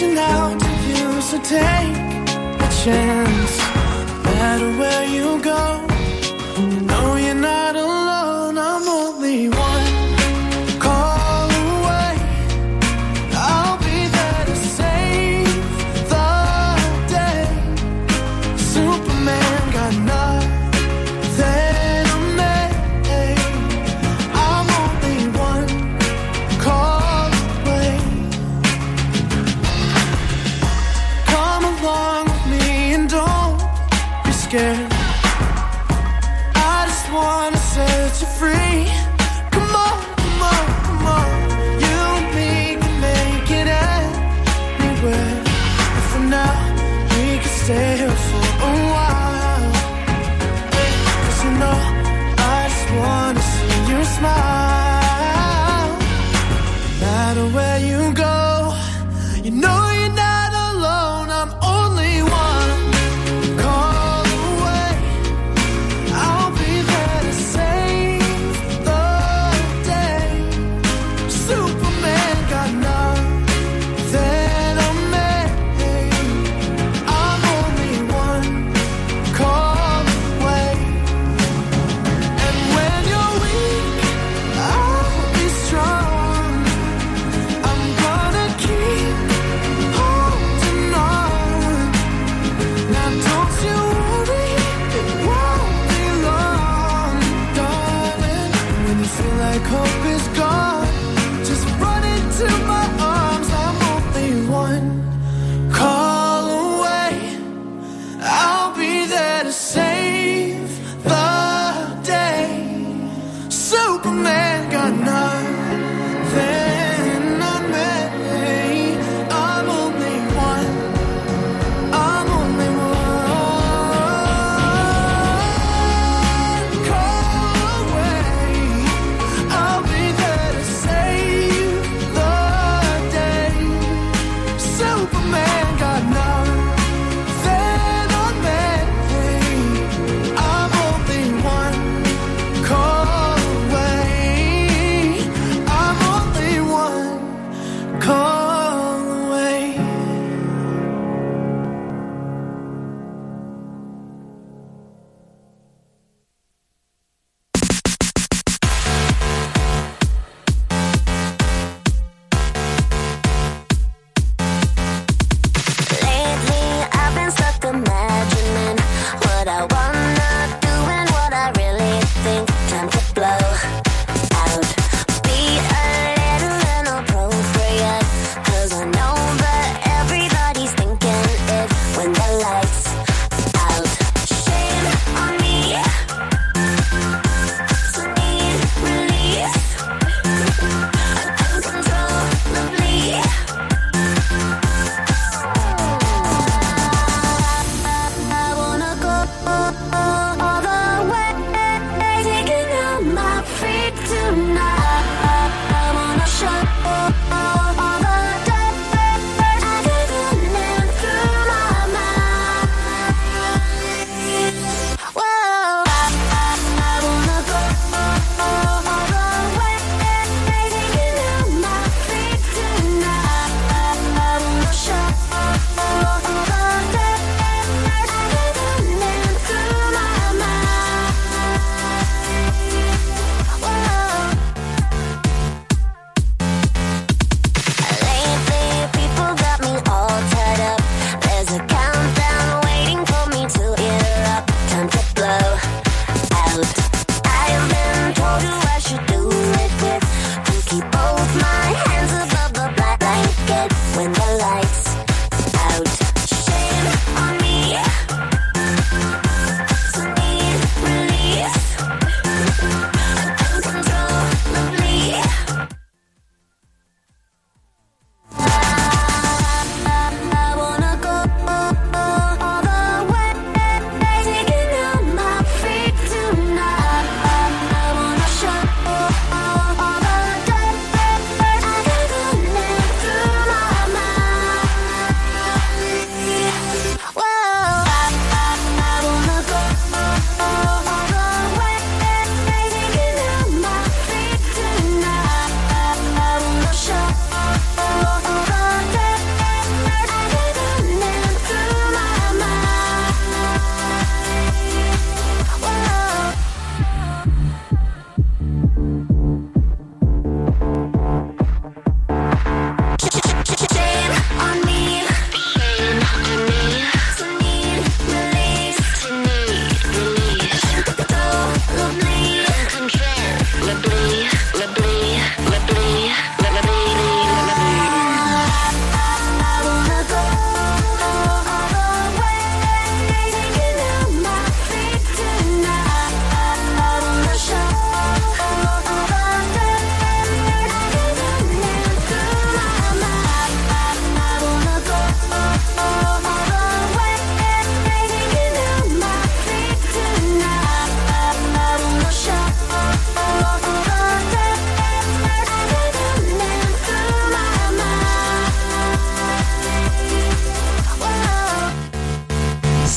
reaching out to you, so take a chance. No matter where you go, you know you're not alone.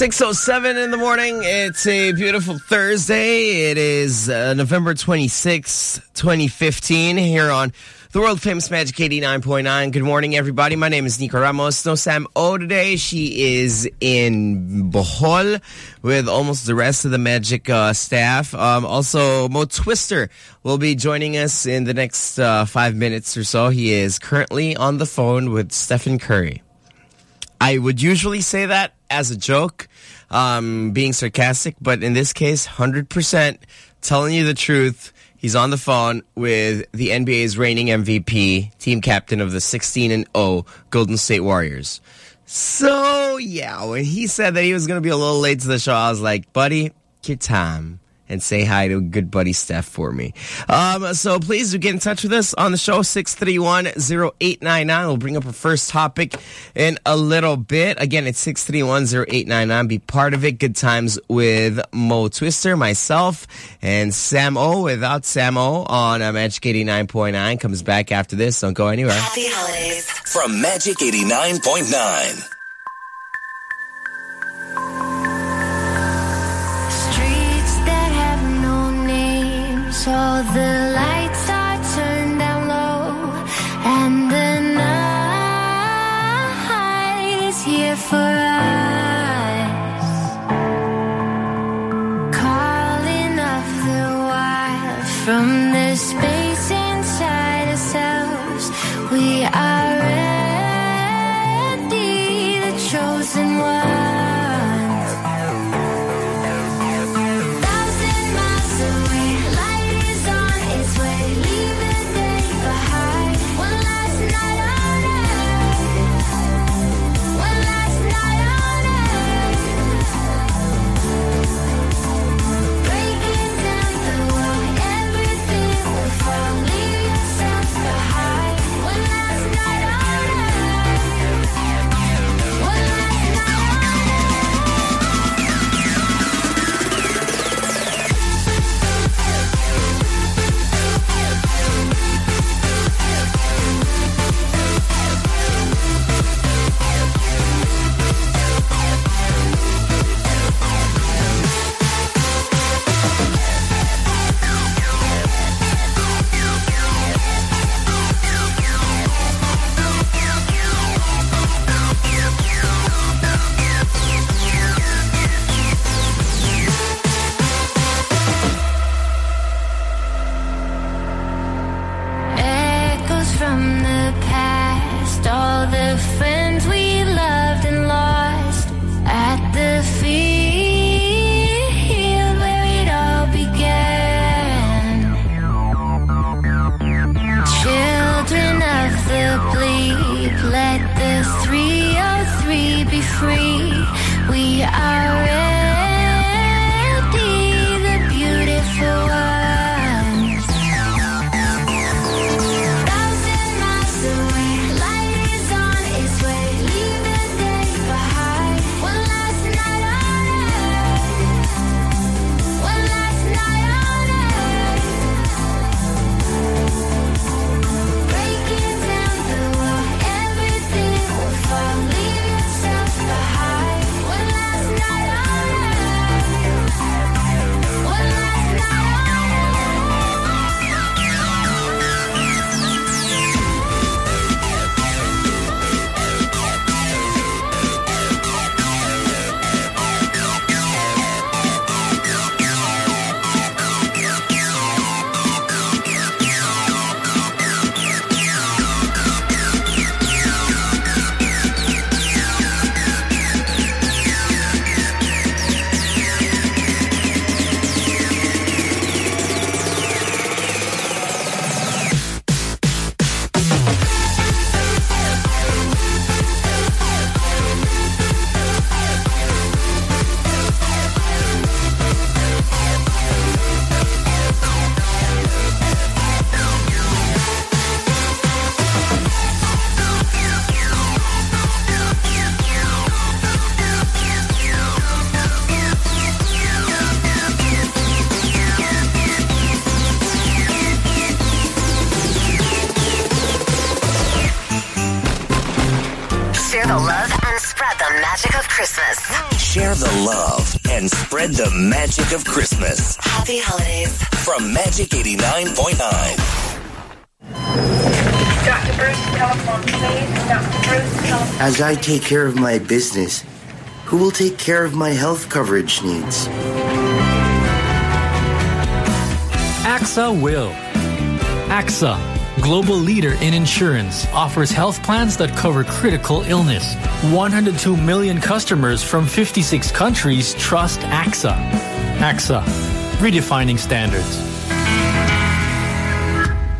6.07 in the morning. It's a beautiful Thursday. It is uh, November 26, 2015 here on the world famous Magic 89.9. Good morning, everybody. My name is Nico Ramos. No Sam O today. She is in Bohol with almost the rest of the Magic uh, staff. Um, also, Mo Twister will be joining us in the next uh, five minutes or so. He is currently on the phone with Stephen Curry. I would usually say that as a joke, um, being sarcastic, but in this case, 100% telling you the truth. He's on the phone with the NBA's reigning MVP, team captain of the 16 and 0 Golden State Warriors. So, yeah, when he said that he was going to be a little late to the show, I was like, buddy, your time and say hi to good buddy Steph for me. Um, so please do get in touch with us on the show, 631-0899. We'll bring up our first topic in a little bit. Again, it's 631-0899. Be part of it. Good times with Mo Twister, myself, and Sam O without Sam O on uh, Magic 89.9. Comes back after this. Don't go anywhere. Happy holidays. From Magic 89.9. all the lights are turned down low and the night is here for us. Calling off the wild from the space inside ourselves we are magic of Christmas. Happy holidays. From Magic 89.9. Dr. Bruce, telephone, please. Dr. Bruce, telephone. As I take care of my business, who will take care of my health coverage needs? AXA will. AXA, global leader in insurance, offers health plans that cover critical illness. 102 million customers from 56 countries trust AXA. AXA, redefining standards.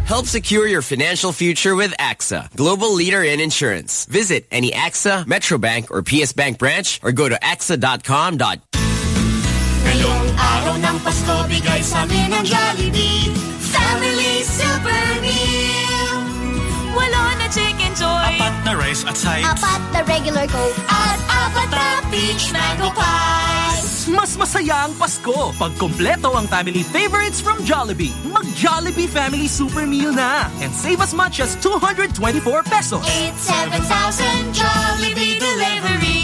Help secure your financial future with AXA, global leader in insurance. Visit any AXA, Metrobank, or PS Bank branch or go to axa.com. Ngayong araw ng Pasko, bigay sa amin ng Jollibee Family Super Meal Walo na chicken joy Apat na rice at sides. Apat na regular Coke At apat na peach mango pies Mas masaya ang Pasko pag kompleto ang family favorites from Jollibee. Mag Jollibee Family Super Meal na and save as much as 224 pesos. It's 7,000 Jollibee Delivery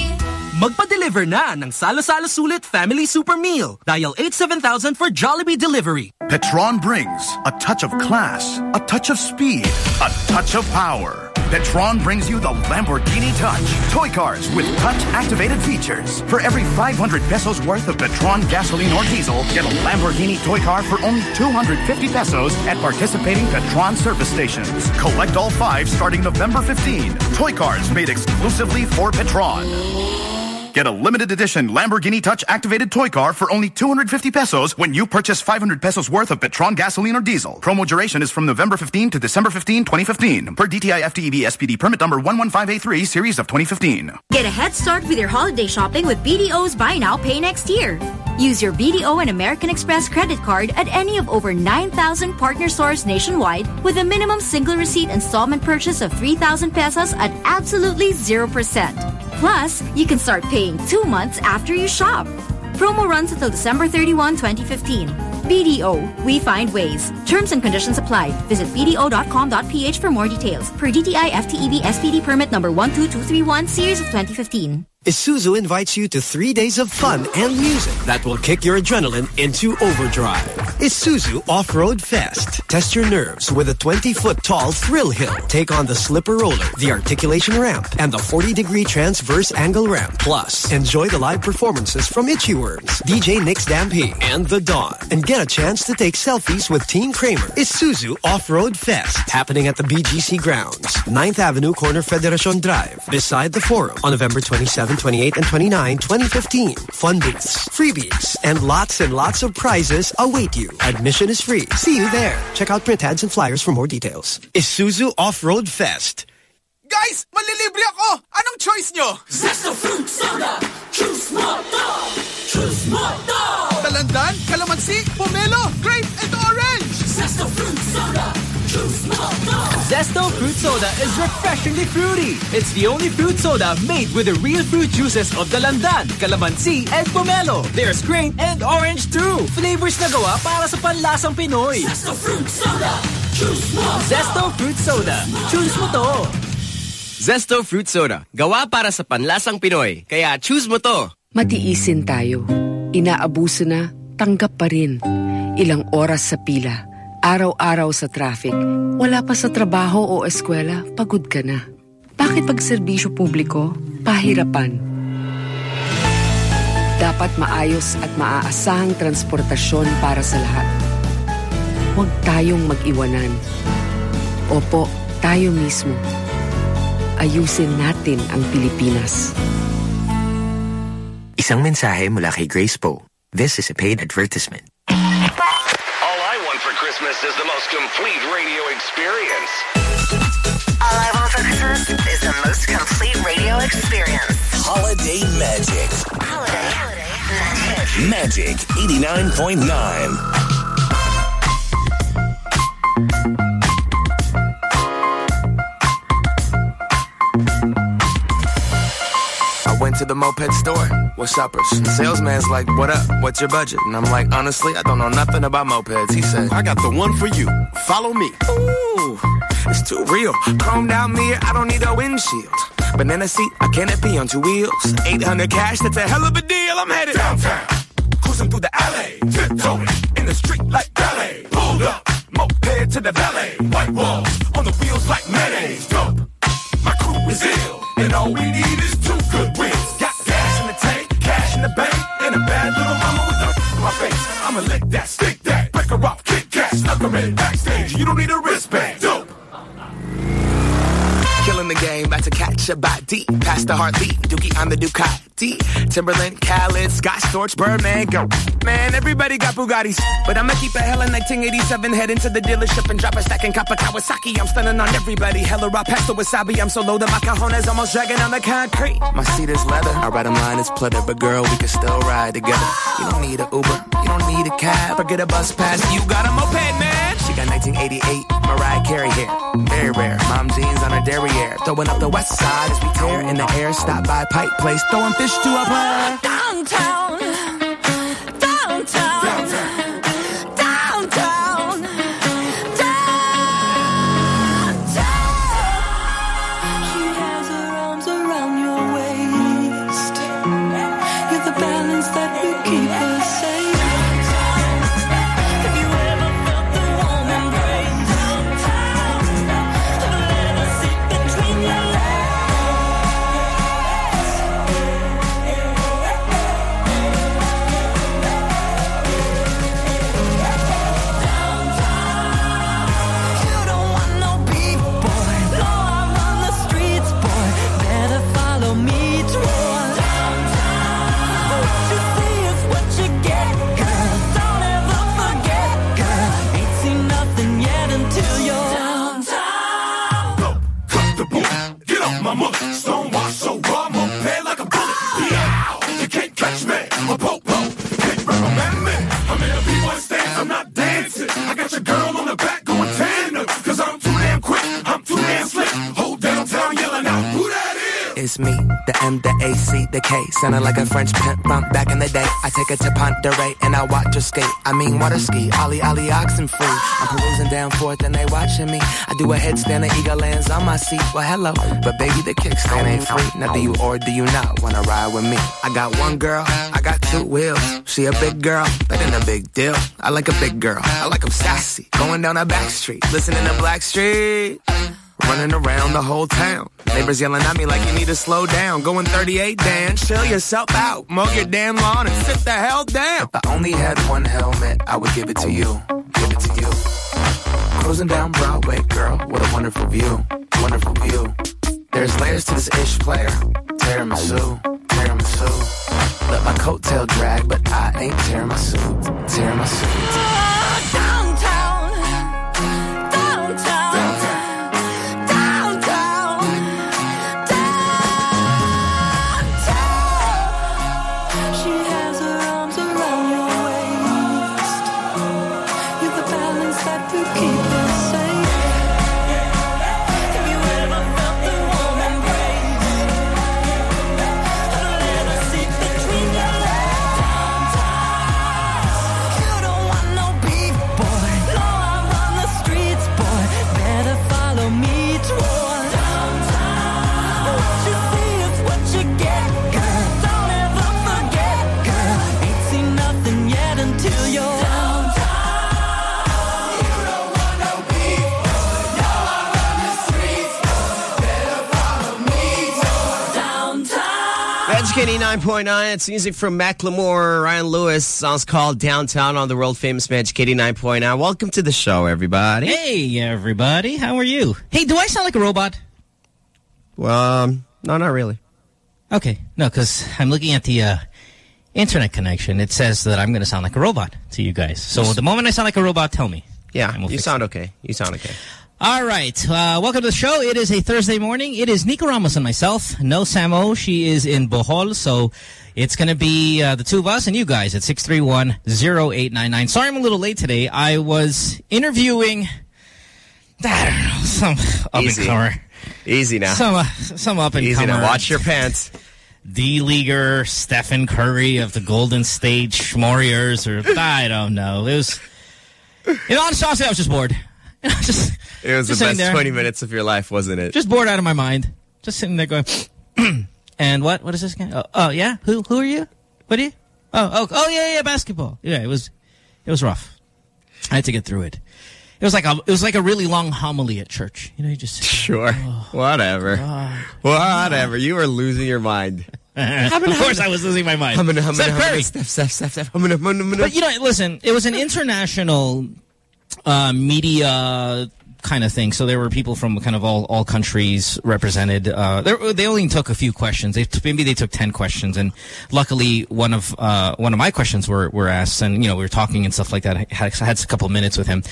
Magpa-deliver na ng Salo-Salo Sulit Family Super Meal. Dial 87000 for Jollibee Delivery. Petron brings a touch of class, a touch of speed, a touch of power. Petron brings you the Lamborghini Touch. Toy cars with touch-activated features. For every 500 pesos worth of Petron gasoline or diesel, get a Lamborghini toy car for only 250 pesos at participating Petron service stations. Collect all five starting November 15. Toy cars made exclusively for Petron. Get a limited edition Lamborghini Touch activated toy car for only 250 pesos when you purchase 500 pesos worth of Petron gasoline or diesel. Promo duration is from November 15 to December 15, 2015. Per DTI FTEB SPD permit number 115A3 series of 2015. Get a head start with your holiday shopping with BDO's Buy Now, Pay Next Year. Use your BDO and American Express credit card at any of over 9,000 partner stores nationwide with a minimum single receipt installment purchase of 3,000 pesos at absolutely 0%. Plus, you can start paying two months after you shop. Promo runs until December 31, 2015. BDO, we find ways. Terms and conditions apply. Visit bdo.com.ph for more details. Per DTI FTEB SPD permit number 12231 series of 2015. Isuzu invites you to three days of fun and music that will kick your adrenaline into overdrive. Isuzu Off-Road Fest. Test your nerves with a 20-foot tall thrill hill. Take on the slipper roller, the articulation ramp, and the 40-degree transverse angle ramp. Plus, enjoy the live performances from Itchy Worms, DJ Nick's Dampy, and The Dawn. And get a chance to take selfies with Team Kramer. Isuzu Off-Road Fest. Happening at the BGC grounds. 9th Avenue, corner Federation Drive. Beside the Forum on November 27, 28, and 29, 2015. Fun booths, freebies, and lots and lots of prizes await you. Admission is free. See you there. Check out print ads and flyers for more details. Isuzu Off-Road Fest. Guys, malilibre ako! Anong choice nyo? Zesto Fruit Soda! Choose mo to! Choose mo to! Dalandan, calamansi, pomelo, grape, and orange! Zesto Fruit Soda! Choose! Zesto Fruit Soda is refreshingly fruity. It's the only fruit soda made with the real fruit juices of Dalandan, Calamansi, and Pomelo. There's grape and orange too. Flavors na gawa para sa panlasang Pinoy. Zesto Fruit Soda! Choose mo to! Zesto Fruit Soda. Choose mo to. Zesto Fruit Soda. Gawa para sa panlasang Pinoy. Kaya choose mo to. Matiisin tayo. Inaabuso na, tanggap pa rin. Ilang oras sa pila. Araw-araw sa traffic. Wala pa sa trabaho o eskwela, pagod ka na. Bakit pag serbisyo publiko, pahirapan? Dapat maayos at maaasahang transportasyon para sa lahat. Huwag tayong mag-iwanan. Opo, tayo mismo. Ayusin natin ang Pilipinas. Isang mensahe mula kay Grace Poe. This is a paid advertisement. Christmas is the most complete radio experience. All I want for Christmas is the most complete radio experience. Holiday Magic. Holiday, holiday Magic magic. 89.9. I went to the moped store. What's uppers? Salesman's like, what up? What's your budget? And I'm like, honestly, I don't know nothing about mopeds. He said, I got the one for you. Follow me. Ooh, it's too real. Chrome down mirror, I don't need a windshield. Banana seat, a canopy on two wheels. 800 cash, that's a hell of a deal. I'm headed downtown. Cruising through the alley. Tiptoeing in the street like ballet. Pulled up, moped to the valet. White walls on the wheels like mayonnaise. Dope. My crew is ill, and all we need is in the bank, and a bad little mama with a in my face. I'ma lick that, stick that, break her off, kick cash, snuck her in backstage. You don't need a wristband. Dope. Killing the game, about to catch a body. Past the Harley, Dookie on the Ducati. Timberland, Khaled, Scott Storch, Birdman, go. Man, everybody got Bugattis. But I'ma keep a hella 1987, head into the dealership and drop a stack and cop a Kawasaki. I'm stunning on everybody. Hella raw pasta wasabi. I'm so low that my cajones almost dragging on the concrete. My seat is leather, I ride a line is pleather. But girl, we can still ride together. You don't need a Uber, you don't need a cab, or get a bus pass. You got a moped, man. She got 1988 Mariah Carey hair. Throwing up the west side as we tear in the air. Stop by Pike Place, throwing fish to a player. Downtown, downtown, downtown, M, the A, C, the K. Sounding like a French pimp from back in the day. I take her to Ponderay and I watch her skate. I mean, water ski, Ollie, Ollie, oxen free. I'm perusing down forth and they watching me. I do a headstand and eagle lands on my seat. Well, hello, but baby, the kickstand ain't free. Now, do you or do you not wanna ride with me? I got one girl, I got two wheels. She a big girl, that ain't a big deal. I like a big girl, I like 'em sassy. Going down a back street, listening to Black Street. Running around the whole town. Neighbors yelling at me like you need to slow down. Going 38, Dan. Chill yourself out. Mow your damn lawn and sit the hell down. If I only had one helmet, I would give it to you. Give it to you. Cruising down Broadway, girl. What a wonderful view. Wonderful view. There's layers to this ish player. Tiramisu. Tiramisu. Let my coattail drag, but I ain't tearing my suit. Tearing my suit. Magic 89.9. It's music from Macklemore, Ryan Lewis. Song's called Downtown on the world famous Magic 89.9. Welcome to the show, everybody. Hey, everybody. How are you? Hey, do I sound like a robot? Well, um, no, not really. Okay. No, because I'm looking at the uh, internet connection. It says that I'm going to sound like a robot to you guys. So the moment I sound like a robot, tell me. Yeah, we'll you sound okay. You sound okay. All right. Uh, welcome to the show. It is a Thursday morning. It is Nico Ramos and myself. No Sam O. She is in Bohol. So it's going to be uh, the two of us and you guys at 631-0899. Sorry I'm a little late today. I was interviewing, I don't know, some up Easy. and comer. Easy now. Some, uh, some up and Easy comer. now. Watch your pants. D-leaguer Stephen Curry of the Golden State Warriors or I don't know. It was, you know, honestly, I was just bored. just, It was the best there. 20 minutes of your life, wasn't it? just bored out of my mind. just sitting there going, and what? What is this guy? Oh, oh, yeah? Who who are you? What are you? Oh, oh, oh, yeah, yeah, basketball. Yeah, it was, it was rough. I had to get through it. It was like a, it was like a really long homily at church. You know, you just Sure. Oh, Whatever. Whatever. You were losing your mind. of course, I was losing my mind. Steph Curry. Steph, Steph, Steph, Steph. But you know, listen, it was an international uh, media kind of thing. So there were people from kind of all, all countries represented. Uh, there, they only took a few questions. They maybe they took ten questions, and luckily one of uh, one of my questions were were asked, and you know we were talking and stuff like that. I had, I had a couple of minutes with him,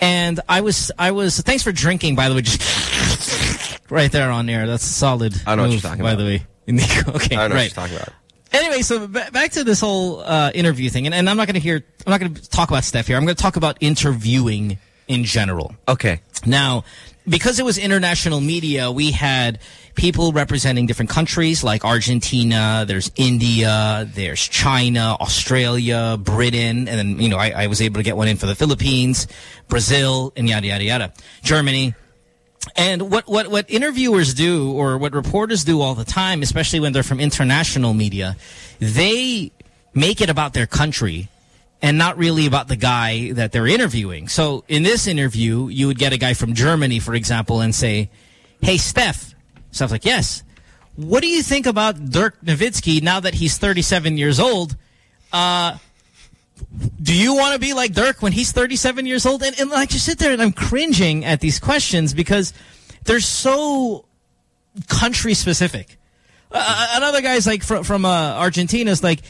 and I was I was thanks for drinking by the way, just right there on air. That's solid. I know what you're move, talking by about. the way. Nico. Okay, I know what right. you're talking about. Anyway, so back to this whole uh, interview thing, and, and I'm not going to hear, I'm not going to talk about Steph here. I'm going to talk about interviewing in general. Okay. Now, because it was international media, we had people representing different countries like Argentina, there's India, there's China, Australia, Britain, and then, you know, I, I was able to get one in for the Philippines, Brazil, and yada, yada, yada. Germany. And what, what, what interviewers do or what reporters do all the time, especially when they're from international media, they make it about their country and not really about the guy that they're interviewing. So in this interview, you would get a guy from Germany, for example, and say, hey, Steph. Steph's like, yes. What do you think about Dirk Nowitzki now that he's 37 years old? Uh, do you want to be like Dirk when he's 37 years old? And, and I just sit there and I'm cringing at these questions because they're so country specific. Uh, another guy's like from, from uh, Argentina is like,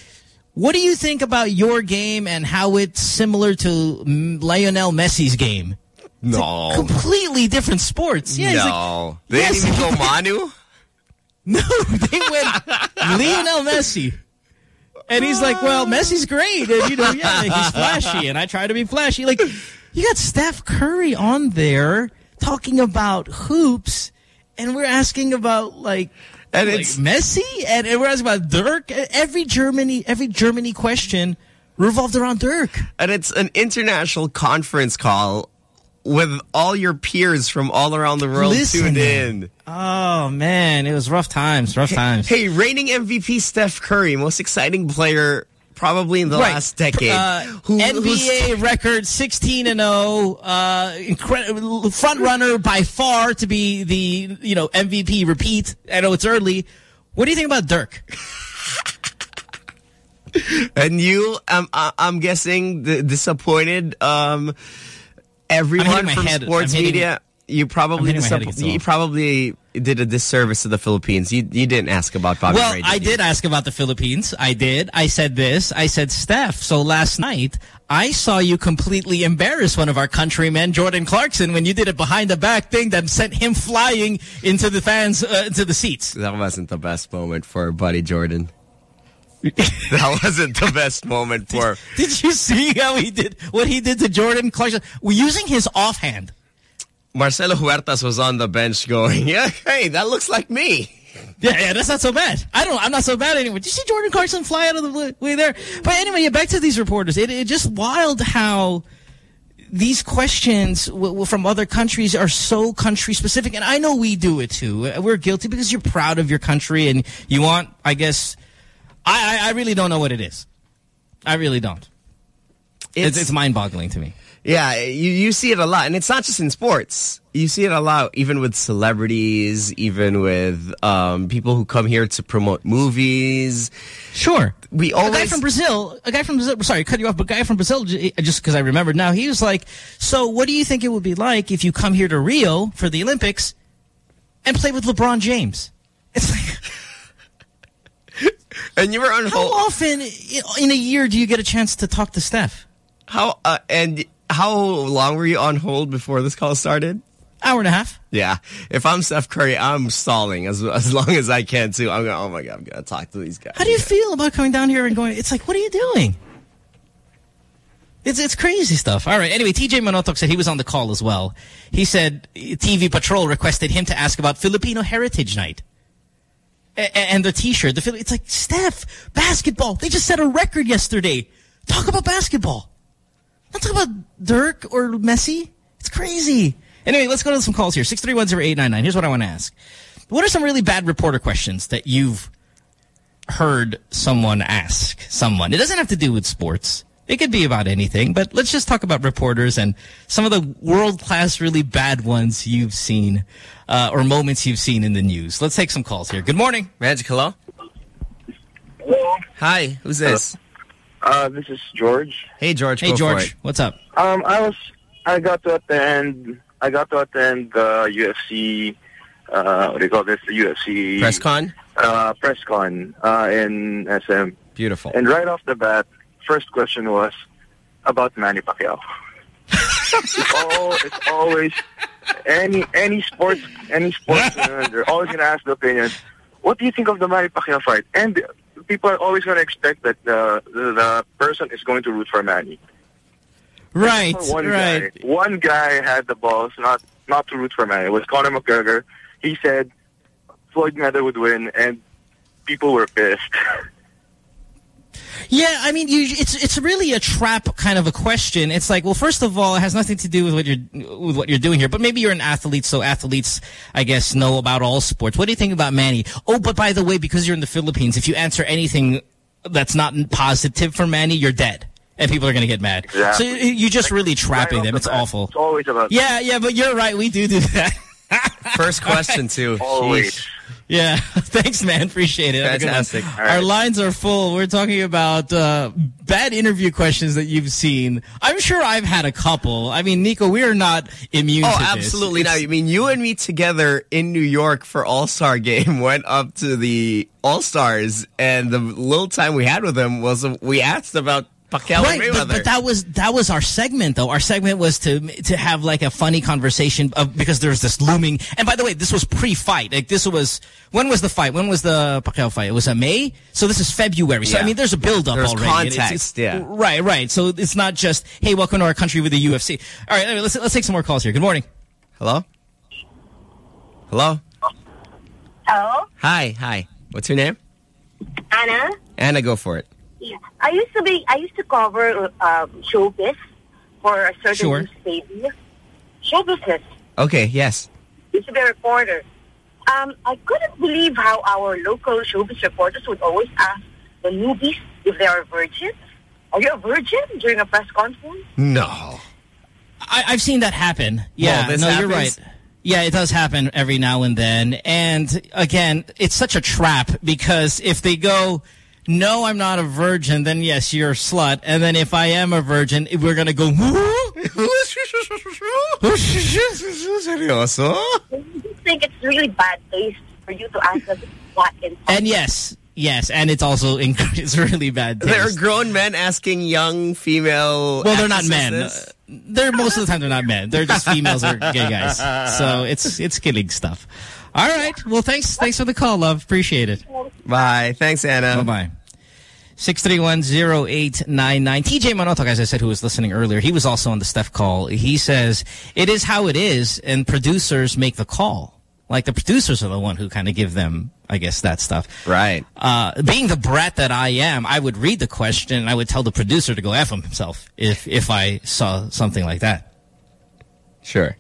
what do you think about your game and how it's similar to Lionel Messi's game? No. Completely different sports. Yeah, he's like, they yes. didn't even go Manu? No, they went Lionel Messi. And he's like, well, Messi's great. And, you know, yeah, he's flashy. And I try to be flashy. Like, you got Steph Curry on there talking about hoops. And we're asking about, like, And like it's- Messi. And, and we're asking about Dirk. Every Germany, every Germany question revolved around Dirk. And it's an international conference call with all your peers from all around the world tuned in. Oh, man. It was rough times. Rough times. Hey, reigning MVP Steph Curry, most exciting player probably in the Right. last decade. Uh, Who- NBA record 16 and 0, uh, incredible front runner by far to be the you know MVP repeat. I know it's early. What do you think about Dirk? And you, um, I'm guessing, disappointed um, everyone from head. sports hitting- media. You probably hitting my head disapp- you probably did a disservice to the Philippines. You you didn't ask about Bobby well, Ray, I you? did ask about the Philippines. I did. I said this. I said, Steph, so last night I saw you completely embarrass one of our countrymen, Jordan Clarkson, when you did a behind the back thing that sent him flying into the fans, uh, into the seats. That wasn't the best moment for Buddy Jordan. that wasn't the best moment for. Did you see how he did what he did to Jordan Clarkson? We're using his offhand. Marcelo Huertas was on the bench going, yeah, hey, that looks like me. Yeah, yeah, that's not so bad. I don't. I'm not so bad anyway. Did you see Jordan Clarkson fly out of the way- there? But anyway, yeah, back to these reporters. It, it just wild how these questions w w from other countries are so country specific, and I know we do it too. We're guilty because you're proud of your country and you want. I guess I I, I really don't know what it is. I really don't. It's, It's- it's mind boggling to me. Yeah, you, you see it a lot. And it's not just in sports. You see it a lot, even with celebrities, even with um, people who come here to promote movies. Sure. We a guy from Brazil, a guy from Brazil, sorry, cut you off, but a guy from Brazil, just because I remembered now, he was like, so what do you think it would be like if you come here to Rio for the Olympics and play with LeBron James? It's like, and you were on hold. how often in a year do you get a chance to talk to Steph? How, uh, and how long were you on hold before this call started? Hour and a half. Yeah. If I'm Steph Curry, I'm stalling as as long as I can too. I'm going, oh my God, I'm going to talk to these guys. How do you feel about coming down here and going, it's like, what are you doing? It's it's crazy stuff. All right. Anyway, TJ Manotok said he was on the call as well. He said TV Patrol requested him to ask about Filipino Heritage Night. And the T-shirt. The Phil- It's like, Steph, basketball. They just set a record yesterday. Talk about basketball. Not talk about Dirk or Messi. It's crazy. Anyway, let's go to some calls here. 6310899. Here's what I want to ask. What are some really bad reporter questions that you've heard someone ask someone? It doesn't have to do with sports. It could be about anything, but let's just talk about reporters and some of the world-class, really bad ones you've seen uh, or moments you've seen in the news. Let's take some calls here. Good morning. Magic, hello? Hello. Hi, who's this? Uh, this is George. Hey, George. Hey, George. What's up? Um, I was, I got to attend, I got to attend the UFC, uh, what do you call this? The UFC Press con? uh, press con uh, in SM. Beautiful. And right off the bat, first question was about Manny Pacquiao. it's, all, it's always any any sports any sportsman. they're always going to ask the opinion. What do you think of the Manny Pacquiao fight? And people are always going to expect that the, the the person is going to root for Manny. Right, one right. Guy, one guy had the balls not not to root for Manny. It was Conor McGregor. He said Floyd Mayweather would win, and people were pissed. Yeah, I mean, you, it's it's really a trap kind of a question. It's like, well, first of all, it has nothing to do with what you're with what you're doing here. But maybe you're an athlete, so athletes, I guess, know about all sports. What do you think about Manny? Oh, but by the way, because you're in the Philippines, if you answer anything that's not positive for Manny, you're dead, and people are going to get mad. Exactly. So you- you're just really trapping Right them. the It's bat, awful. It's always about Yeah, yeah, but you're right. We do do that. First question, too. Always. Sheesh. Yeah, thanks, man. Appreciate it. Have a good one. Fantastic. Our lines are full. We're talking about uh, bad interview questions that you've seen. I'm sure I've had a couple. I mean, Nico, we are not immune Oh, absolutely not. I mean, you and me together in New York for All-Star Game went up to the All-Stars, and the little time we had with them was we asked about Pacquiao Right, and but, Mayweather. but that was that was our segment though. Our segment was to to have like a funny conversation of, because there was this looming. And by the way, this was pre-fight. Like this was when was the fight? When was the Pacquiao fight? It was a May. So this is February. So I mean, there's a build up There's already. It's- context, it's- yeah. Right, right. So it's not just hey, welcome to our country with the UFC. All right, anyway, let's let's take some more calls here. Good morning. Hello? Hello? Hello, Hi, hi. What's your name? Anna. Anna, go for it. Yeah, I used to be. I used to cover um, showbiz for a certain Sure. newspaper. Show business. Okay, yes. Used to be a reporter. Um, I couldn't believe how our local showbiz reporters would always ask the newbies if they are virgins. Are you a virgin during a press conference? No. I, I've seen that happen. Yeah, Well, this no, you're right. Yeah, it does happen every now and then. And again, it's such a trap because if they go, no, I'm not a virgin, then yes, you're a slut. And then if I am a virgin, we're going to go, Seryoso? I just think it's really bad taste for you to ask us what in and yes, yes. And it's also, inc- it's really bad taste. There are grown men asking young female Well, they're not actresses men. this? They're most of the time they're not men. They're just females or gay guys. So it's it's killing stuff. All right. Well, thanks thanks for the call, love. Appreciate it. Bye. Thanks, Anna. Bye bye. Six three one zero eight nine nine. TJ Manotok, as I said, who was listening earlier, he was also on the Steph call. He says it is how it is, and producers make the call. Like the producers are the one who kind of give them, I guess, that stuff. Right. Uh, being the brat that I am, I would read the question and I would tell the producer to go f him himself if if I saw something like that. Sure.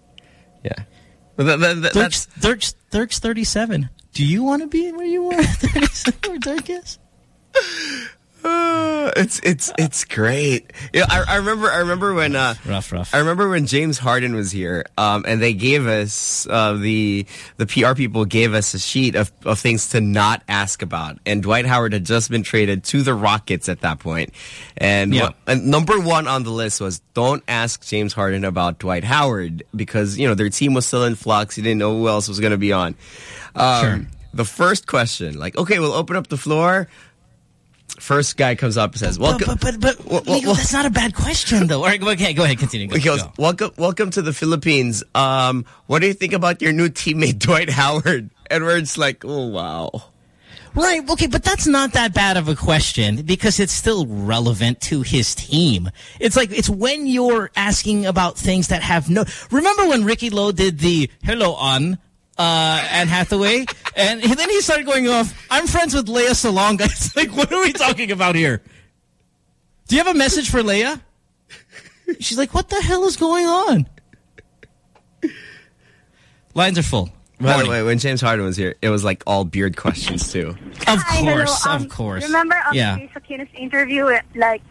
That- that- that- Dirk's, Dirk's, Dirk's 37. Do you want to be where you were at 37 where Dirk is? It's it's it's great. Yeah, I, I remember I remember when uh, rough rough. I remember when James Harden was here, um, and they gave us uh, the the PR people gave us a sheet of of things to not ask about, and Dwight Howard had just been traded to the Rockets at that point, and, Yeah. and number one on the list was don't ask James Harden about Dwight Howard because you know their team was still in flux. You didn't know who else was going to be on. Um, Sure. The first question, like, okay, we'll open up the floor. First guy comes up and says, "Welcome." But, but, but, Well, Nico, well- that's not a bad question, though. All right, go, okay, go ahead, continue. Go, He goes, go. welcome, welcome to the Philippines. Um, what do you think about your new teammate Dwight Howard? Edward's like, oh wow. Right, okay, but that's not that bad of a question because it's still relevant to his team. It's like, it's when you're asking about things that have no... Remember when Ricky Lo did the Hello on uh, Anne Hathaway? and then he started going off, I'm friends with Lea Salonga. It's like, what are we talking about here? Do you have a message for Lea? She's like, what the hell is going on? Lines are full. By the way, when James Harden was here, it was like all beard questions too. Of Hi, course, um, of course. Remember on Yeah. Kris Aquino's interview, it, like,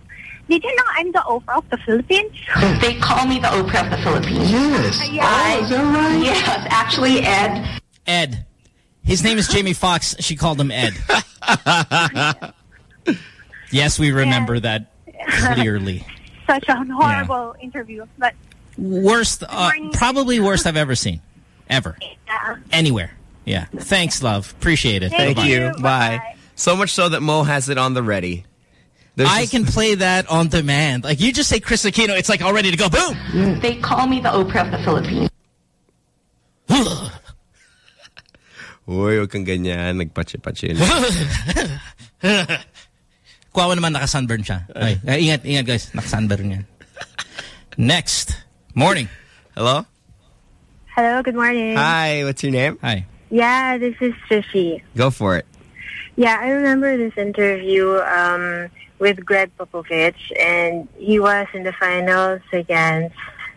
did you know I'm the Oprah of the Philippines? They call me the Oprah of the Philippines. Yes. I, is that right? Yes, actually, Ed. Ed. His name is Jamie Foxx. She called him Ed. yes, we remember that clearly. Such a horrible interview. But Worst, uh, probably worst I've ever seen. Ever. yeah. Anywhere. Yeah. Thanks, love. Appreciate it. Thank Bye-bye. you. Bye. So much so that Mo has it on the ready. There's I can play that on demand. Like, you just say Kris Aquino, it's like all ready to go. Boom! They call me the Oprah of the Philippines. Uy, huwag kang ganyan. Nagpache-pache. Kuwawa naman naka-sunburn siya. Ay, ay, ingat, ingat guys. Naka-sunburn yan. Next. Morning. Hello? Hello, good morning. Hi, what's your name? Hi. Yeah, this is Trishi. Go for it. Yeah, I remember this interview um, with Gregg Popovich, and he was in the finals against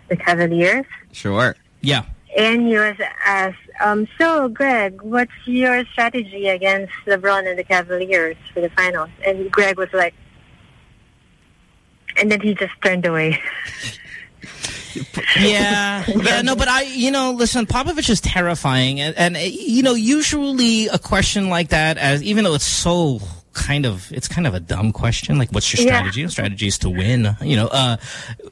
the Cavaliers. Sure. Yeah. And he was asked, um, so Gregg, what's your strategy against LeBron and the Cavaliers for the finals? And Gregg was like, and then he just turned away. Yeah. yeah, no, but I, you know, listen, Popovich is terrifying. And, and, you know, usually a question like that, as even though it's so kind of, it's kind of a dumb question, like what's your strategy? Your strategy is to win, you know, uh,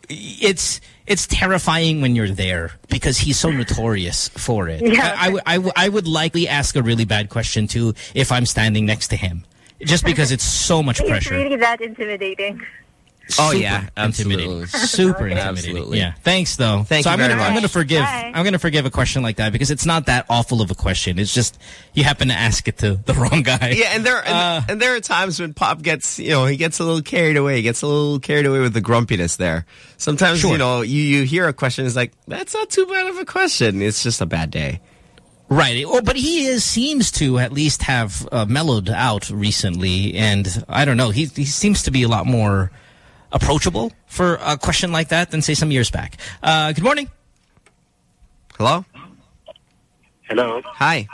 it's, it's terrifying when you're there because he's so notorious for it. Yeah. I, I, would- I, I would likely ask a really bad question too if I'm standing next to him. Just because it's so much It's pressure. really that intimidating. Oh, Super yeah, intimidating. absolutely. Super intimidating. Absolutely. Yeah. Thanks though. Thank so you I'm very gonna, I'm gonna forgive. Bye. I'm gonna forgive a question like that because it's not that awful of a question. It's just you happen to ask it to the wrong guy. Yeah, and there and, Uh, and there are times when Pop gets, you know, he gets a little carried away. He gets a little carried away with the grumpiness there. Sometimes, Sure. you know, you, you hear a question, it's like, that's not too bad of a question. It's just a bad day. Right. Oh, but he is seems to at least have uh, mellowed out recently, and I don't know. He he seems to be a lot more approachable for a question like that than say some years back. Uh, good morning. Hello? Hello. Hi.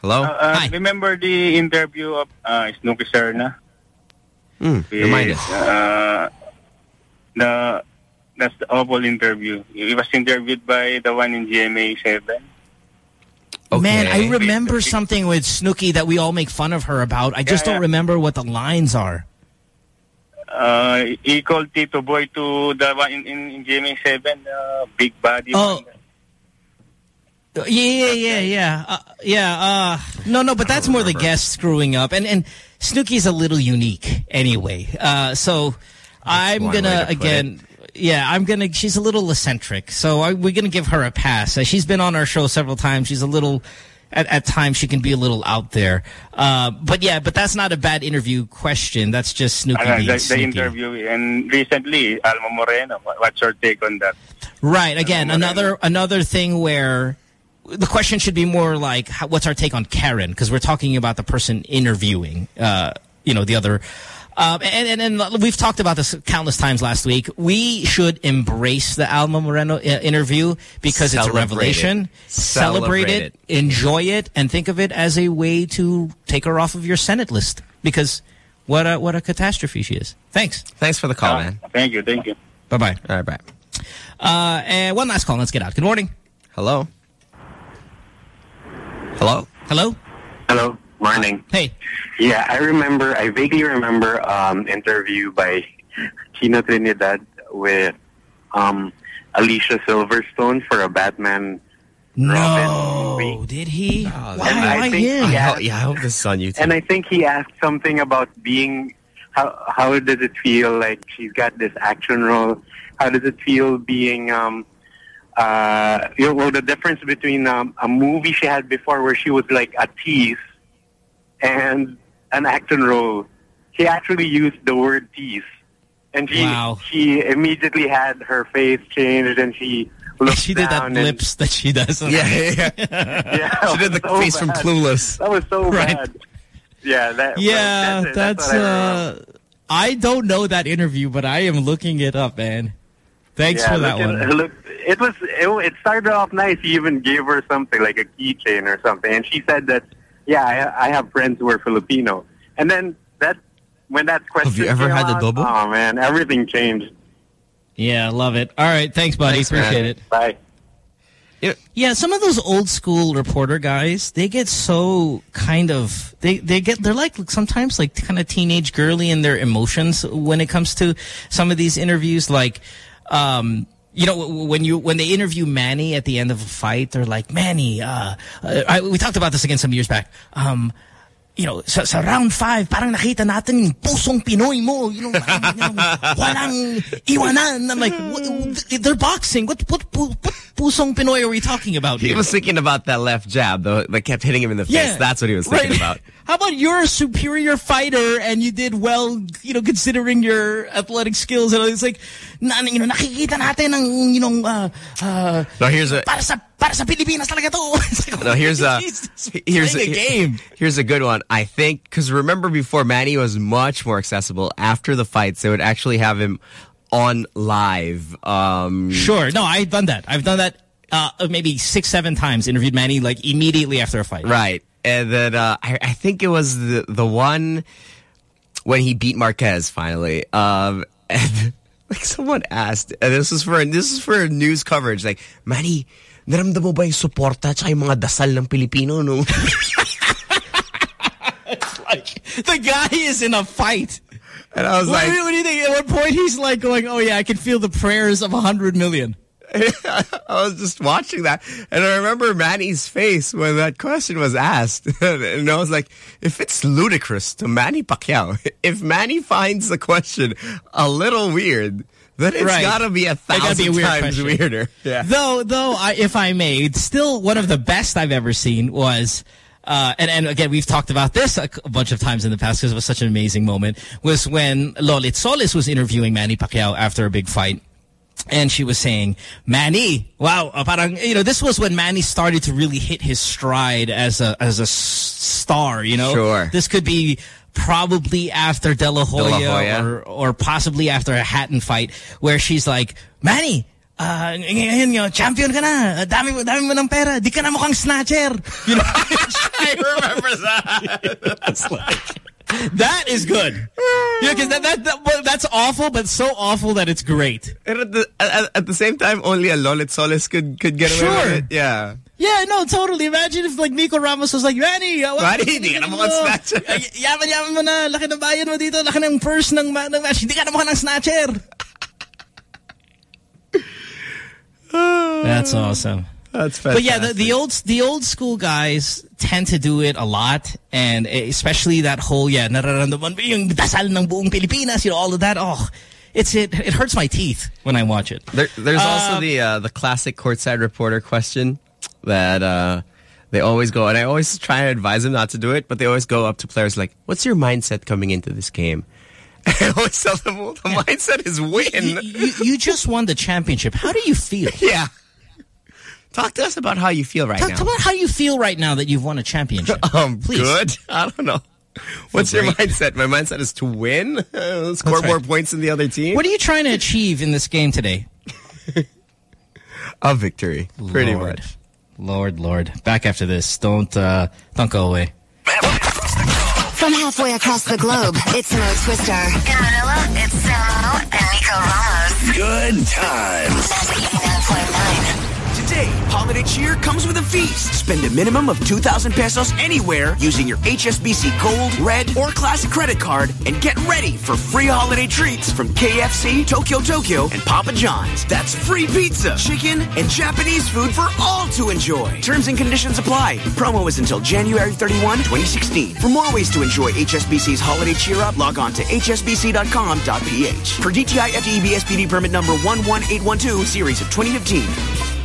Hello? Uh, remember the interview of uh, Snooky Serna? Mm, remind us. Uh, the that's the awful interview. He was interviewed by the one in GMA Seven. Okay. Man, I remember something with Snooky that we all make fun of her about. I just Yeah, don't yeah. remember what the lines are. Uh, he called Tito Boy to the one in, in, in GMA Seven, uh, big body. Oh. Yeah, yeah, yeah, yeah, uh, yeah. Uh, no, no, but that's more the guest screwing up, and and Snooky's a little unique anyway. Uh, so I'm gonna to put again. Yeah, I'm gonna. She's a little eccentric, so I, we're gonna give her a pass. Uh, she's been on our show several times. She's a little. At, at times, she can be a little out there. Uh, but yeah, but that's not a bad interview question. That's just Snooky Uh, being the, the interview and recently Alma Moreno. What's your take on that? Right. Again, another another thing where the question should be more like, what's our take on Karen? Because we're talking about the person interviewing, uh, you know, the other. Um, and, and, and we've talked about this countless times last week. We should embrace the Alma Moreno uh, interview because it's a revelation. it. Celebrate, Celebrate it, enjoy it, and think of it as a way to take her off of your Senate list. Because what a, what a catastrophe she is. Thanks. Thanks for the call, man. Thank you, thank you. Bye-bye. All right, bye. Uh, and one last call. Let's get out. Good morning. Hello? Hello? Hello? Hello. Morning. Hey. Yeah, I remember, I vaguely remember um interview by Tina Trinidad with um Alicia Silverstone for a Batman No, did he? And why I why think him? he asked- hope, yeah, I hope this is on YouTube. And I think he asked something about being how how does it feel like she's got this action role? How does it feel being um uh you know well, the difference between um, a movie she had before where she was like a tease and an action role. She actually used the word tease. And she Wow. she immediately had her face changed and she looked She did that and- lips that she does. Yeah, yeah, yeah. She did the so face from. Clueless. That was so Right. bad. Yeah, that. Yeah, it. that's, what I uh, I don't know that interview, but I am looking it up, man. Thanks yeah, for that look one. at- Look, it was it, it started off nice. He even gave her something like a keychain or something, and she said that yeah, I, I have friends who are Filipino. And then that when that question Have you ever came had the out, double? Oh man, everything changed. Yeah, I love it. All right, thanks, buddy. Thanks, man. Appreciate it. Bye. Yeah, some of those old school reporter guys, they get so kind of they they get they're like sometimes like kind of teenage girly in their emotions when it comes to some of these interviews. Like, um, you know, when you when they interview Manny at the end of a fight, they're like, Manny, uh, uh, I, we talked about this again some years back. Um, you know, sa, sa round five, parang nakita natin yung pusong Pinoy mo. You know, parang, you know walang iwanan. I'm like, they're boxing. What, what, what pusong Pinoy are we talking about He was thinking about that left jab, though, that kept hitting him in the face. Yeah, That's what he was thinking right. about. How about you're a superior fighter and you did well, you know, considering your athletic skills. And it's like, na, you know, nakikita natin ang, you know, uh, uh, No, here's a para sa, para sa Pilipinas talaga to. Like, no. Here's a here's playing a game. Here's a good one. I think because remember before Manny was much more accessible. After the fights, they would actually have him on live. Um, Sure. No, I've done that. I've done that uh, maybe six, seven times. Interviewed Manny like immediately after a fight. Right. And then uh, I, I think it was the the one when he beat Marquez finally. Um, and like someone asked, and this is for this is for news coverage. Like, Manny, naramdam mo ba yung suporta tsaka yung mga dasal ng Pilipino no? The guy is in a fight. And I was what, like- what do you think? At one point, he's like going, "Oh yeah, I can feel the prayers of a hundred million. I was just watching that, and I remember Manny's face when that question was asked, and I was like, "If it's ludicrous to Manny Pacquiao, if Manny finds the question a little weird, then it's Right. got to be a thousand be a weird times question. weirder." Yeah. Though, though, I, if I may, still one of the best I've ever seen was, uh, and, and again, we've talked about this a, a bunch of times in the past because it was such an amazing moment, was when Lolit Solis was interviewing Manny Pacquiao after a big fight. And she was saying, Manny, wow, uh, parang, you know, this was when Manny started to really hit his stride as a, as a s- star, you know? Sure. This could be probably after De La Hoya, De La Hoya. or or possibly after a Hatton fight where she's like, Manny, uh, ngayon champion ka na. Dami, dami mo ng pera. Di ka na mukhang snatcher. You know? I remember that. That's like, that is good. Yeah, because that, that, that, that's awful, but so awful that it's great. And at the, at, at the same time, only a Lolit Solis could, could get away Sure. with it. Yeah. Yeah, no, totally. Imagine if like Nico Ramos was like, Manny, uh, Manny, di ka na mukhang snatcher." Ay, Yaman, yaman mo na. Laki ng bayan mo dito. Laki ng purse ng, ma- ng match. Hindi ka na mukhang ng snatcher. That's awesome. That's But yeah, the, the old the old school guys tend to do it a lot, and especially that whole yeah, nararamdaman mo yung dasal ng buong Pilipinas, you know, all of that. Oh, it's it it hurts my teeth when I watch it. There, there's also Uh, the uh, the classic courtside reporter question that uh, they always go, and I always try and advise them not to do it, but they always go up to players like, "What's your mindset coming into this game?" I always tell them, well, "The mindset is win." you, you just won the championship. How do you feel? Yeah. Talk to us about how you feel right Talk, now. talk about how you feel right now that you've won a championship. Um, Please. good. I don't know. What's your mindset? My mindset is to win, uh, score That's more points than the other team. What are you trying to achieve in this game today? A victory, pretty Lord. much. Lord, Lord. Back after this. Don't uh, don't go away. From halfway across the globe, it's Mo Twister. In Manila, it's Sam O and Nico Ramos. Good times. Holiday cheer comes with a feast. Spend a minimum of 2,000 pesos anywhere using your HSBC Gold, Red, or Classic credit card and get ready for free holiday treats from KFC, Tokyo Tokyo, and Papa John's. That's free pizza, chicken, and Japanese food for all to enjoy. Terms and conditions apply. Promo is until January 31, 2016. For more ways to enjoy HSBC's holiday cheer up, log on to hsbc.com.ph. For DTI FTEB SPD permit number 11812, series of 2015.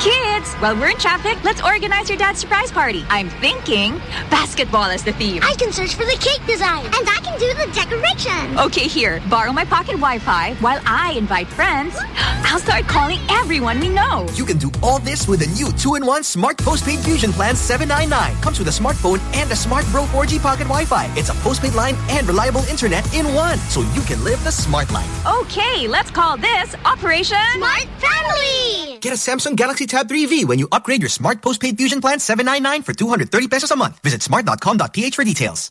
Kids, kids. While we're in traffic, let's organize your dad's surprise party. I'm thinking basketball as the theme. I can search for the cake design. And I can do the decoration. Okay, here, borrow my pocket Wi-Fi while I invite friends. I'll start calling everyone we know. You can do all this with a new 2-in-1 Smart Postpaid Fusion Plan 799. Comes with a smartphone and a Smart Bro 4G Pocket Wi-Fi. It's a postpaid line and reliable internet in one, so you can live the smart life. Okay, let's call this Operation Smart Family. Get a Samsung Galaxy Tab 3V when you upgrade your Smart Postpaid Fusion Plan 799 for 230 pesos a month. Visit smart.com.ph for details.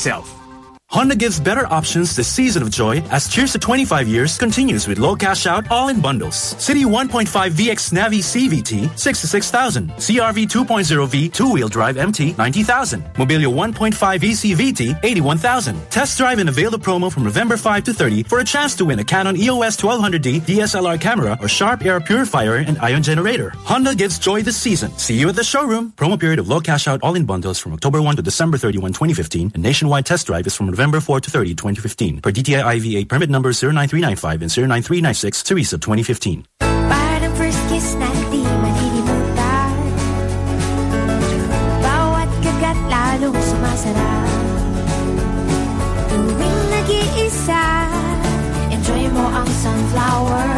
yourself. Honda gives better options this season of joy as Cheers to 25 years continues with low cash out all in bundles. City 1.5 VX Navi CVT 66,000. CRV 2.0V two-wheel drive MT 90,000. Mobilio 1.5 ECVT 81,000. Test drive and avail the promo from November 5 to 30 for a chance to win a Canon EOS 1200D DSLR camera or Sharp Air Purifier and ion generator. Honda gives joy this season. See you at the showroom. Promo period of low cash out all in bundles from October 1 to December 31, 2015 and nationwide test drive is from November 4 to 30, 2015. Per DTI IVA permit number 09395 and 09396 series of 2015. Parang first kiss na di malilimutan Bawat kagat lalong sumasarap Tuwing nag-iisa Enjoy mo ang sunflower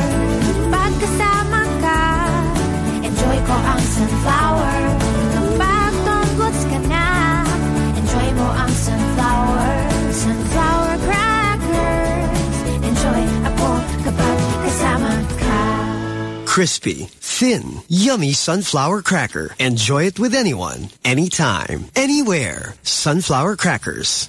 Pagkasama ka Enjoy ko ang sunflower Crispy, thin, yummy sunflower cracker. Enjoy it with anyone, anytime, anywhere. Sunflower crackers.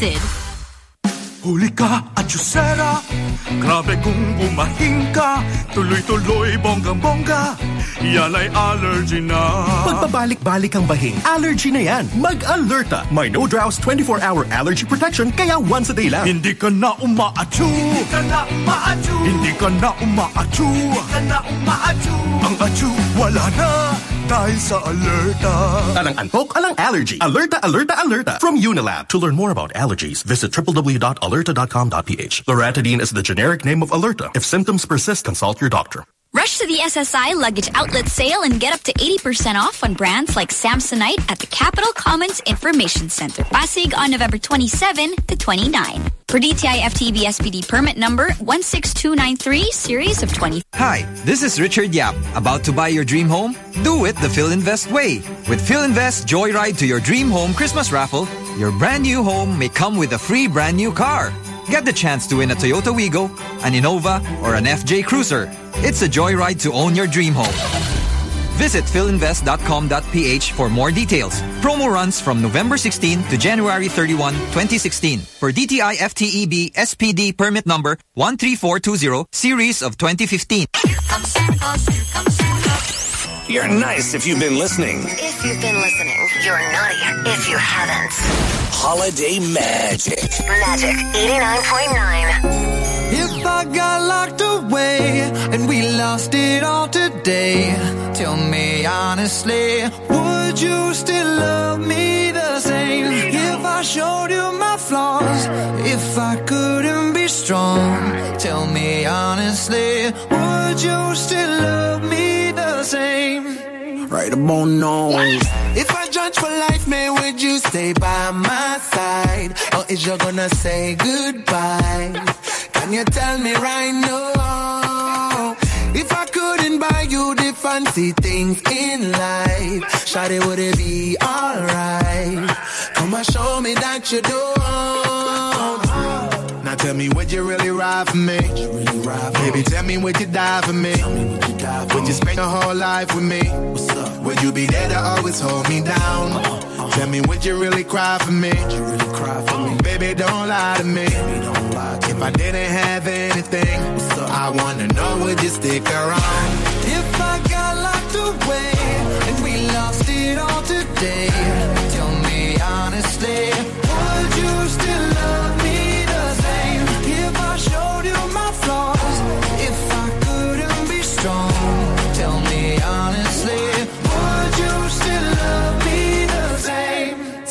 Huli ka at Yusera Grabe kung bumahing ka Tuloy-tuloy bonggang-bongga. Yan ay allergy na. Pagpabalik-balik ang bahing, allergy na yan. Mag-alerta. May no drows 24-hour allergy protection kaya once a day lang. Hindi ka na umaatsu Hindi ka na umaatsu Hindi ka na umaatsu Hindi ka na umaatsu Ang atsu wala na dahil sa alerta Alang antok, alang allergy. Alerta, alerta, alerta. From Unilab. To learn more about allergies, visit www.alerta.com.ph. Loratadine is the generic name of Alerta. If symptoms persist, consult your doctor. Rush to the SSI Luggage Outlet sale and get up to 80% off on brands like Samsonite at the Capitol Commons Information Center, Pasig on November 27 to 29. For DTI FTB SPD permit number 16293, series of 20. Hi, this is Richard Yap. About to buy your dream home? Do it the Filinvest way. With Filinvest Joyride to your dream home Christmas raffle, your brand new home may come with a free brand new car. Get the chance to win a Toyota Wigo, an Innova, or an FJ Cruiser. It's a joyride to own your dream home. Visit filinvest.com.ph for more details. Promo runs from November 16 to January 31, 2016 for DTI FTEB SPD permit number 13420 series of 2015. You're nice if you've been listening. If you've been listening, you're naughty if you haven't. Holiday Magic. Magic 89.9. If I got locked away and we lost it all today, tell me honestly, would you still love me the same? If I showed you my flaws, if I couldn't be strong, tell me honestly, would you still love me the same? Right about now. If I judge for life, man, would you stay by my side? Or is you gonna say goodbye? Can you tell me right now? If I couldn't buy you the fancy things in life, Shawty, would it be alright? Come and show me that you don't. Now tell me, would you really ride for me? Baby, tell me, would you die for me? Would you spend your whole life with me? Would you be there to always hold me down? Tell me, would you really cry for me? Oh, baby, don't lie to me. If I didn't have anything, so I wanna know, would you stick around? If I got locked away and we lost it all today, tell me honestly, would you still love me the same? If I showed you my flaws, if I couldn't be strong,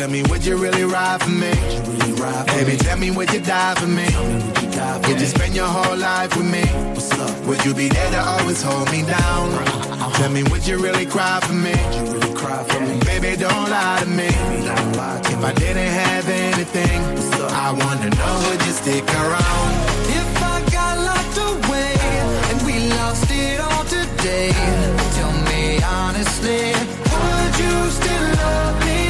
Tell me, would you really ride for me? Baby, tell me, would you die for me? Would you spend your whole life with me? Would you be there to always hold me down? Tell me, would you really cry for me? Baby, don't lie to me. If I didn't have anything, I wanna know, would you stick around? If I got locked away and we lost it all today, tell me honestly, would you still love me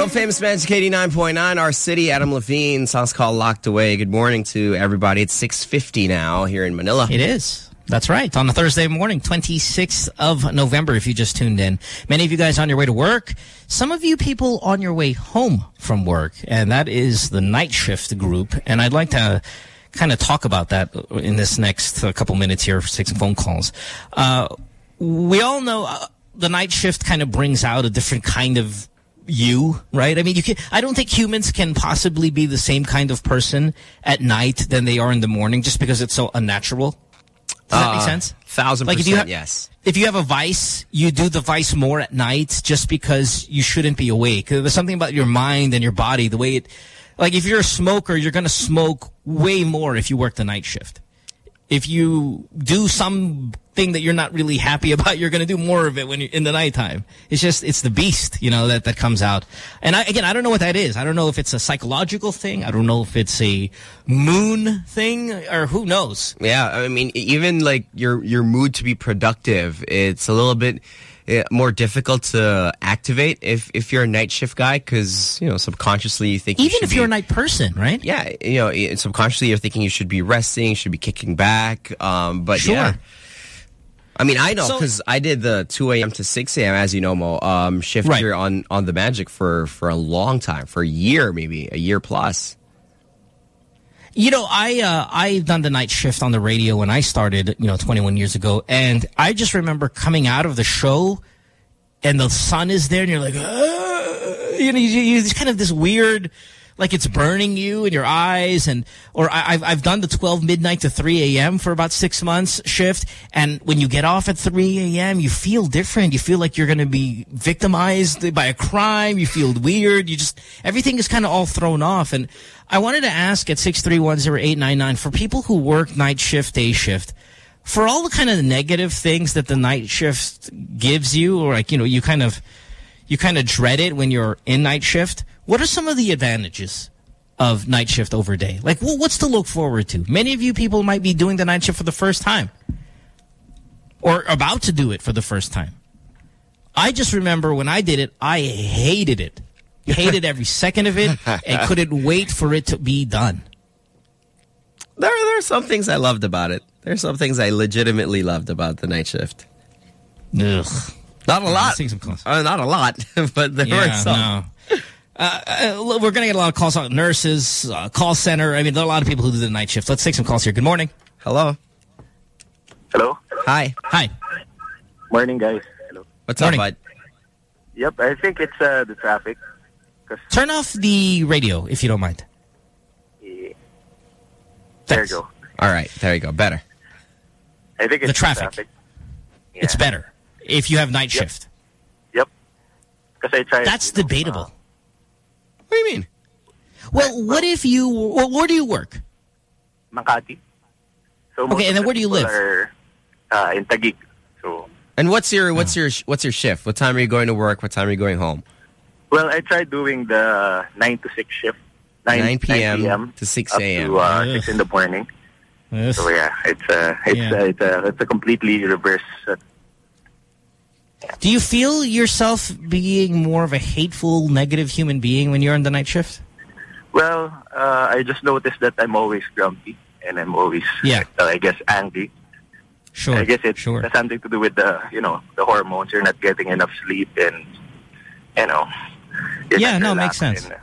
World famous Magic 89.9, R. City, Adam Levine. Song's called Locked Away. Good morning to everybody. It's 6.50 now here in Manila. It is. That's right. On a Thursday morning, 26th of November, if you just tuned in. Many of you guys on your way to work. Some of you people on your way home from work. And that is the night shift group. And I'd like to kind of talk about that in this next uh, couple minutes here for six phone calls. Uh, we all know uh, the night shift kind of brings out a different kind of you, right? I mean, you can, I don't think humans can possibly be the same kind of person at night than they are in the morning just because it's so unnatural. Does that make Uh, sense? Thousand Like if you percent, yes. If you have a vice, you do the vice more at night just because you shouldn't be awake. There's something about your mind and your body, the way it, like if you're a smoker, you're going to smoke way more if you work the night shift. If you do something that you're not really happy about, you're going to do more of it when you're in the nighttime. It's just, it's the beast, you know, that, that comes out. And I, again, I don't know what that is. I don't know if it's a psychological thing. I don't know if it's a moon thing or who knows. Yeah, I mean, even like your your mood to be productive, it's a little bit more difficult to activate if if you're a night shift guy because you know subconsciously you think Even should if you're a night person, right? Yeah, you know, subconsciously you're thinking you should be resting, you should be kicking back. Um, but Sure. yeah. I mean, I know So- because I did the 2 a.m. to 6 a.m. as you know, Mo, um, shift Right. here on on the Magic for for a long time, for a year, maybe a year plus. You know, I uh, I've done the night shift on the radio when I started, you know, 21 years ago, and I just remember coming out of the show, and the sun is there, and you're like, "Ah," you know, you, you, it's kind of this weird, like it's burning you in your eyes and or I, I've I've done the 12 midnight to 3 a.m. for about six months shift and when you get off at 3 a.m. you feel different you feel like you're gonna be victimized by a crime you feel weird you just everything is kind of all thrown off and I wanted to ask at 6310899 for people who work night shift day shift for all the kind of negative things that the night shift gives you or like you know you kind of you kind of dread it when you're in night shift. What are some of the advantages of night shift over day? Like, wh- what's to look forward to? Many of you people might be doing the night shift for the first time or about to do it for the first time. I just remember when I did it, I hated it. Hated every second of it and couldn't wait for it to be done. There, there are some things I loved about it. There are some things I legitimately loved about the night shift. Ugh. Not a lot. Uh, not a lot, but there were some. no. Uh, uh, we're going to get a lot of calls on nurses, uh, call center. I mean, there are a lot of people who do the night shift. Let's take some calls here. Good morning. Hello. Hello. Hi. Hi. Morning, guys. Hello. What's Morning. up, bud? Yep, I think it's uh, the traffic. Turn off the radio if you don't mind. There you go. All right. There you go. Better. I think it's The traffic. traffic. It's better if you have night shift. Yep. Because I tried. That's debatable. uh, what do you mean? Well, what if you... Well, where do you work? Makati. So Okay, and then the where do you live? Are, uh, in Taguig. So, And what's your what's your what's your shift? What time are you going to work? What time are you going home? well, I tried doing the 9 to 6 shift. 9, 9 p.m. 9 to 6 up a.m. To, uh, 6 in the morning. Ugh. So, yeah, it's, uh, it's, Yeah. uh, it's, uh, it's a completely reverse. Do you feel yourself being more of a hateful, negative human being when you're on the night shift? well, uh, I just noticed that I'm always grumpy and I'm always, Yeah. uh, I guess, angry. Sure. I guess it sure. has something to do with the, you know, the hormones. You're not getting enough sleep and, you know. Yeah, no, makes sense. and, uh,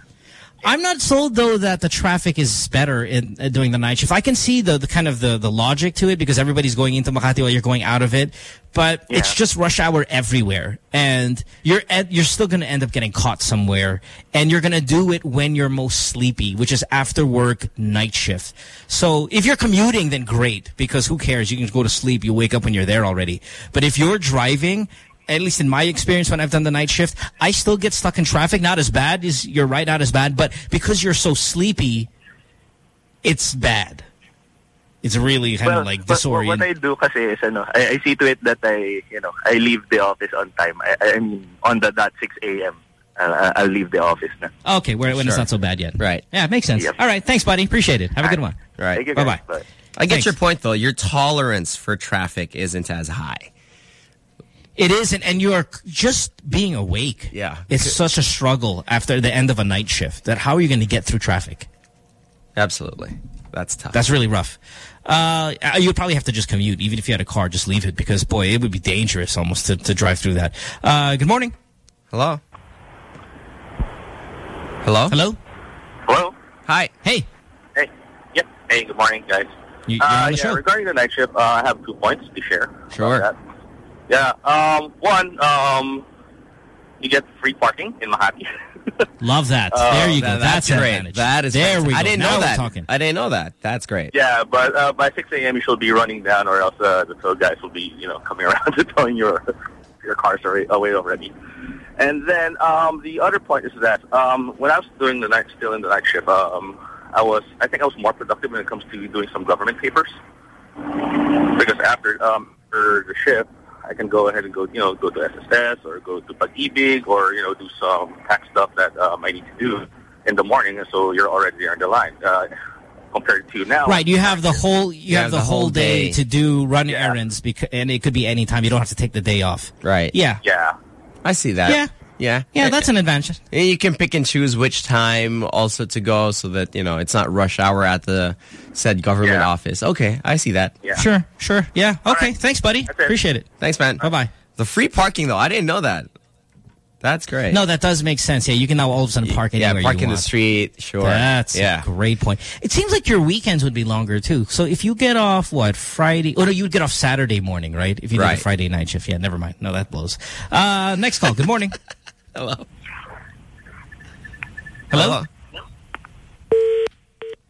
I'm not sold though that the traffic is better in uh, doing the night shift. I can see the, the kind of the, the logic to it because everybody's going into Makati while you're going out of it, but it's just rush hour everywhere, and you're at, you're still going to end up getting caught somewhere, and you're going to do it when you're most sleepy, which is after work night shift. So if you're commuting, then great because who cares? You can go to sleep, you wake up when you're there already. But if you're driving at least in my experience when I've done the night shift, I still get stuck in traffic. Not as bad as you're right, not as bad, but because you're so sleepy, it's bad. It's really kind well, of like but what disorienting. I do kasi is, ano, I, I see to it that I, you know, I leave the office on time. I, I mean, on the dot 6 a.m. I'll, I'll leave the office na. Okay, where, when it's not so bad yet. Right. Yeah, it makes sense. All right, thanks, buddy. Appreciate it. Have a good one. Right. Thank you, guys. Bye-bye. Bye. I get Thanks. your point though. Your tolerance for traffic isn't as high. It is, and, and you are just being awake. Yeah. It's such a struggle after the end of a night shift that how are you going to get through traffic? Absolutely. That's tough. That's really rough. Uh, you'd probably have to just commute. Even if you had a car, just leave it because, boy, it would be dangerous almost to, to drive through that. Uh, good morning. Hello. Hello. Hello. Hello? Hi. Hey. Hey. Yep. Hey, good morning, guys. You, you're Uh, on the yeah, show. regarding the night shift, uh, I have two points to share. about Sure. That. Yeah. Um, one, um, you get free parking in Makati. Love that. Uh, there you go. That- That's, that's great. advantage. That is. There we go. I didn't Now know we're that. talking. I didn't know that. That's great. yeah, but uh, by 6 a.m. you should be running down, or else uh, the tow guys will be, you know, coming around to towing your your cars away, away already. And then um, the other point is that um, when I was doing the night, still in the night shift, um, I was, I think I was more productive when it comes to doing some government papers. Because after um, after the shift, I can go ahead and go, you know, go to SSS or go to Pag-ibig or, you know, do some tax stuff that um, I need to do in the morning. So you're already there on the line. Uh, compared to now. Right, you have the whole you have the, whole day, to do run errands, because, and it could be any time. You don't have to take the day off. Right. Yeah. Yeah. I see that. Yeah. Yeah. Yeah, that's an advantage. And you can pick and choose which time also to go so that, you know, it's not rush hour at the said government office. Okay, I see that. Yeah. Sure, sure. Yeah. Okay. Thanks, buddy. Appreciate it. Thanks, man. Bye-bye. The free parking, though, I didn't know that. That's great. No, that does make sense. Yeah, you can now all of a sudden park anywhere yeah, park you in the street, sure. That's yeah. a great point. It seems like your weekends would be longer too. So if you get off what Friday? Oh no, you would get off Saturday morning, right? If you did a Friday night shift, yeah. Never mind. No, that blows. Uh, next call. Good morning. Hello. Hello.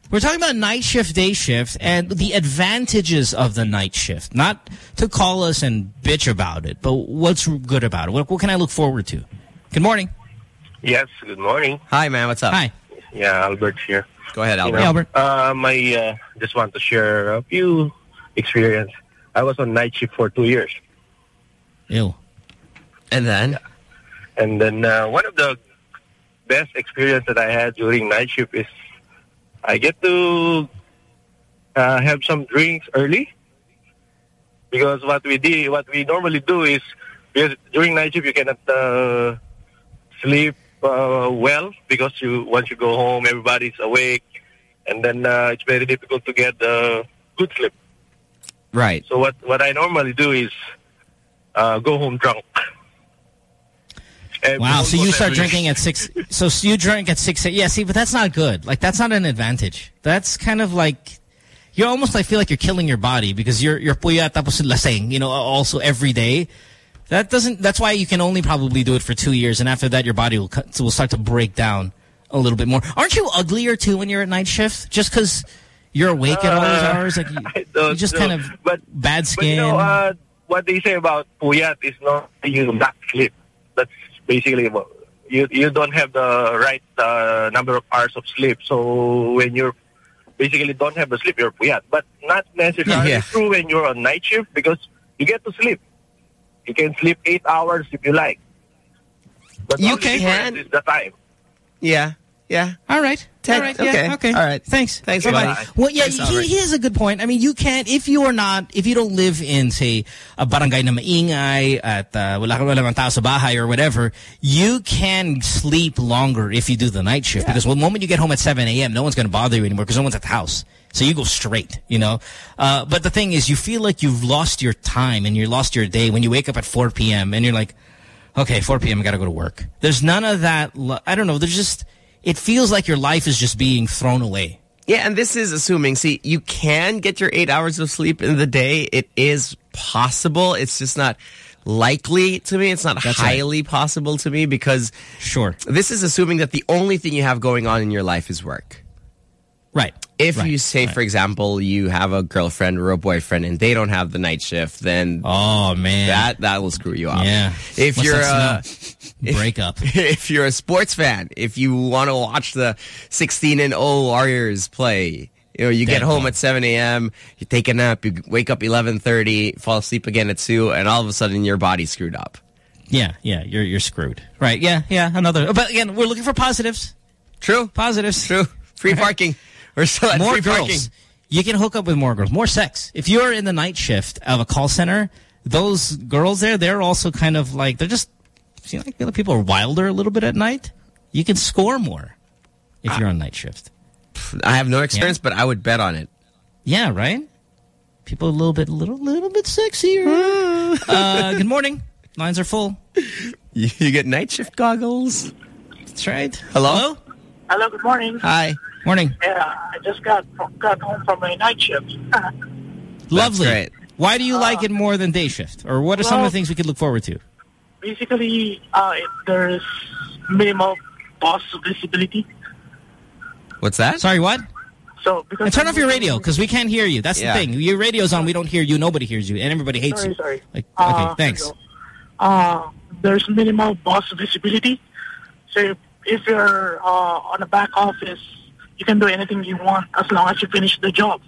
We're talking about night shift, day shift, and the advantages of the night shift. Not to call us and bitch about it, but what's good about it? What, what can I look forward to? Good morning. Yes, good morning. Hi, man. What's up? Hi. Yeah, Albert here. Go ahead, You Albert. know, Albert. Um, I uh, just want to share a few experience. I was on night shift for two years. Ew. And then? And then uh, one of the best experience that I had during night shift is I get to uh, have some drinks early because what we do, what we normally do is because during night shift you cannot uh, sleep uh, well because you once you go home everybody's awake and then uh, it's very difficult to get uh, good sleep. Right. So what what I normally do is uh, go home drunk. Wow, so you start drinking at 6. So you drink at 6. Yeah, see, but that's not good. Like, that's not an advantage. That's kind of like... you're almost like feel like you're killing your body because you're you're puyat tapos lasing, you know, also every day. That doesn't. That's why you can only probably do it for two years, and after that, your body will cut, will start to break down a little bit more. Aren't you uglier too when you're at night shift? Just because you're awake at all those Uh, hours, like you, I you just know. kind of but bad skin. But you know, uh, what they say about puyat is not you not sleep. That's basically you you don't have the right uh, number of hours of sleep. So when you're basically don't have the sleep, you're puyat. But not necessarily Yeah. true when you're on night shift because you get to sleep. You can sleep eight hours if you like. But You the only can. difference is the time. Yeah. Yeah. All right. Ten- All right. okay. Yeah, okay. All right. Thanks. Thanks, Bye-bye. Well, yeah, Thanks, he, he has a good point. I mean, you can't, if you are not, if you don't live in, say, a barangay na maingay at uh, wala walang tao sa bahay or whatever, you can sleep longer if you do the night shift. Because the moment you get home at 7 a.m., no one's going to bother you anymore because no one's at the house. So you go straight, you know. Uh, but the thing is, you feel like you've lost your time and you lost your day when you wake up at 4 p.m. and you're like, okay, 4 p.m. I got to go to work. There's none of that. I don't know. There's just, it feels like your life is just being thrown away. Yeah, and this is assuming, see, you can get your eight hours of sleep in the day. It is possible. It's just not likely to me. It's not That's right. highly possible to me because Sure. this is assuming that the only thing you have going on in your life is work. Right. If Right, you say, right. for example, you have a girlfriend or a boyfriend and they don't have the night shift, then Oh, man. that that will screw you up. Yeah. If What's you're a? Breakup. if you're a sports fan, if you want to watch the 16 and 0 Warriors play, you know, you get home at 7 a.m., you take a nap, you wake up 11:30, fall asleep again at 2, and all of a sudden your body's screwed up. Yeah, yeah, you're you're screwed. Right, yeah, yeah, another. But again, we're looking for positives. True. Positives. True. Free parking. We're still at More girls. parking. You can hook up with more girls. More sex. If you're in the night shift of a call center, those girls there, they're also kind of like, they're just, seem like the other people are wilder a little bit at night. You can score more if you're on night shift. I have no experience, but I would bet on it. Yeah, right? People a little bit, little, little bit sexier. uh, good morning. Lines are full. You, you get night shift goggles. That's right. Hello? Hello, good morning. Hi. Morning. Yeah, I just got got home from a night shift. Lovely. great. Why do you like it more than day shift? Or what are some of the things we could look forward to? Basically, uh, there's minimal boss visibility. What's that? Sorry, what? So because And turn I'm off your radio because we can't hear you. That's Yeah. the thing. Your radio's on. We don't hear you. Nobody hears you. And everybody hates Sorry, you. sorry. Like, Uh, okay, thanks. here. Uh, there's minimal boss visibility. So if, if you're uh, on a back office, you can do anything you want as long as you finish the job.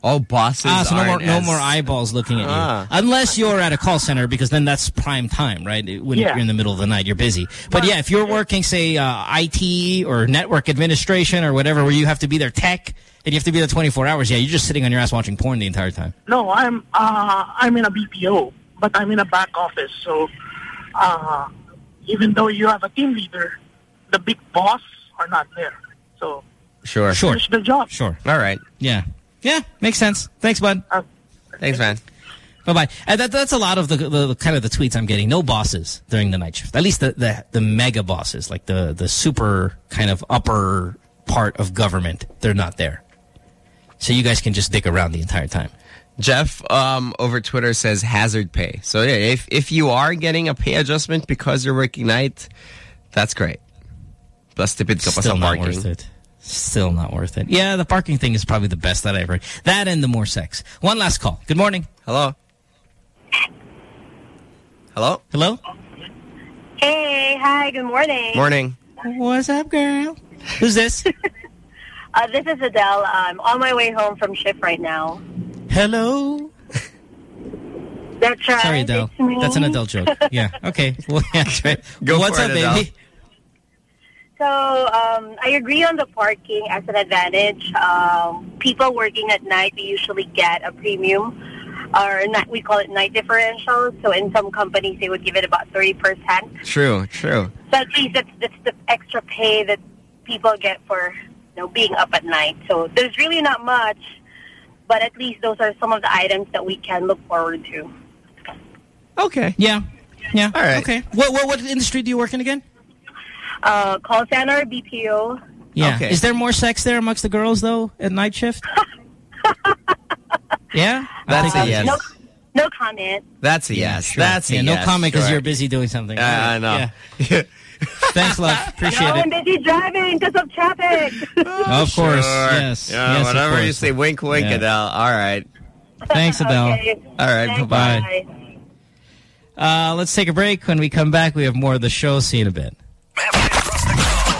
Oh, bosses Ah, so no more, no more eyeballs looking at Ah. you. Unless you're at a call center because then that's prime time, right? When Yeah. you're in the middle of the night, you're busy. But yeah, if you're working, say, uh, IT or network administration or whatever, where you have to be there tech and you have to be there 24 hours, yeah, you're just sitting on your ass watching porn the entire time. No, I'm uh, I'm in a BPO, but I'm in a back office. So uh, even though you have a team leader, the big boss are not there. So Sure. Sure. finish the job. Sure. All right. Yeah. Yeah, makes sense. Thanks, bud. Thanks, man. Bye bye. And that, that's a lot of the, the, the kind of the tweets I'm getting. No bosses during the night shift. At least the the, the mega bosses, like the the super kind of upper part of government, they're not there. So you guys can just dick around the entire time. Jeff um, over Twitter says hazard pay. So yeah, if if you are getting a pay adjustment because you're working night, that's great. Plus tipid ka pa Still sa not parking. worth it. Still not worth it. Yeah, the parking thing is probably the best that I've heard. That and the more sex. One last call. Good morning. Hello. Hello? Hello? Hey, hi, good morning. Morning. What's up, girl? Who's this? uh, this is Adele. I'm on my way home from shift right now. Hello? That's right. Sorry, Adele. it's me. That's an adult joke. Yeah. Okay. Well, yeah, that's right. Go What's for up, it, Adele. baby? So um, I agree on the parking as an advantage. Um, people working at night, we usually get a premium, or night, we call it night differential. So in some companies, they would give it about 30%. True, true. So at least that's, that's the extra pay that people get for you know, being up at night. So there's really not much, but at least those are some of the items that we can look forward to. Okay. Yeah. Yeah. All right. Okay. What, what, what industry do you work in again? Uh, call center, BPO. Yeah. Okay. Is there more sex there amongst the girls, though, at night shift? yeah? That's Uh, a yes. No, no comment. That's a yes. Sure. That's a yeah, yes. No comment because sure. you're busy doing something. Uh, I know. Yeah. Thanks, love. Appreciate no, it. I'm busy driving because of traffic. Of course. Sure. Yes. Yeah, yes, whatever you say, wink, wink, Yeah. Adele. All right. Thanks, Adele. Okay. All right. Thanks, Bye-bye. Uh, let's take a break. When we come back, we have more of the show. See you in a bit.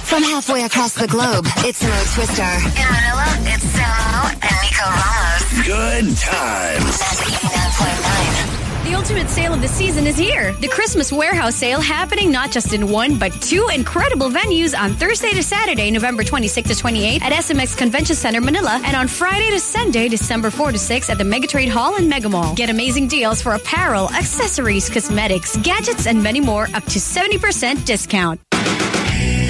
From halfway across the globe, it's Mo Twister. In Manila, it's Sam O and Nico Ramos. Good times. Magic 89.9. The ultimate sale of the season is here. The Christmas warehouse sale happening not just in one, but two incredible venues on Thursday to Saturday, November 26 to 28 at SMX Convention Center, Manila, and on Friday to Sunday, December 4 to 6 at the Megatrade Hall and Megamall. Get amazing deals for apparel, accessories, cosmetics, gadgets, and many more, up to 70% discount.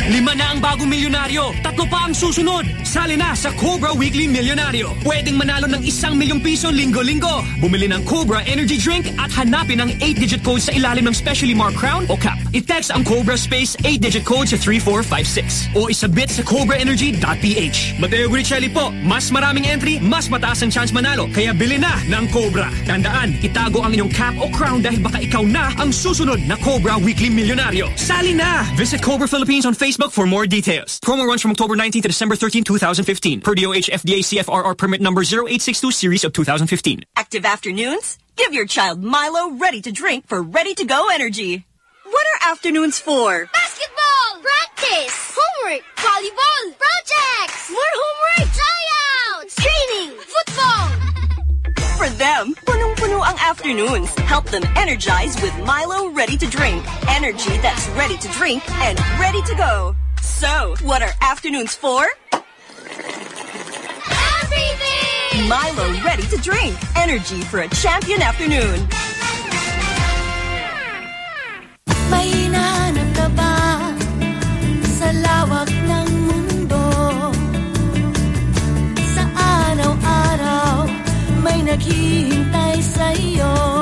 Lima na ang bagong milyonaryo. Tatlo pa ang susunod. Sali na sa Cobra Weekly Milyonaryo. Pwedeng manalo ng isang milyong piso linggo-linggo. Bumili ng Cobra Energy Drink at hanapin ang 8-digit code sa ilalim ng specially marked crown o cap. I-text ang Cobra Space 8-digit code sa 3456 o isabit sa cobraenergy.ph. Mateo Guricelli po, mas maraming entry, mas mataas ang chance manalo. Kaya bili na ng Cobra. Tandaan, itago ang inyong cap o crown dahil baka ikaw na ang susunod na Cobra Weekly Milyonaryo. Sali na! Visit Cobra Philippines on Facebook for more details. Promo runs from October 19 to December 13, 2015. Per DOH FDA CFRR permit number 0862 series of 2015. Active afternoons? Give your child Milo ready to drink for ready to go energy. What are afternoons for? Basketball! Practice! Homework! Volleyball! Projects! More homework! Tryouts! Training! Football! For them, punong-puno ang afternoons. Help them energize with Milo ready to drink. Energy that's ready to drink and ready to go. So, what are afternoons for? Everything! Milo ready to drink. Energy for a champion afternoon. May hinahanap ka ba sa lawak naghihintay sa'yo.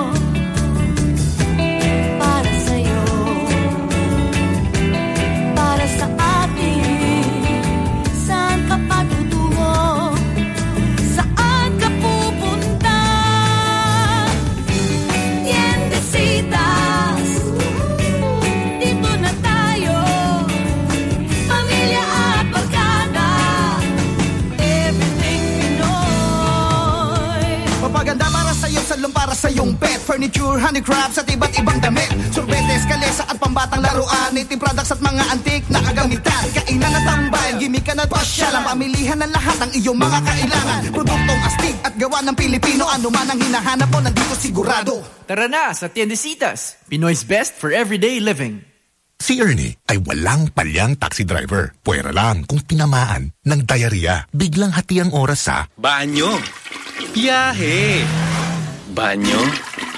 Furniture, handicrafts at iba't ibang damit Sorbetes, kalesa at pambatang laruan Native products at mga antik na kagamitan Kainan at tambay, gimikan at pasyal Ang pamilihan ng lahat ng iyong mga kailangan Produktong astig at gawa ng Pilipino Ano man ang hinahanap mo, nandito sigurado Tara na sa Tiendesitas, Pinoy's best for everyday living. Si Ernie ay walang palyang taxi driver. Pwera lang kung tinamaan ng diarrhea. Biglang hati ang oras sa Banyo. Biyahe. Banyo.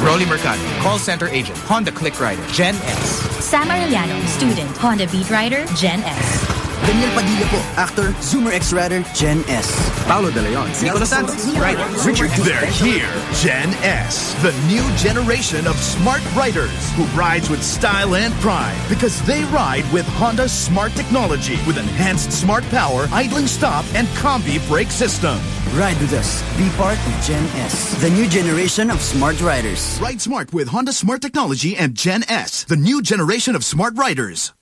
Rolly Mercado, call center agent, Honda Click Rider, Gen S. Sam Arellano, student, Honda Beat Rider, Gen S. Daniel Padilla po, actor, Zoomer X Rider, Gen S. Paolo De Leon, Nicolas Santos, right? Richard They're here, Gen S, the new generation of smart riders who rides with style and pride because they ride with Honda Smart Technology with enhanced smart power, idling stop, and combi brake system. Ride with us. Be part of Gen S, the new generation of smart riders. Ride smart with Honda Smart Technology and Gen S, the new generation of smart riders.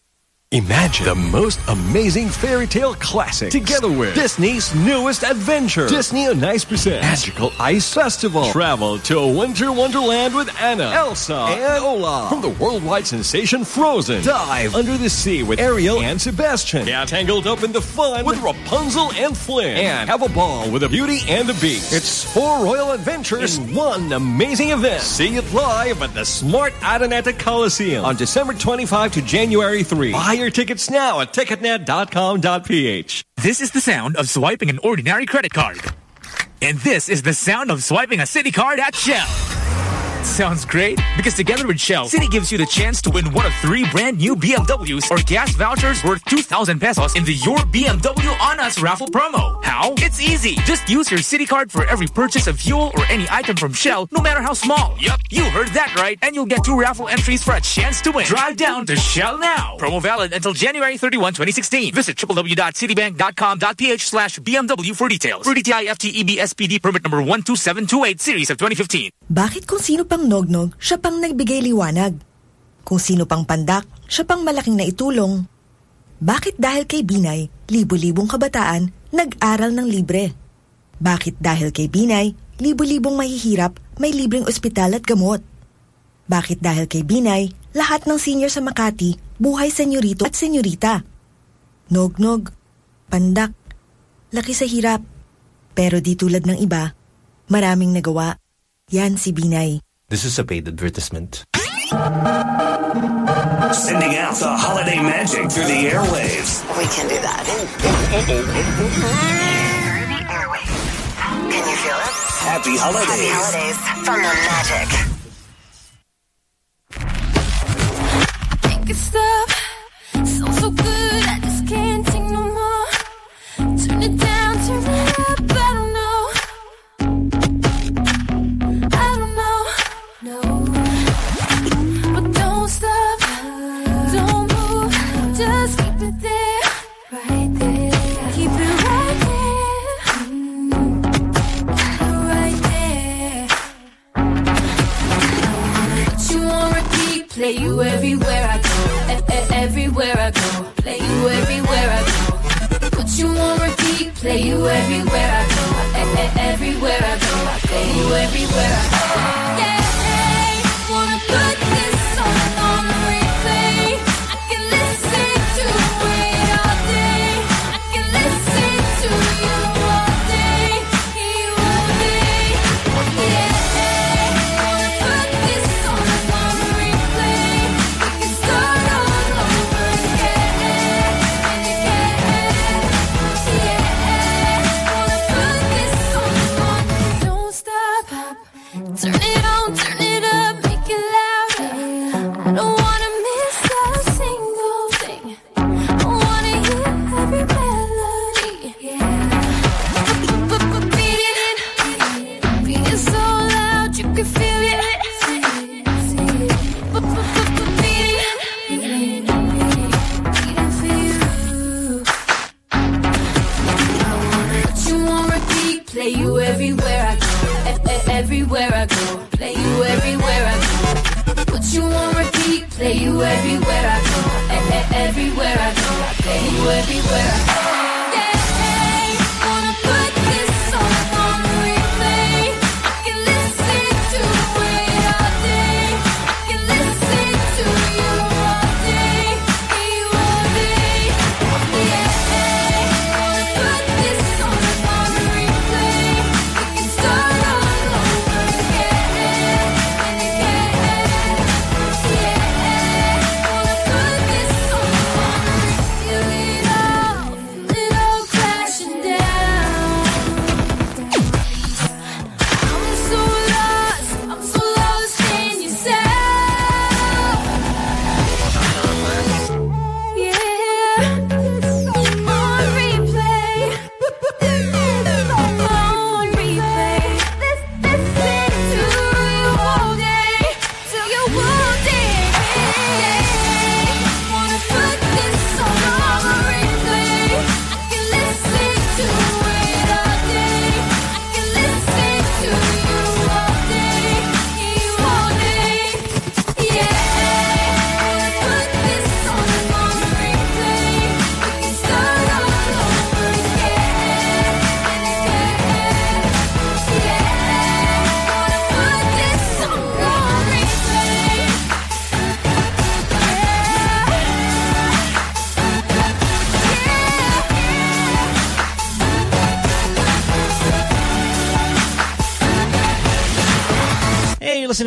Imagine the most amazing fairy tale classic together with Disney's newest adventure. Disney on Ice presents Magical Ice Festival. Travel to a winter wonderland with Anna, Elsa, and Olaf. From the worldwide sensation Frozen. Dive under the sea with Ariel and Sebastian. Get tangled up in the fun with Rapunzel and Flynn. And have a ball with the Beauty and the Beast. It's four royal adventures in one amazing event. See it live at the Smart Araneta Coliseum on December 25 to January 3. Buy your tickets now at ticketnet.com.ph. This is the sound of swiping an ordinary credit card. And this is the sound of swiping a Citi card at Shell. Sounds great? Because together with Shell, Citi gives you the chance to win one of three brand new BMWs or gas vouchers worth 2,000 pesos in the Your BMW on Us raffle promo. How? It's easy. Just use your Citi card for every purchase of fuel or any item from Shell, no matter how small. Yup, you heard that right. And you'll get two raffle entries for a chance to win. Drive down to Shell now. Promo valid until January 31, 2016. Visit www.citibank.com.ph slash BMW for details. For DTI FTEB SPD permit number 12728 series of 2015. Bakit kung sino pang nognog, siya pang nagbigay liwanag? Kung sino pang pandak, siya pang malaking naitulong? Bakit dahil kay Binay, libo-libong kabataan nag-aral ng libre? Bakit dahil kay Binay, libo-libong mahihirap may libreng ospital at gamot? Bakit dahil kay Binay, lahat ng senior sa Makati buhay senyorito at senyorita? Nognog, pandak, laki sa hirap. Pero di tulad ng iba, maraming nagawa. Yan si Binay. This is a paid advertisement. Sending out the holiday magic through the airwaves. We can do that. Through the airwaves. Can you feel it? Happy holidays. Happy holidays from the magic. Make it stop.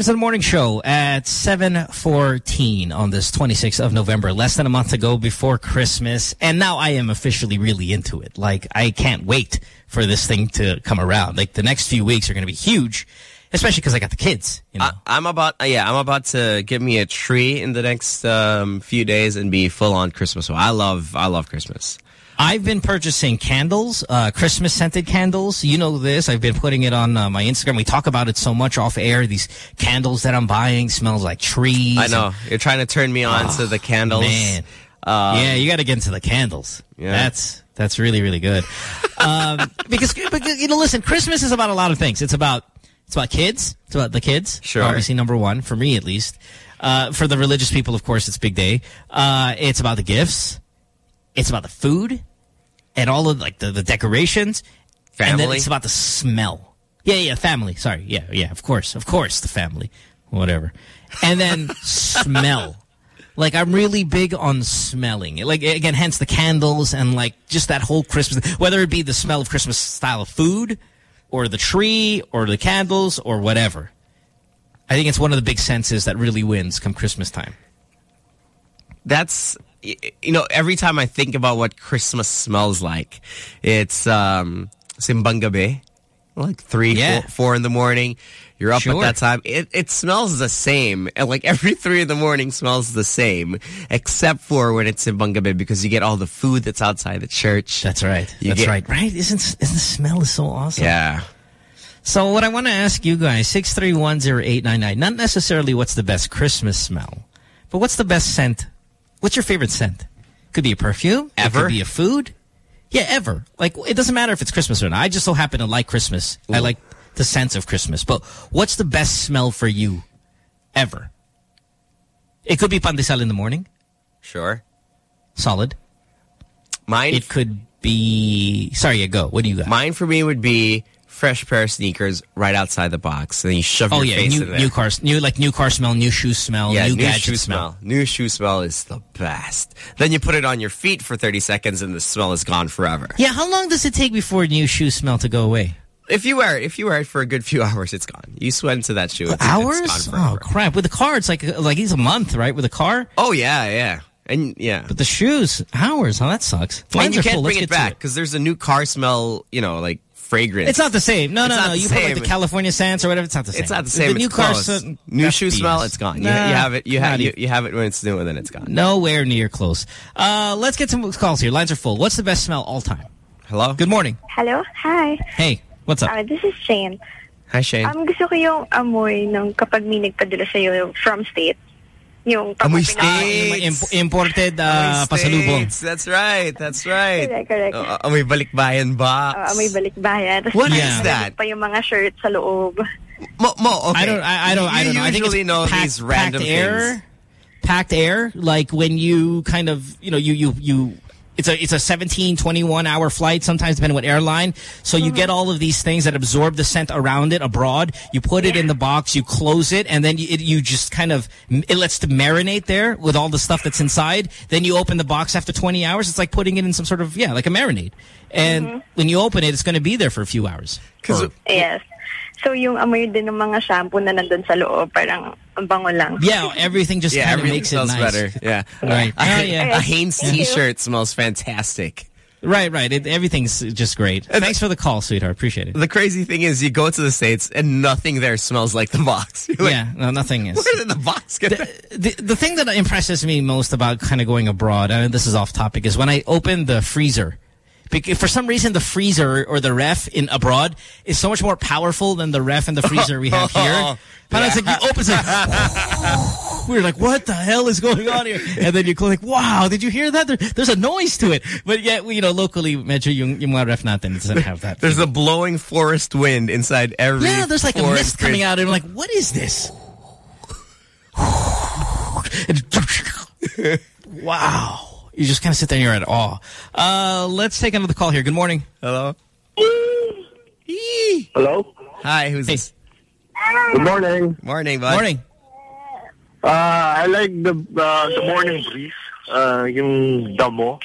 The morning show at 7.14 on this 26th of November. Less than a month to go before Christmas. And now I am officially really into it. Like, I can't wait for this thing to come around. Like, the next few weeks are going to be huge, especially because I got the kids. You know? I, I'm about uh, yeah, I'm about to get me a tree in the next um, few days and be full on Christmas. So I love I love Christmas. I've been purchasing candles, uh, Christmas scented candles. You know this. I've been putting it on uh, my Instagram. We talk about it so much off air. These candles that I'm buying smells like trees. I know you're trying to turn me on to the candles. Man. Um, yeah, you got to get into the candles. Yeah. That's that's really really good. um, because, because you know, listen, Christmas is about a lot of things. It's about it's about kids. It's about the kids. Sure. Obviously, number one for me at least. Uh, for the religious people, of course, it's big day. Uh, it's about the gifts. It's about the food and all of like the, the decorations. And then Family. it's about the smell. Yeah, yeah, family. Sorry. Yeah, yeah, of course. Of course, the family. Whatever. And then smell. Like, I'm really big on smelling. Like, again, hence the candles and, like, just that whole Christmas. Whether it be the smell of Christmas style of food or the tree or the candles or whatever. I think it's one of the big senses that really wins come Christmas time. That's you know every time I think about what Christmas smells like, it's um, simbang gabi, like three, Yeah. four, four in the morning. You're up Sure. at that time. It it smells the same, and like every three in the morning smells the same, except for when it's simbang gabi because you get all the food that's outside the church. That's right. You That's get- right. Right? Isn't, isn't the smell is so awesome? Yeah. So what I want to ask you guys, 6310899, not necessarily what's the best Christmas smell, but what's the best scent? What's your favorite scent? Could be a perfume. It Ever? could be a food. Yeah, ever. Like, it doesn't matter if it's Christmas or not. I just so happen to like Christmas. I like the sense of Christmas. But what's the best smell for you ever? It could be pandesal in the morning. Sure. Solid. Mine. It could be... Sorry, yeah, go. What do you got? Mine for me would be fresh pair of sneakers right outside the box, and then you shove Oh, your yeah. face New, in there. new cars. New, like, new car smell, new shoe smell, yeah, new, new, gadget shoe smell. smell. New shoe smell is the best. Then you put it on your feet for 30 seconds and the smell is gone forever. Yeah, how long does it take before new shoe smell to go away? If you wear it, if you wear it for a good few hours, it's gone. You sweat into that shoe. It's, Hours? It's gone oh crap! With the car, it's like like it's a month, right? With the car. Oh, yeah, yeah. And yeah. But the shoes, hours. Huh? That sucks. and Lines you can't full. bring Let's it back because there's a new car smell, you know, like fragrance. It's not the same. No, It's no, no. the You put like the California Sands or whatever. It's not the same. It's not the same. The new it's car, close. so- new shoe BS. smell, it's gone. You, Nah, you have it. You have you, you have it when it's new, and then it's gone. Nowhere near close. Uh, let's get some calls here. Lines are full. What's the best smell all time? Hello. Good morning. Hello? Hi. Hey, what's up? Uh, this is Shane. Hi, Shane. Um, gusto ko yung amoy ng kapag may nagpadala sa'yo from state. Yung Amoy pag- Ah, imp- imported uh, pasalubong. States. That's right. That's right. Correct, correct. Uh, amoy balikbayan box. Uh, amoy balikbayan. What may is that? pa yung mga shirt sa loob. Mo, Mo, okay. I don't. I, I don't. I don't know. I think usually it's know packed, these random packed air. things. Packed air, like when you kind of, you know, you you you. It's a it's a 17, 21 hour flight, sometimes depending what airline. So you get mm-hmm. all of these things that absorb the scent around it abroad. You put it in the box, you close it, and then you, it, you just kind of it lets to marinate there with all the stuff that's inside. Then you open the box after 20 hours. It's like putting it in some sort of yeah, like a marinade. And mm-hmm. when you open it, it's going to be there for a few hours. Or- Yes. So yung amoy din ng mga shampoo na nandun sa loob, parang ang bango lang. Yeah, everything just yeah, kind of everything makes it smells nice. better. Yeah. Right. A, Oh, yeah. a Hanes t-shirt smells fantastic. Right, right. It, everything's just great. Thanks for the call, sweetheart. Appreciate it. The crazy thing is you go to the States and nothing there smells like the box. You're like, yeah, no, nothing is. Where did the box get the, the thing that impresses me most about kind of going abroad, and this is off topic, is when I open the freezer. Because for some reason, the freezer or the ref in abroad is so much more powerful than the ref and the freezer we have here. And it's like you open it, we're like, what the hell is going on here? And then you go like, wow, did you hear that? There, there's a noise to it. But yet, you know, locally, medyo yung, yung mga ref natin doesn't have that. There's a blowing forest wind inside every Yeah, there's like a mist coming grid. out, and I'm like, what is this? wow. You just kind of sit there and you're at awe. Uh, let's take another call here. Good morning. Hello. Hello? Hi, who's this? Good morning. Morning, bud. Morning. Uh, I like the uh, the morning breeze. Uh, yung damo.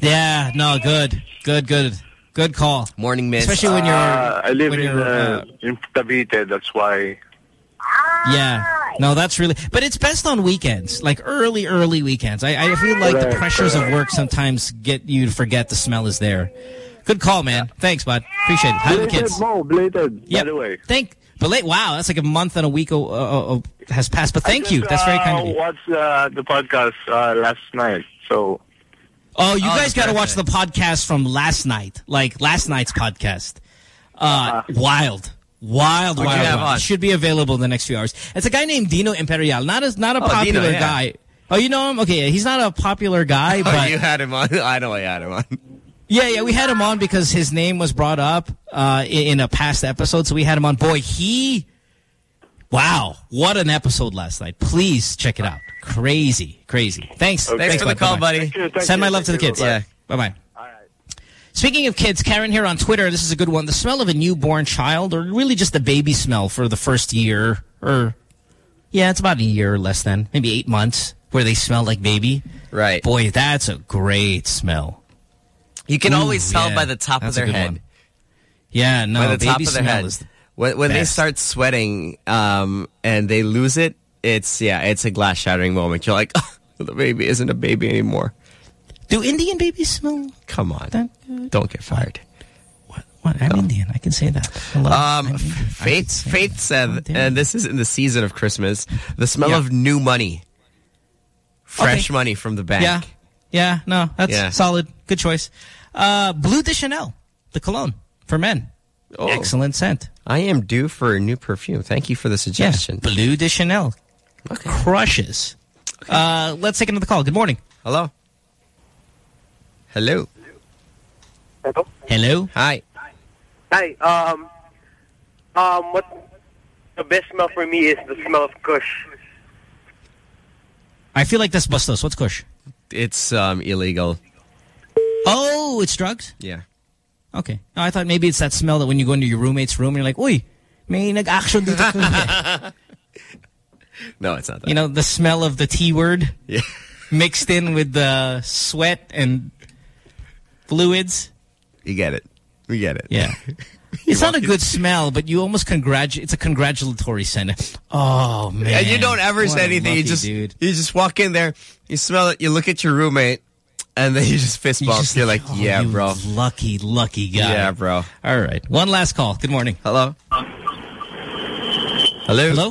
Yeah, no, good. Good, good. Good call. Morning mist. Especially when you're... Uh, I live in you're, uh, in Cavite. That's why Yeah. No, that's really, but it's best on weekends, like early, early weekends. I, I feel like the Correct, pressures of work sometimes get you to forget the smell is there. Good call, man. Thanks, bud. Appreciate it. Hi to the Belated, kids. Mo, belated, Yep. by the way. Thank, but late, wow, that's like a month and a week uh, uh, uh, has passed, but thank you. That's very kind of I you. watched uh, the podcast uh, last night, so... Oh, you Oh, guys got to watch the podcast from last night, like last night's podcast. Uh, wild. Wild, What'd wild, wild. should be available in the next few hours. It's a guy named Dino Imperial. Not as not a Oh, Dino, popular yeah. guy. Oh, you know him? Okay, he's not a popular guy, Oh, but you had him on. I know I had him on. yeah, yeah, we had him on because his name was brought up uh, in, in a past episode, so we had him on. Boy, he, wow, what an episode last night. Please check it out. Crazy, crazy. Thanks. Thanks for the bud. call, Bye-bye. buddy. Thank you, thank Send you, my love to the thank kids. you. Yeah. Bye-bye. Speaking of kids, Karen here on Twitter, this is a good one. The smell of a newborn child, or really just the baby smell for the first year, or, yeah, it's about a year or less than, maybe eight months, where they smell like baby. Right. Boy, that's a great smell. You can Ooh, always tell yeah. by the top of their head. one. Yeah, no, by the baby top of their head. is when when they start sweating um, and they lose it, it's yeah, it's a glass shattering moment. You're like, the baby isn't a baby anymore. Do Indian babies smell? Come on, that don't get fired. What? I'm Indian. I can say that. Hello. Um, Faith Faith said, and this is in the season of Christmas, the smell of new money, fresh Okay. money from the bank. Yeah. Yeah, no, that's Yeah. solid. Good choice. Uh, Bleu de Chanel, the cologne for men. Oh. Excellent scent. I am due for a new perfume. Thank you for the suggestion. Yeah, Bleu de Chanel. Crushes. Uh, let's take another call. Good morning. Hello. Hello. Hello. Hello. Hi. Hi. Um, um, what the best smell for me is the smell of Kush. I feel like that's Bustos. What's Kush? It's um, illegal. Oh, it's drugs? Yeah. Okay. No, I thought maybe it's that smell that when you go into your roommate's room, you're like, uy, may nag-action dito. No, it's not that. you know, the smell of the T word Yeah. mixed in with the sweat and fluids. You get it. We get it. Yeah. It's not a good smell, but you almost congratulate. It's a congratulatory scent. Oh man! And you don't ever What say a anything. You just dude. you just walk in there, you smell it, you look at your roommate, and then you just fist bump. just You're like, oh, yeah, you bro. lucky, lucky guy. Yeah, bro. All right, one last call. Good morning. Hello. Hello. Hello.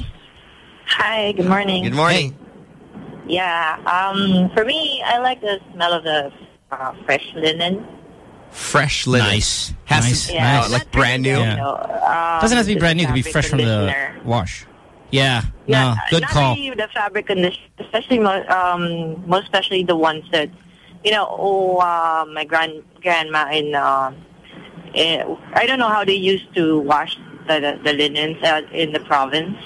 Hi, good morning. Good morning. Yeah, um, for me, I like the smell of the uh, fresh linen. Fresh linen. Nice. Has nice. to, Yeah, uh, like brand new. Yeah. You um, Doesn't have to be brand new. It could be fresh from the wash. Yeah. Yeah, no. Good not call. really the fabric conditioner, especially um, most especially the ones that, you know, oh, uh, my grand grandma in, uh, eh, I don't know how they used to wash the the, the linens uh, in the province.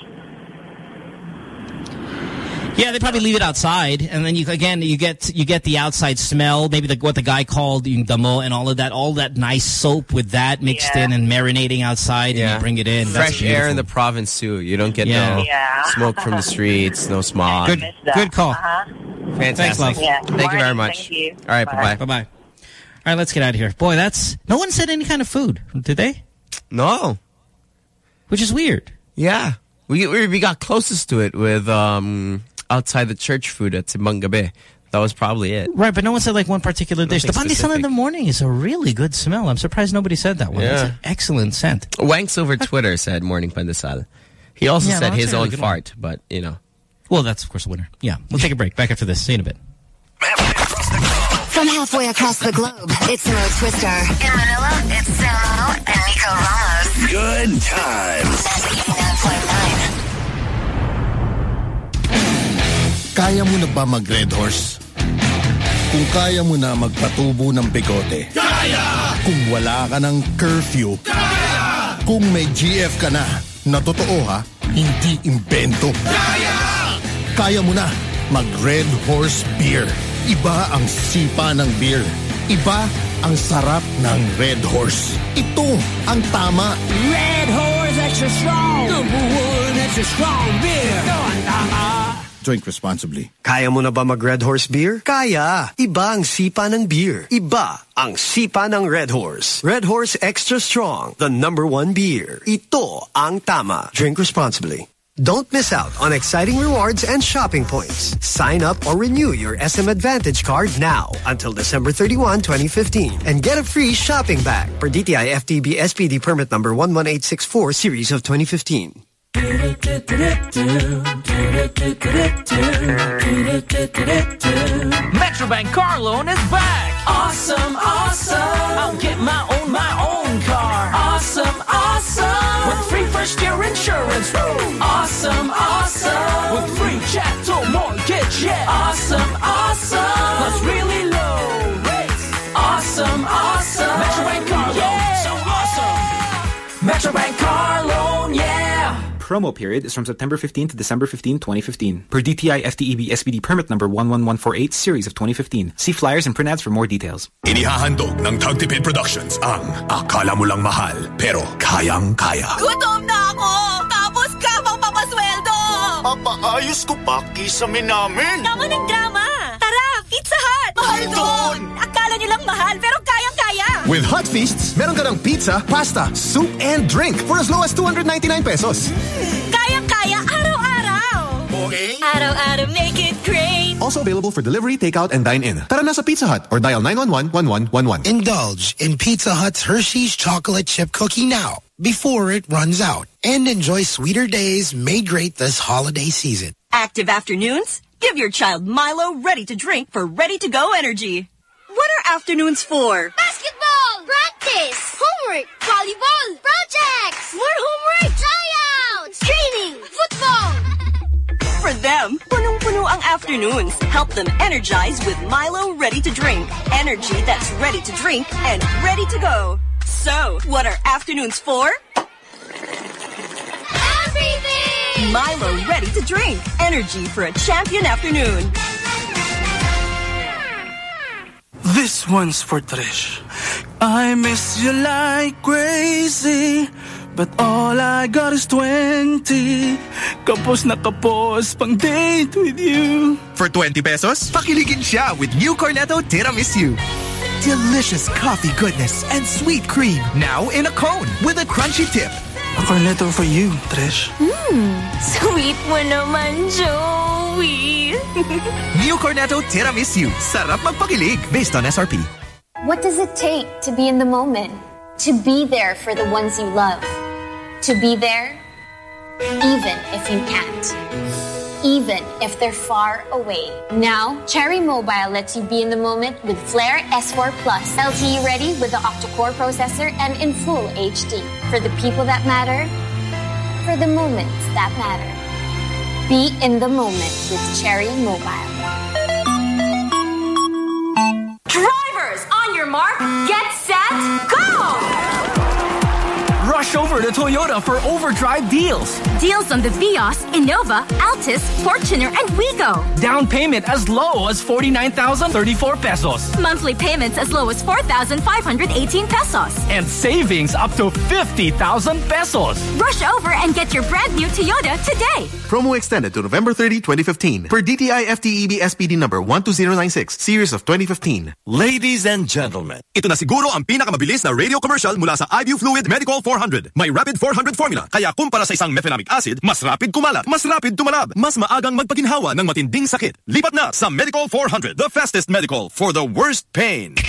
Yeah, they probably leave it outside, and then you again you get you get the outside smell, maybe the, what the guy called yung damo and all of that, all that nice soap with that mixed in and marinating outside, and you bring it in. That's Fresh air in the province too. You don't get Yeah. no Yeah. smoke from the streets, no smog. Good, good call. Uh-huh. Fantastic. Thanks, love. Yeah. Thank you very much. thank you. All right, Bye. bye bye. Bye bye. All right, let's get out of here. Boy, that's no one said any kind of food, did they? No. Which is weird. Yeah. We we, we got closest to it with um outside the church food at Simbang That was probably it. Right, but no one said like one particular dish. The Nothing pandesal in the morning is a really good smell. I'm surprised nobody said that one. It's Yeah. an excellent scent. Wanks over Twitter said morning pandesal. He also Yeah, said that's his a really own one. fart, but you know. Well, that's of course a winner. Yeah, we'll take a break. Back after this. See you in a bit. From halfway across the globe, it's Mo Twister. In Manila, it's Sam O and Nico Ramos. Good times. Kaya mo na ba mag-Red Horse? Kung kaya mo na magpatubo ng bigote. Kaya! Kung wala ka ng curfew. Kaya! Kung may GF ka na, na totoo ha, hindi imbento. Kaya! Kaya mo na mag-Red Horse Beer. Iba ang sipa ng beer. Iba ang sarap ng Red Horse. Ito ang tama. Red Horse Extra Strong. Number one extra strong beer. Ito ang tama. Drink responsibly. Kaya mo na ba mag-Red Horse Beer? Kaya! Iba ang sipa ng beer. Iba ang sipa ng Red Horse. Red Horse Extra Strong, the number one beer. Ito ang tama. Drink responsibly. Don't miss out on exciting rewards and shopping points. Sign up or renew your SM Advantage card now until December 31, 2015 and get a free shopping bag for DTI FTB SPD permit number 11864 series of 2015. Metrobank car loan is back. Awesome, awesome. I'll get my own, my own car. Awesome, awesome. With free first year insurance. Woo! Awesome, awesome. With free chattel mortgage, yeah. Awesome, awesome. Plus really low rates. Awesome, awesome. Metrobank car loan. Yeah. So awesome. Metrobank loan. Promo period is from September 15 to December 15, 2015. Per DTI FTEB SPD permit number 11148 series of 2015. See flyers and print ads for more details. Inihahandog ng Tagtipid Productions ang Akala mo lang mahal pero kayang-kaya. Gutom na ako! Tapos ka pang papasweldo! Papaayos ko pa kisame namin. Tama ng drama! Tara, Pizza Hut! Mahal doon! Akala nyo lang mahal, pero kayang-kaya! With Hot Feasts, meron ka ng pizza, pasta, soup, and drink for as low as 299 pesos. Kayang-kaya araw-araw! Okay. Araw-araw make it great! Also available for delivery, takeout, and dine-in. Tara na sa Pizza Hut or dial 911-1111. Indulge in Pizza Hut's Hershey's chocolate chip cookie now before it runs out and enjoy sweeter days made great this holiday season. Active afternoons? Give your child Milo ready to drink for ready to go energy. What are afternoons for? Basketball! Practice! Homework! Volleyball! Projects! More homework! Tryouts! Training! Football! For them, punong-puno ang afternoons. Help them energize with Milo ready to drink. Energy that's ready to drink and ready to go. So, what are afternoons for? Everything! Milo ready to drink. Energy for a champion afternoon. This one's for Trish. I miss you like crazy. But all I got is 20. Kapos na kapos pang date with you. For 20 pesos, pakiligin siya with new Cornetto Tiramisu. Delicious coffee goodness and sweet cream. Now in a cone with a crunchy tip. A cornetto for you, Trish. Mmm, sweet mo naman, Joey. New Cornetto Tiramisu. Sarap magpakilig based on SRP. What does it take to be in the moment? To be there for the ones you love. To be there even if you can't. Even if they're far away. Now, Cherry Mobile lets you be in the moment with Flair S4 Plus. LTE ready with the octa-core processor and in full HD. For the people that matter, for the moments that matter. Be in the moment with Cherry Mobile. Drivers, on your mark, get set, go! Rush over to Toyota for overdrive deals. Deals on the Vios, Innova, Altis, Fortuner, and Wigo. Down payment as low as 49,034 pesos. Monthly payments as low as 4,518 pesos. And savings up to 50,000 pesos. Rush over and get your brand new Toyota today. Promo extended to November 30, 2015. Per DTI FTEB SPD number 12096, series of 2015. Ladies and gentlemen, ito na siguro ang pinakamabilis na radio commercial mula sa IBU Fluid Medicol 400. May Rapid 400 formula, kaya kumpara sa isang mefenamic acid, mas rapid kumalat, mas rapid tumalab, mas maagang magpaginhawa ng matinding sakit. Lipat na sa Medicol 400, the fastest Medicol for the worst pain.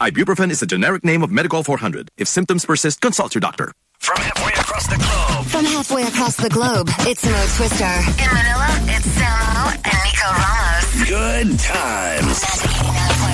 Ibuprofen is the generic name of Medicol 400. If symptoms persist, consult your doctor. From halfway across the globe. From halfway across the globe, it's Mo Twister. In Manila, it's Sam O and Nico Ramos. Good times.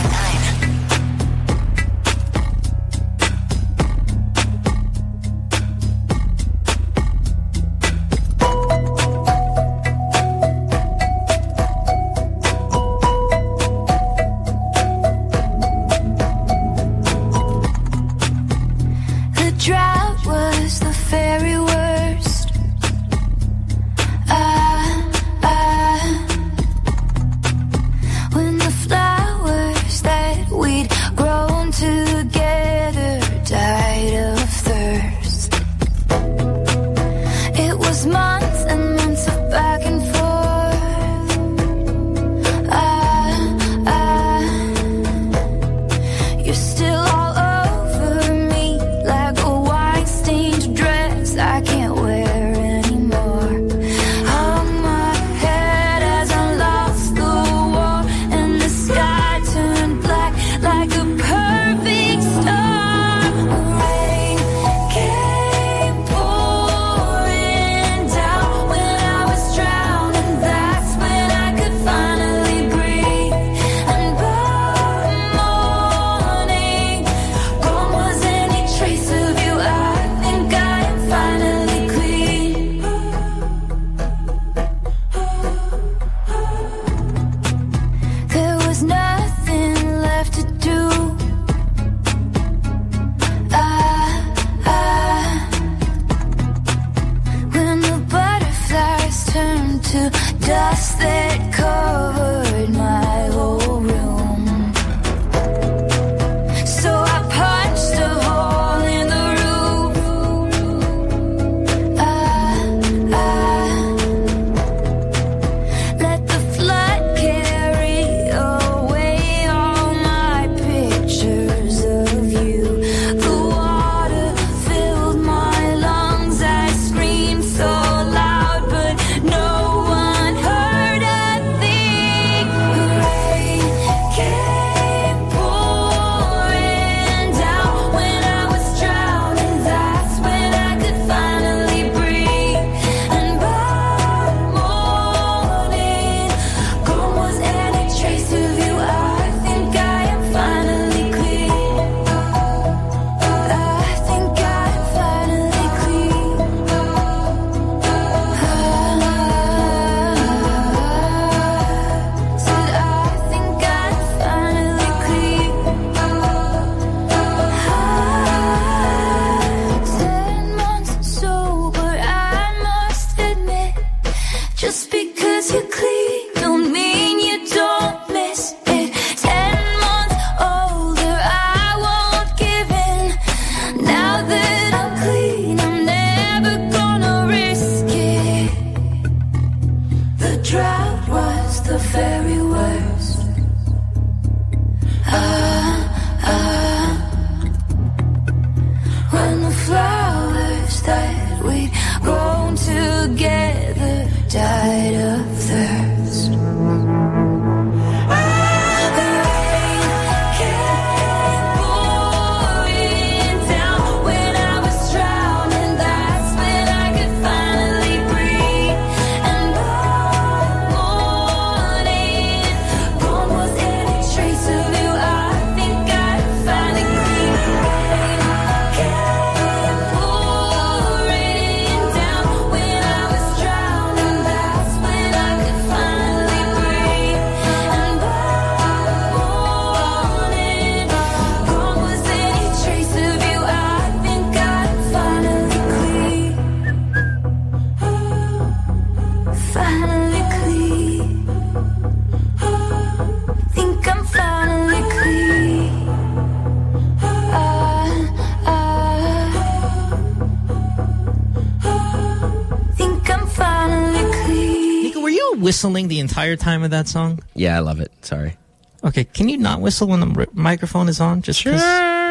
Whistling the entire time of that song? Yeah, I love it. Sorry. Okay, can you not whistle when the microphone is on? Just 'cause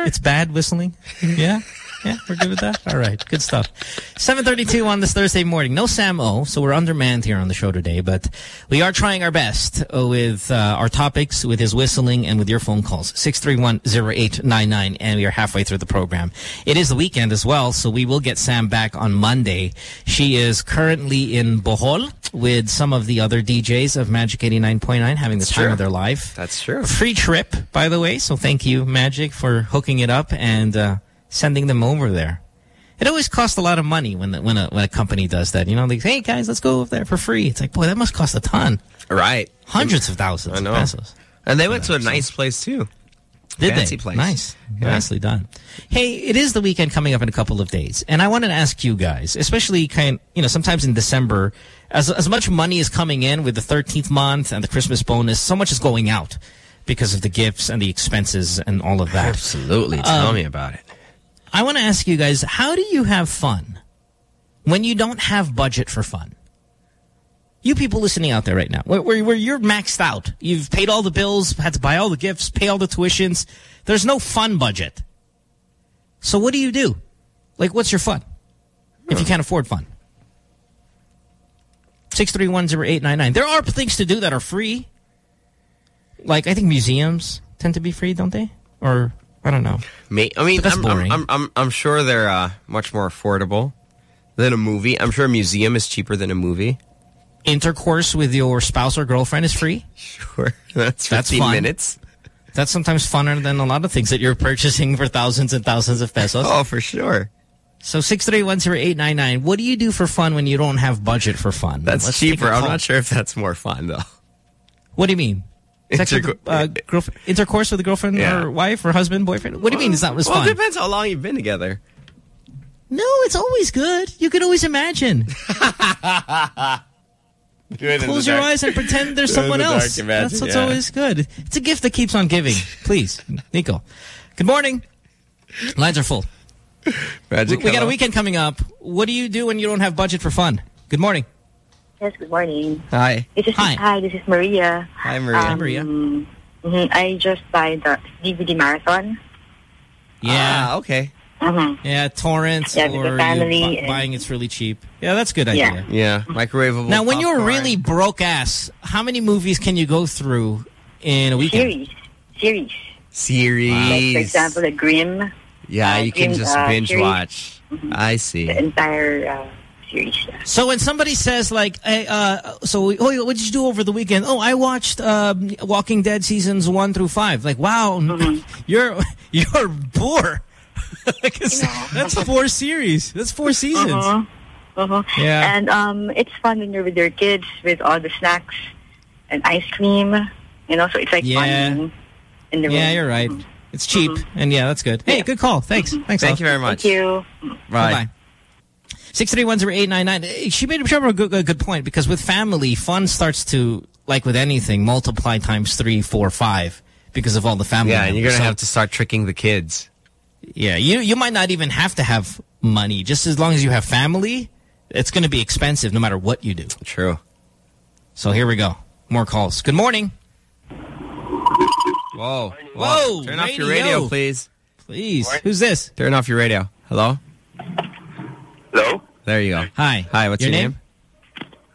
it's bad whistling. Yeah, yeah, we're good with that. All right, good stuff. 7:32 on this Thursday morning. No Sam O, so we're undermanned here on the show today, but we are trying our best with uh, our topics, with his whistling, and with your phone calls. 631-0899, and we are halfway through the program. It is the weekend as well, so we will get Sam back on Monday. She is currently in Bohol with some of the other DJs of Magic 89.9, having the time true. of their life. That's true. Free trip, by the way. So thank you, Magic, for hooking it up and uh, sending them over there. It always costs a lot of money when the, when a when a company does that. You know, they say, "Hey guys, let's go over there for free." It's like, boy, that must cost a ton, Right. hundreds of thousands I know. of pesos. And they went to a nice place too. Did Fancy they? place. Nice, Yeah. nicely done. Hey, it is the weekend coming up in a couple of days, and I wanted to ask you guys, especially kind, you know, sometimes in December, as as much money is coming in with the 13th month and the Christmas bonus, so much is going out because of the gifts and the expenses and all of that. Absolutely. Tell Um, me about it. I want to ask you guys, how do you have fun when you don't have budget for fun? You people listening out there right now, where, where, where you're maxed out. You've paid all the bills, had to buy all the gifts, pay all the tuitions. There's no fun budget. So what do you do? Like, what's your fun? If you can't afford fun. 6310899. There are things to do that are free. Like, I think museums tend to be free, don't they? Or, I don't know. Me, I mean, that's I'm, I'm, boring. I'm, I'm, I'm sure they're uh, much more affordable than a movie. I'm sure a museum is cheaper than a movie. Intercourse with your spouse or girlfriend is free. Sure. That's 15 That's fun. minutes. That's sometimes funner than a lot of things that you're purchasing for thousands and thousands of pesos. Oh, for sure. So 6310899, what do you do for fun when you don't have budget for fun? That's Let's cheaper. I'm not sure if that's more fun, though. What do you mean? Sex with, uh, intercourse with a girlfriend Yeah. or wife or husband, boyfriend? What do you mean it's not as well, fun? it depends how long you've been together. No, it's always good. You can always imagine. Close your eyes and pretend there's Do it in someone the dark, else. imagine, That's what's yeah. always good. It's a gift that keeps on giving. Please, Nico. Good morning. Lines are full. Magic, we, we got a weekend coming up. What do you do when you don't have budget for fun? Good morning. Yes, good morning. Hi. This is hi. this is Maria. Hi, Maria. Um, Maria. mhm, I just buy the DVD marathon. Yeah. Ah, okay. Mm-hmm. Yeah, torrents Yeah, or family bu- and- buying it's really cheap. Yeah, that's a good idea. Yeah, microwavable. Now, when you're really broke ass, how many movies can you go through in a weekend? Series. Series. Series. Like, for example, the Grimm, yeah, uh, you can Grimm, just uh, binge series. watch. I see. the entire uh, series. So when somebody says like, hey, uh, so oh, what did you do over the weekend? Oh, I watched um, Walking Dead seasons one through five. Like, wow, you're you're poor. That's four series. That's four seasons. Uh-huh. Uh-huh. Yeah. And um, it's fun when you're with your kids with all the snacks and ice cream. You know, so it's like Yeah. fun in the Yeah, room. you're right. It's cheap, mm-hmm. and yeah, that's good. Hey, good call. Thanks. Mm-hmm. Thanks. Thank Al. you very much. Thank you. Bye. Bye. Six three one zero eight nine nine. She made a good, a good point because with family, fun starts to like with anything multiply times three, four, five because of all the family. Yeah, and you're gonna So- have to start tricking the kids. Yeah, you you might not even have to have money. Just as long as you have family, it's going to be expensive no matter what you do. True. So here we go. More calls. Good morning. Whoa. Whoa, Turn off your radio. radio, please. Please. Who's this? Turn off your radio. Hello? Hello? There you go. Hi. Hi, what's your, Your name?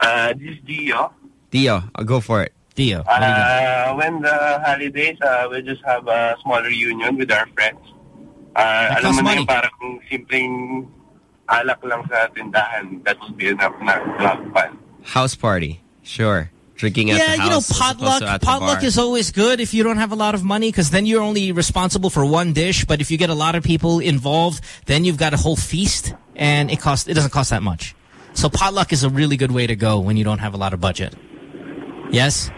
Uh, this is Gio. Dio. I'll go for it. Dio. Uh, when the holidays, uh, we just have a small reunion with our friends. Uh, alam mo na yung parang simpleng alak lang sa tindahan. That would be enough na to have fun. House party. Sure. Drinking at yeah, the house. you know, potluck. at Potluck is always good if you don't have a lot of money because then you're only responsible for one dish. But if you get a lot of people involved, then you've got a whole feast, and it costs. It doesn't cost that much. So potluck is a really good way to go when you don't have a lot of budget. Yes.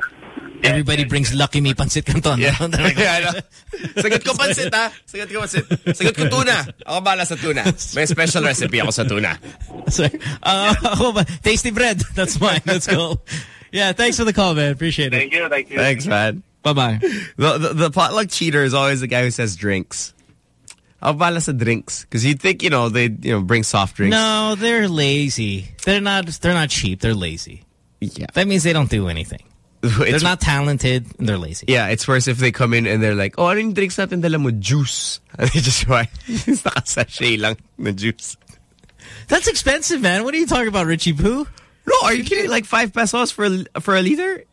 Everybody brings Lucky Me pancit canton. Yeah. yeah, I know. Sagot ko pansit, ha? Sagot ko pansit. Sagot ko tuna. Ako bala sa tuna. May special recipe ako sa tuna. Sorry. Uh, ako ba? tasty bread. That's mine. Let's go. Yeah, thanks for the call, man. Appreciate it. Thank you, thank you. Thanks, man. Bye-bye. The, the, the potluck cheater is always the guy who says drinks. Ako bala sa drinks. Because you'd think, you know, they you know bring soft drinks. No, they're lazy. They're not. They're not cheap. They're lazy. Yeah. That means they don't do anything. They're not talented and they're lazy. Yeah, it's worse if they come in and they're like, oh, ano yung drinks natin? Dala mo juice. And they just buy naka-sachet lang na juice. That's expensive, man. What are you talking about, Richie Poo? No, are you kidding? Like five pesos for a, for a liter?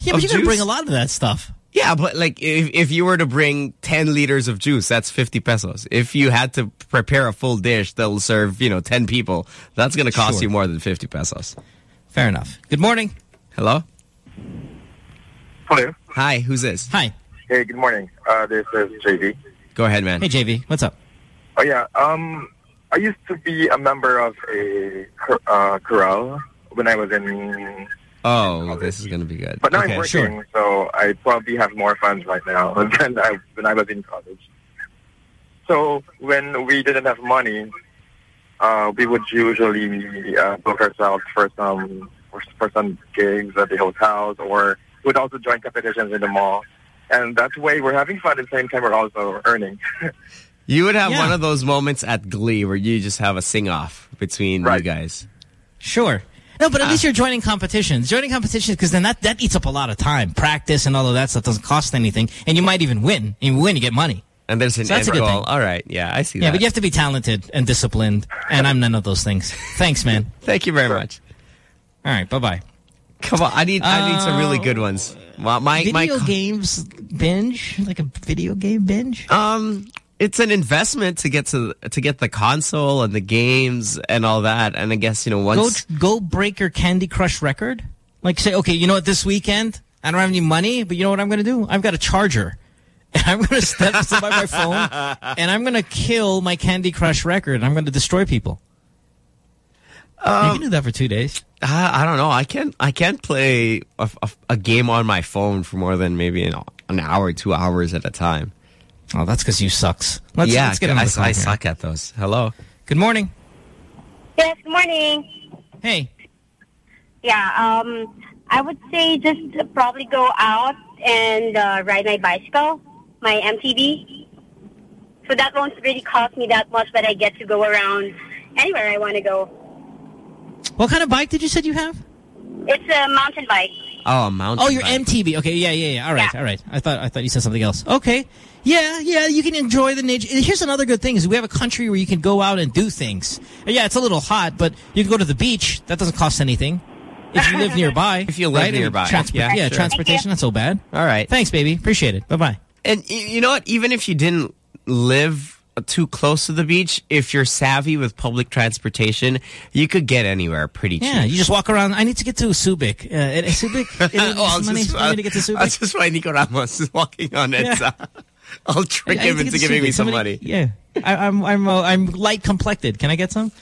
Yeah, of but you gotta bring a lot of that stuff. Yeah, but like if if you were to bring 10 liters of juice, that's 50 pesos. If you had to prepare a full dish that'll serve, you know, 10 people, that's going to cost Sure. you more than 50 pesos. Fair enough. Good morning. Hello? Hello. Hi, who's this? Hi. Hey, good morning. Uh, this is JV. Go ahead, man. Hey, JV. What's up? Oh yeah. Um, I used to be a member of a chor- uh, chorale when I was in, Oh, this is going to be good. but now okay, I'm working, so I probably have more funds right now than I when I was in college. So when we didn't have money, uh, we would usually uh, book ourselves for some for, for some gigs at the hotels, or would also join competitions in the mall. And that's way we're having fun at the same time we're also earning. You would have Yeah. one of those moments at Glee where you just have a sing-off between you guys. Sure. No, but at Ah. least you're joining competitions. Joining competitions because then that, that eats up a lot of time. Practice and all of that stuff doesn't cost anything. And you might even win. And you win, you get money. And there's an So that's a end good goal. thing. All right. Yeah, I see Yeah, that. but you have to be talented and disciplined. And I'm none of those things. Thanks, man. Thank you very much. All right, bye-bye. Come on, I need I need some really Uh, good ones. My my, my Video games binge? Like a video game binge? Um, it's an investment to get to to get the console and the games and all that. And I guess you know Go, once go break your Candy Crush record? Like say, okay, you know what, this weekend, I don't have any money, but you know what I'm going to do? I've got a charger. And I'm going to step by my phone, and I'm going to kill my Candy Crush record, and I'm going to destroy people. you um, can do that for two days. I, I don't know. I can't I can't play a, a, a game on my phone for more than maybe an, an hour, two hours at a time. Oh, that's because you sucks. Let's, yeah, let's get on I, the I suck at those. Hello. Good morning. Yes, good morning. Hey. Yeah, um, I would say just probably go out and uh, ride my bicycle, my MTB. So that won't really cost me that much, but I get to go around anywhere I want to go. What kind of bike did you said you have? It's a mountain bike. Oh, a mountain. Oh, your bike. MTB. Okay, yeah, yeah, yeah. All right, all right. I thought I thought you said something else. Okay. Yeah, yeah, you can enjoy the nature. Here's another good thing is we have a country where you can go out and do things. Yeah, it's a little hot, but you can go to the beach. That doesn't cost anything. If you live nearby. If you live right? Nearby, transport- yeah, yeah, sure. transportation, not so bad. All right. Thanks, baby. Appreciate it. Bye-bye. And you know what? Even if you didn't live too close to the beach, if you're savvy with public transportation, you could get anywhere pretty cheap. Yeah, you just walk around. I need to get to Subic. Uh, Subic? Is it oh, I'll money just, for me to get to Subic? That's just why Nico Ramos is walking on it. Yeah. I'll trick I- I him need to into giving me some money. Yeah, I, I'm I'm uh, I'm light complected. Can I get some?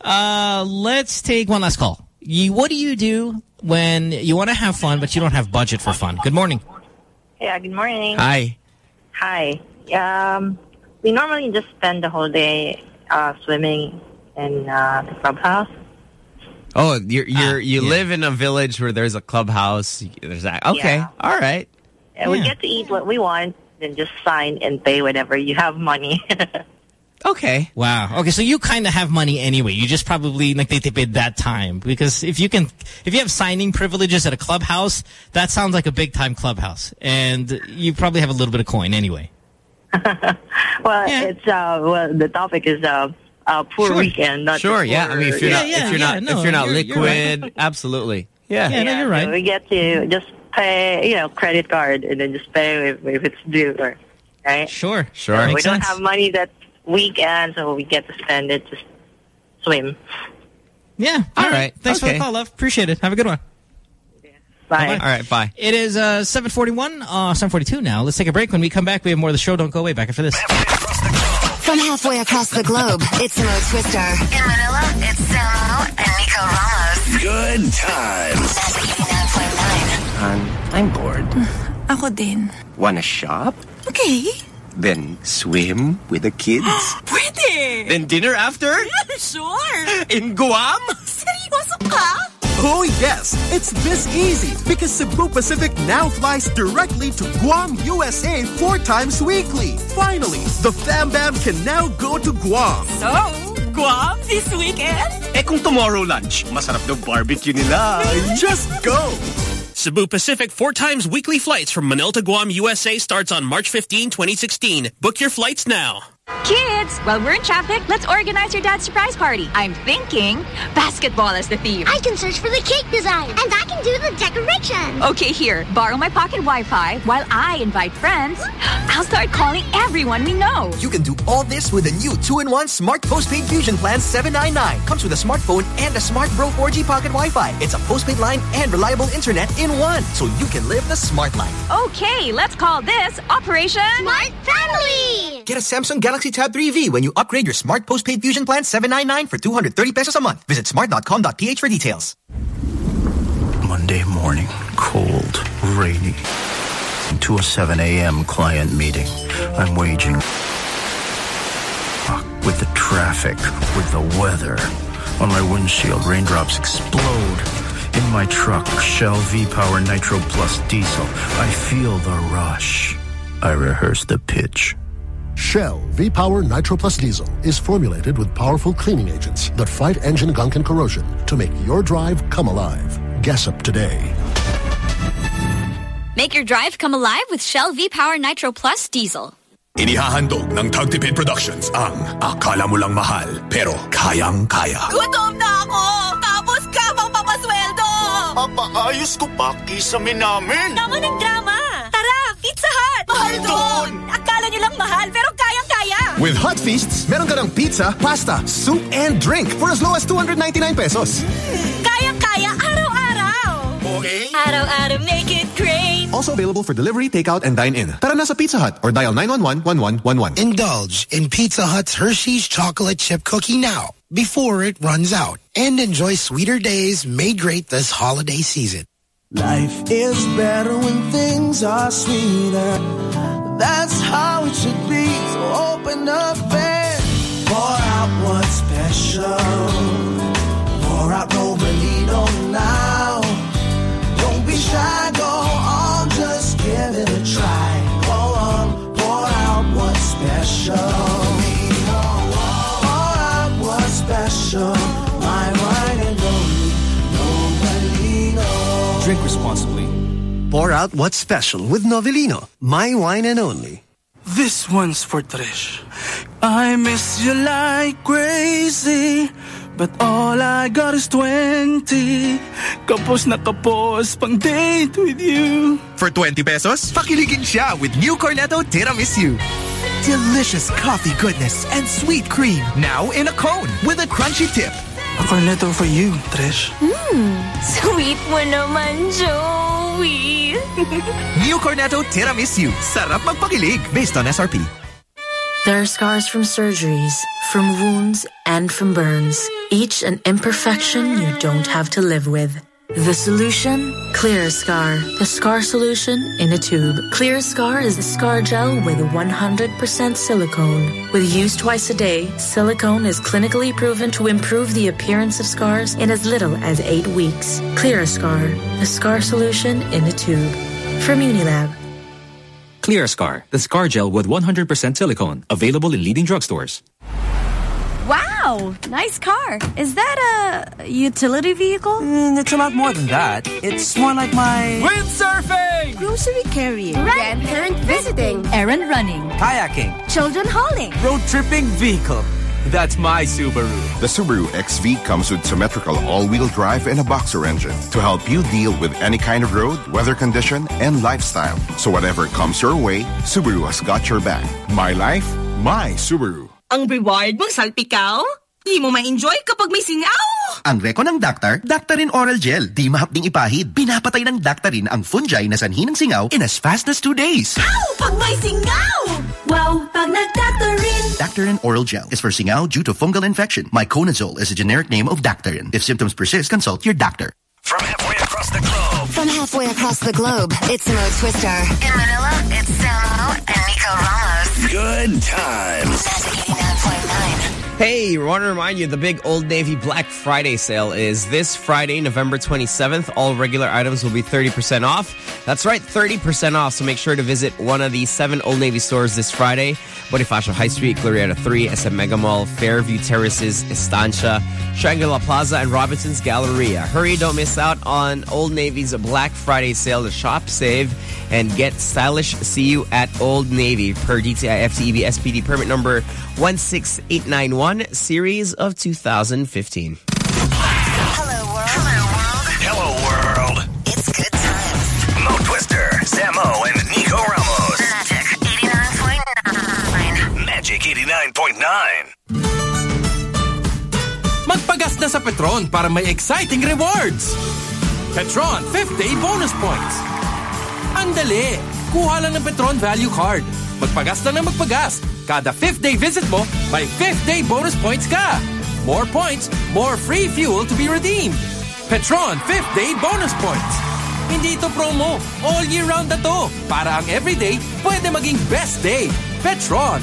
Uh, let's take one last call. You, what do you do when you want to have fun but you don't have budget for fun? Good morning. Yeah, good morning. Hi. Hi. Um, we normally just spend the whole day uh, swimming in uh, the clubhouse. Oh, you're you're Ah, you live in a village where there's a clubhouse. There's that. Okay, Yeah. all right. And we get to eat what we want, then just sign and pay whenever you have money. Okay. Wow. Okay, so you kind of have money anyway. You just probably nagtitipid that time because if you can, if you have signing privileges at a clubhouse, that sounds like a big time clubhouse, and you probably have a little bit of coin anyway. well, it's uh, well, the topic is uh, uh, poor Sure. weekend. Not Sure. just Yeah. I mean, if you're yeah. not if you're not if you're not liquid, absolutely. Yeah. Yeah. No, you're right. So we get to just pay, you know, credit card and then just pay if, if it's due, or, right? Sure. Sure. So we don't sense. have money that weekend, so we get to spend it just swim. Yeah. All right. Thanks for the call, love. Appreciate it. Have a good one. Bye. Bye-bye. All right. Bye. It is uh, 741, uh, 742 now. Let's take a break. When we come back, we have more of the show. Don't go away. Back after this. From halfway across the globe, it's Mo Twister. In Manila, it's Sam O and Nico Ramos. Good times. I'm bored. Ako din. Wanna shop? Okay. Then swim with the kids? Pwede! then dinner after? sure! In Guam? Seryoso ka? Oh yes, it's this easy because Cebu Pacific now flies directly to Guam, USA four times weekly. Finally, the Fam Bam can now go to Guam. So, Guam this weekend? Eh kung tomorrow lunch, masarap daw barbecue nila. Just go! Cebu Pacific four times weekly flights from Manila to Guam, USA starts on March 15, 2016. Book your flights now. Kids, while we're in traffic, let's organize your dad's surprise party. I'm thinking basketball as the theme. I can search for the cake design, and I can do the decoration. Okay, here, borrow my pocket Wi-Fi while I invite friends. I'll start calling everyone we know. You can do all this with a new 2-in-1 Smart Postpaid Fusion Plan 799. Comes with a smartphone and a Smart Bro 4G Pocket Wi-Fi. It's a postpaid line and reliable internet in one, so you can live the smart life. Okay, let's call this Operation Smart Family. Get a Samsung Galaxy Tab 3V when you upgrade your Smart Postpaid Fusion Plan 799 for 230 pesos a month. Visit smart.com.ph for details. Monday morning, cold, rainy. To a 7 a.m. client meeting. I'm waging with the traffic, with the weather. On my windshield, raindrops explode. In my truck, Shell V-Power Nitro Plus Diesel. I feel the rush. I rehearse the pitch. Shell V-Power Nitro Plus Diesel is formulated with powerful cleaning agents that fight engine gunk and corrosion to make your drive come alive. Guess up today. Make your drive come alive with Shell V-Power Nitro Plus Diesel. Inihahandog ng Tagtipid Productions ang Akala Mo Lang Mahal pero Kayang-Kaya. Gutom na ako! Tapos ka pang papasweldo! Papaayos ko pa kisame namin. Tama ng drama! Tara, Pizza Hut! Mahal doon! Akala nyo lang mahal, pero kayang-kaya! With Hot Feasts, meron ka ng pizza, pasta, soup, and drink for as low as 299 pesos. Hmm. Kayang-kaya araw-araw! Okay. Araw-araw make it great! Also available for delivery, takeout, and dine-in. Tara na sa Pizza Hut or dial 911-1111. Indulge in Pizza Hut's Hershey's chocolate chip cookie now before it runs out and enjoy sweeter days made great this holiday season. Life is better when things are sweeter. That's how it should be. So open up and pour out what's special. Pour out Novelino now. Don't be shy, go on, just give it a try. Go on, pour out what's special. Pour out what's special with Novelino. My wine and only. This one's for Trish. I miss you like crazy. But all I got is 20. Kapos na kapos pang date with you. For 20 pesos, pakiligin siya with new Cornetto Tiramisu. Delicious coffee goodness and sweet cream. Now in a cone with a crunchy tip. A cornetto for you, Trish. Mmm, sweet mo naman, Joey. New Cornetto Tiramisu. Sarap magpakilig. Based on SRP. There are scars from surgeries, from wounds, and from burns. Each an imperfection you don't have to live with. The solution? Clear Scar. The scar solution in a tube. Clear Scar is a scar gel with 100% silicone. With use twice a day, silicone is clinically proven to improve the appearance of scars in as little as eight weeks. Clear Scar. The scar solution in a tube. From Unilab. Clear Scar, the scar gel with 100% silicone. Available in leading drugstores. Wow, nice car. Is that a utility vehicle? Mm, it's a lot more than that. It's more like my... Windsurfing! Grocery carrying. Grandparent visiting. Errand running. Kayaking. Children hauling. Road tripping vehicle. That's my Subaru. The Subaru XV comes with symmetrical all-wheel drive and a boxer engine to help you deal with any kind of road, weather condition, and lifestyle. So whatever comes your way, Subaru has got your back. My life, my Subaru. Ang reward mong salpikaw? Di mo ma-enjoy kapag may singaw! Ang reko ng Daktar, Daktarin Oral Gel. Di mahapding ipahid. Pinapatay ng Daktarin ang fungi na sanhi ng singaw in as fast as two days. Ow! Pag may singaw! Wow! Pag nagdaktarin! Daktarin Oral Gel is for singaw due to fungal infection. Miconazole is a generic name of Daktarin. If symptoms persist, consult your doctor. From halfway across the globe. From halfway across the globe, it's Mo Twister. In Manila, it's Sam O and Nico Ramos. Good times. Magic 89.9. Hey, we want to remind you the big Old Navy Black Friday sale is this Friday, November 27th. All regular items will be 30% off. That's right, 30% off. So make sure to visit one of the seven Old Navy stores this Friday. Bonifacio High Street, Glorieta 3, SM Mega Mall, Fairview Terraces, Estancia, Shangri-La Plaza, and Robinson's Galleria. Hurry, don't miss out on Old Navy's Black Friday sale to shop, save, and get stylish. See you at Old Navy per DTI FTEB SPD permit number 16891 series of 2015. Hello, world. Hello, world. It's good times. Mo Twister, Sam O, and Nico Ramos. Magic 89.9. 89.9. Magic 89.9. Magpagas na sa Petron para may exciting rewards. Petron 5th Day Bonus Points. Andali! Kuha lang ng Petron Value Card. Magpagas lang ng magpagas. Kada 5th day visit mo, may 5th day bonus points ka. More points, more free fuel to be redeemed. Petron 5th Day Bonus Points. Hindi ito promo. All year round na to. Para ang everyday, pwede maging best day. Petron.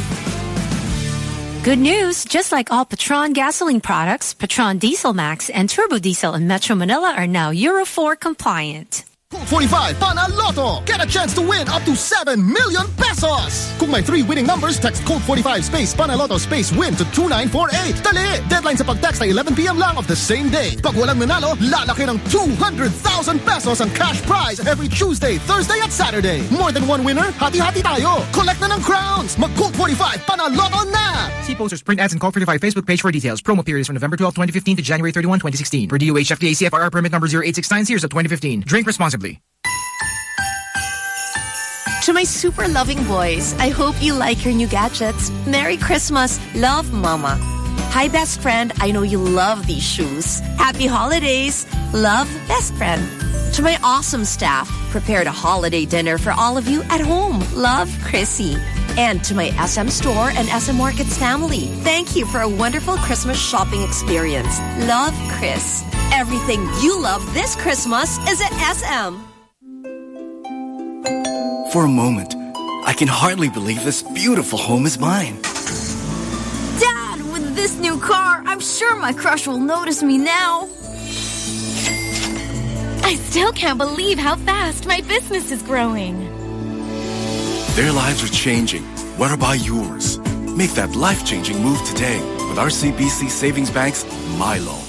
Good news! Just like all Petron gasoline products, Petron Diesel Max and Turbo Diesel in Metro Manila are now Euro 4 compliant. Code 45 Panaloto. Get a chance to win up to 7 million pesos. Kung may three winning numbers, text code 45 space Panaloto space win to 2948. Dali! Deadline sa pag-text ay 11 p.m. lang of the same day. Pag walang nanalo, lalaki ng 200,000 pesos ang cash prize every Tuesday, Thursday at Saturday. More than one winner? Hati-hati tayo. Collect na ng crowns. Mag-code 45 Panaloto na! See posters, print ads, and Code 45 Facebook page for details. Promo periods from November 12, 2015 to January 31, 2016. Per DOH FDA CFR permit number 0869 series of 2015. Drink responsibly. To my super loving boys, I hope you like your new gadgets. Merry Christmas. Love, Mama. Hi, best friend. I know you love these shoes. Happy holidays. Love, best friend. To my awesome staff, prepared a holiday dinner for all of you at home. Love, Chrissy. And to my SM Store and SM Markets family, thank you for a wonderful Christmas shopping experience. Love, Chris. Everything you love this Christmas is at SM. For a moment, I can hardly believe this beautiful home is mine. Dad, with this new car, I'm sure my crush will notice me now. I still can't believe how fast my business is growing. Their lives are changing. What about yours? Make that life-changing move today with RCBC Savings Bank's Loans.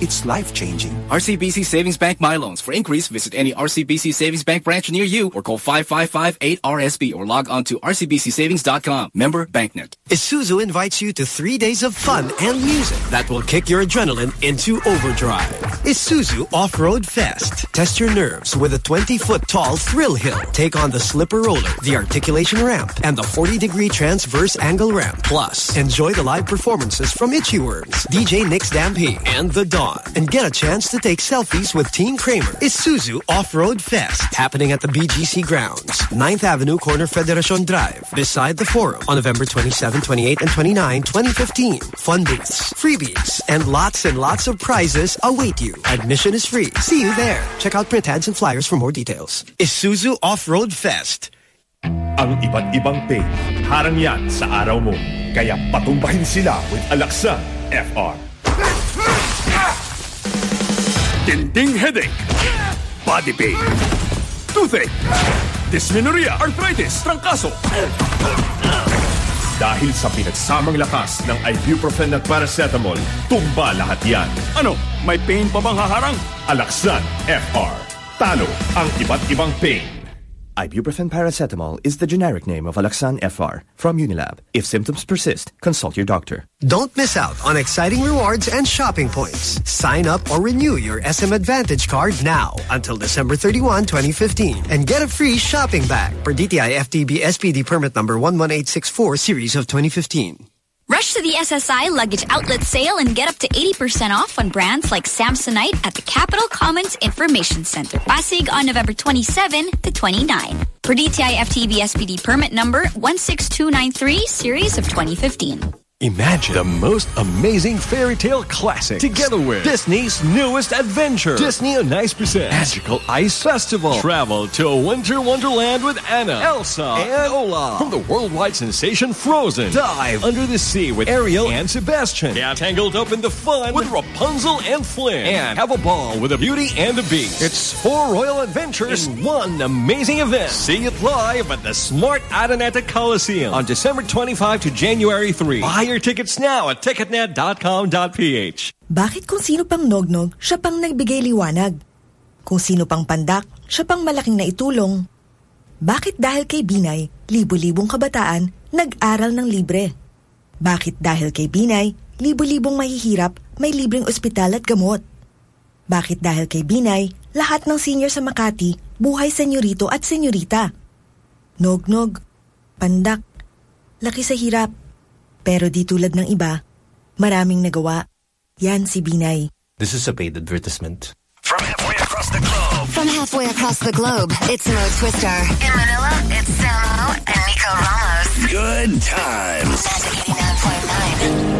It's life-changing. RCBC Savings Bank My Loans. For inquiries, visit any RCBC Savings Bank branch near you or call 555-8RSB or log on to rcbcsavings.com. Member BancNet. Isuzu invites you to three days of fun and music that will kick your adrenaline into overdrive. Isuzu Off-Road Fest. Test your nerves with a 20-foot tall thrill hill. Take on the slipper roller, the articulation ramp, and the 40-degree transverse angle ramp. Plus, enjoy the live performances from Itchy Worms, DJ Nick Stampede, and The Dawn. And get a chance to take selfies with Team Kramer. Isuzu Off-Road Fest. Happening at the BGC grounds. 9th Avenue, corner Federacion Drive. Beside the Forum on November 27, 28, and 29, 2015. Fun booths, freebies, and lots and lots of prizes await you. Admission is free. See you there. Check out print ads and flyers for more details. Isuzu Off-Road Fest. Ang iba't ibang pain, harang yan sa araw mo. Kaya patumbahin sila with Alaxan FR. Dinding headache, body pain, toothache, dysmenorrhea, arthritis, trangkaso. Dahil sa pinagsamang lakas ng ibuprofen at paracetamol, tumba lahat yan. Ano, may pain pa bang haharang? Alaksan FR. Talo ang iba't ibang pain. Ibuprofen paracetamol is the generic name of Alaxan FR from Unilab. If symptoms persist, consult your doctor. Don't miss out on exciting rewards and shopping points. Sign up or renew your SM Advantage card now until December 31, 2015 and get a free shopping bag per DTI FTB SPD permit number 11864 series of 2015. Rush to the SSI Luggage Outlet sale and get up to 80% off on brands like Samsonite at the Capitol Commons Information Center, Pasig on November 27 to 29. Per DTI FTB SPD permit number 16293 series of 2015. Imagine the most amazing fairy tale classic together with Disney's newest adventure. Disney on Ice presents Magical Ice Festival. Travel to a winter wonderland with Anna, Elsa, and Olaf. From the worldwide sensation Frozen. Dive under the sea with Ariel and Sebastian. Get tangled up in the fun with Rapunzel and Flynn. And have a ball with the Beauty and the Beast. It's four royal adventures in one amazing event. See it live at the Smart Araneta Coliseum on December 25 to January 3. Buy your tickets now at ticketnet.com.ph. Bakit kung sino pang nognog, siya pang nagbigay liwanag? Kung sino pang pandak, siya pang malaking naitulong? Bakit dahil kay Binay, libo-libong kabataan nag-aral ng libre? Bakit dahil kay Binay, libo-libong mahihirap may libreng ospital at gamot? Bakit dahil kay Binay, lahat ng senior sa Makati buhay senyorito at senyorita? Nognog, pandak, laki sa hirap. Pero di tulad ng iba, maraming nagawa. Yan si Binay. This is a paid advertisement. From halfway across the globe. From halfway across the globe, it's Mo Twister. In Manila, it's Sam O and Nico Ramos. Good times. 89.9.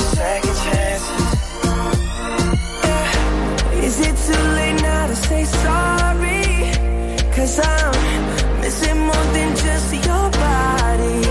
second chances. Yeah. Is it too late now to say sorry? Cause I'm missing more than just your body.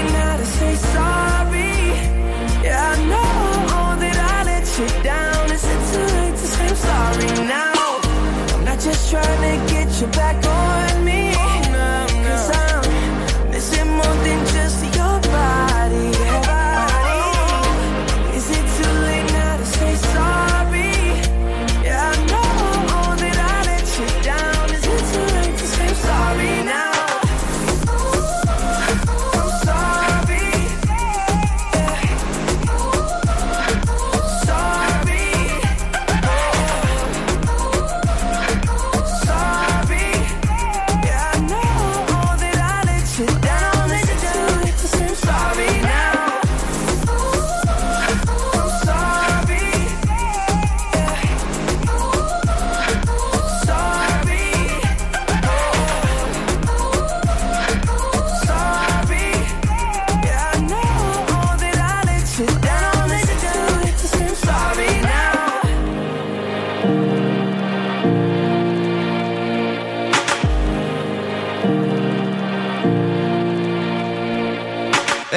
just trying to get you back on me.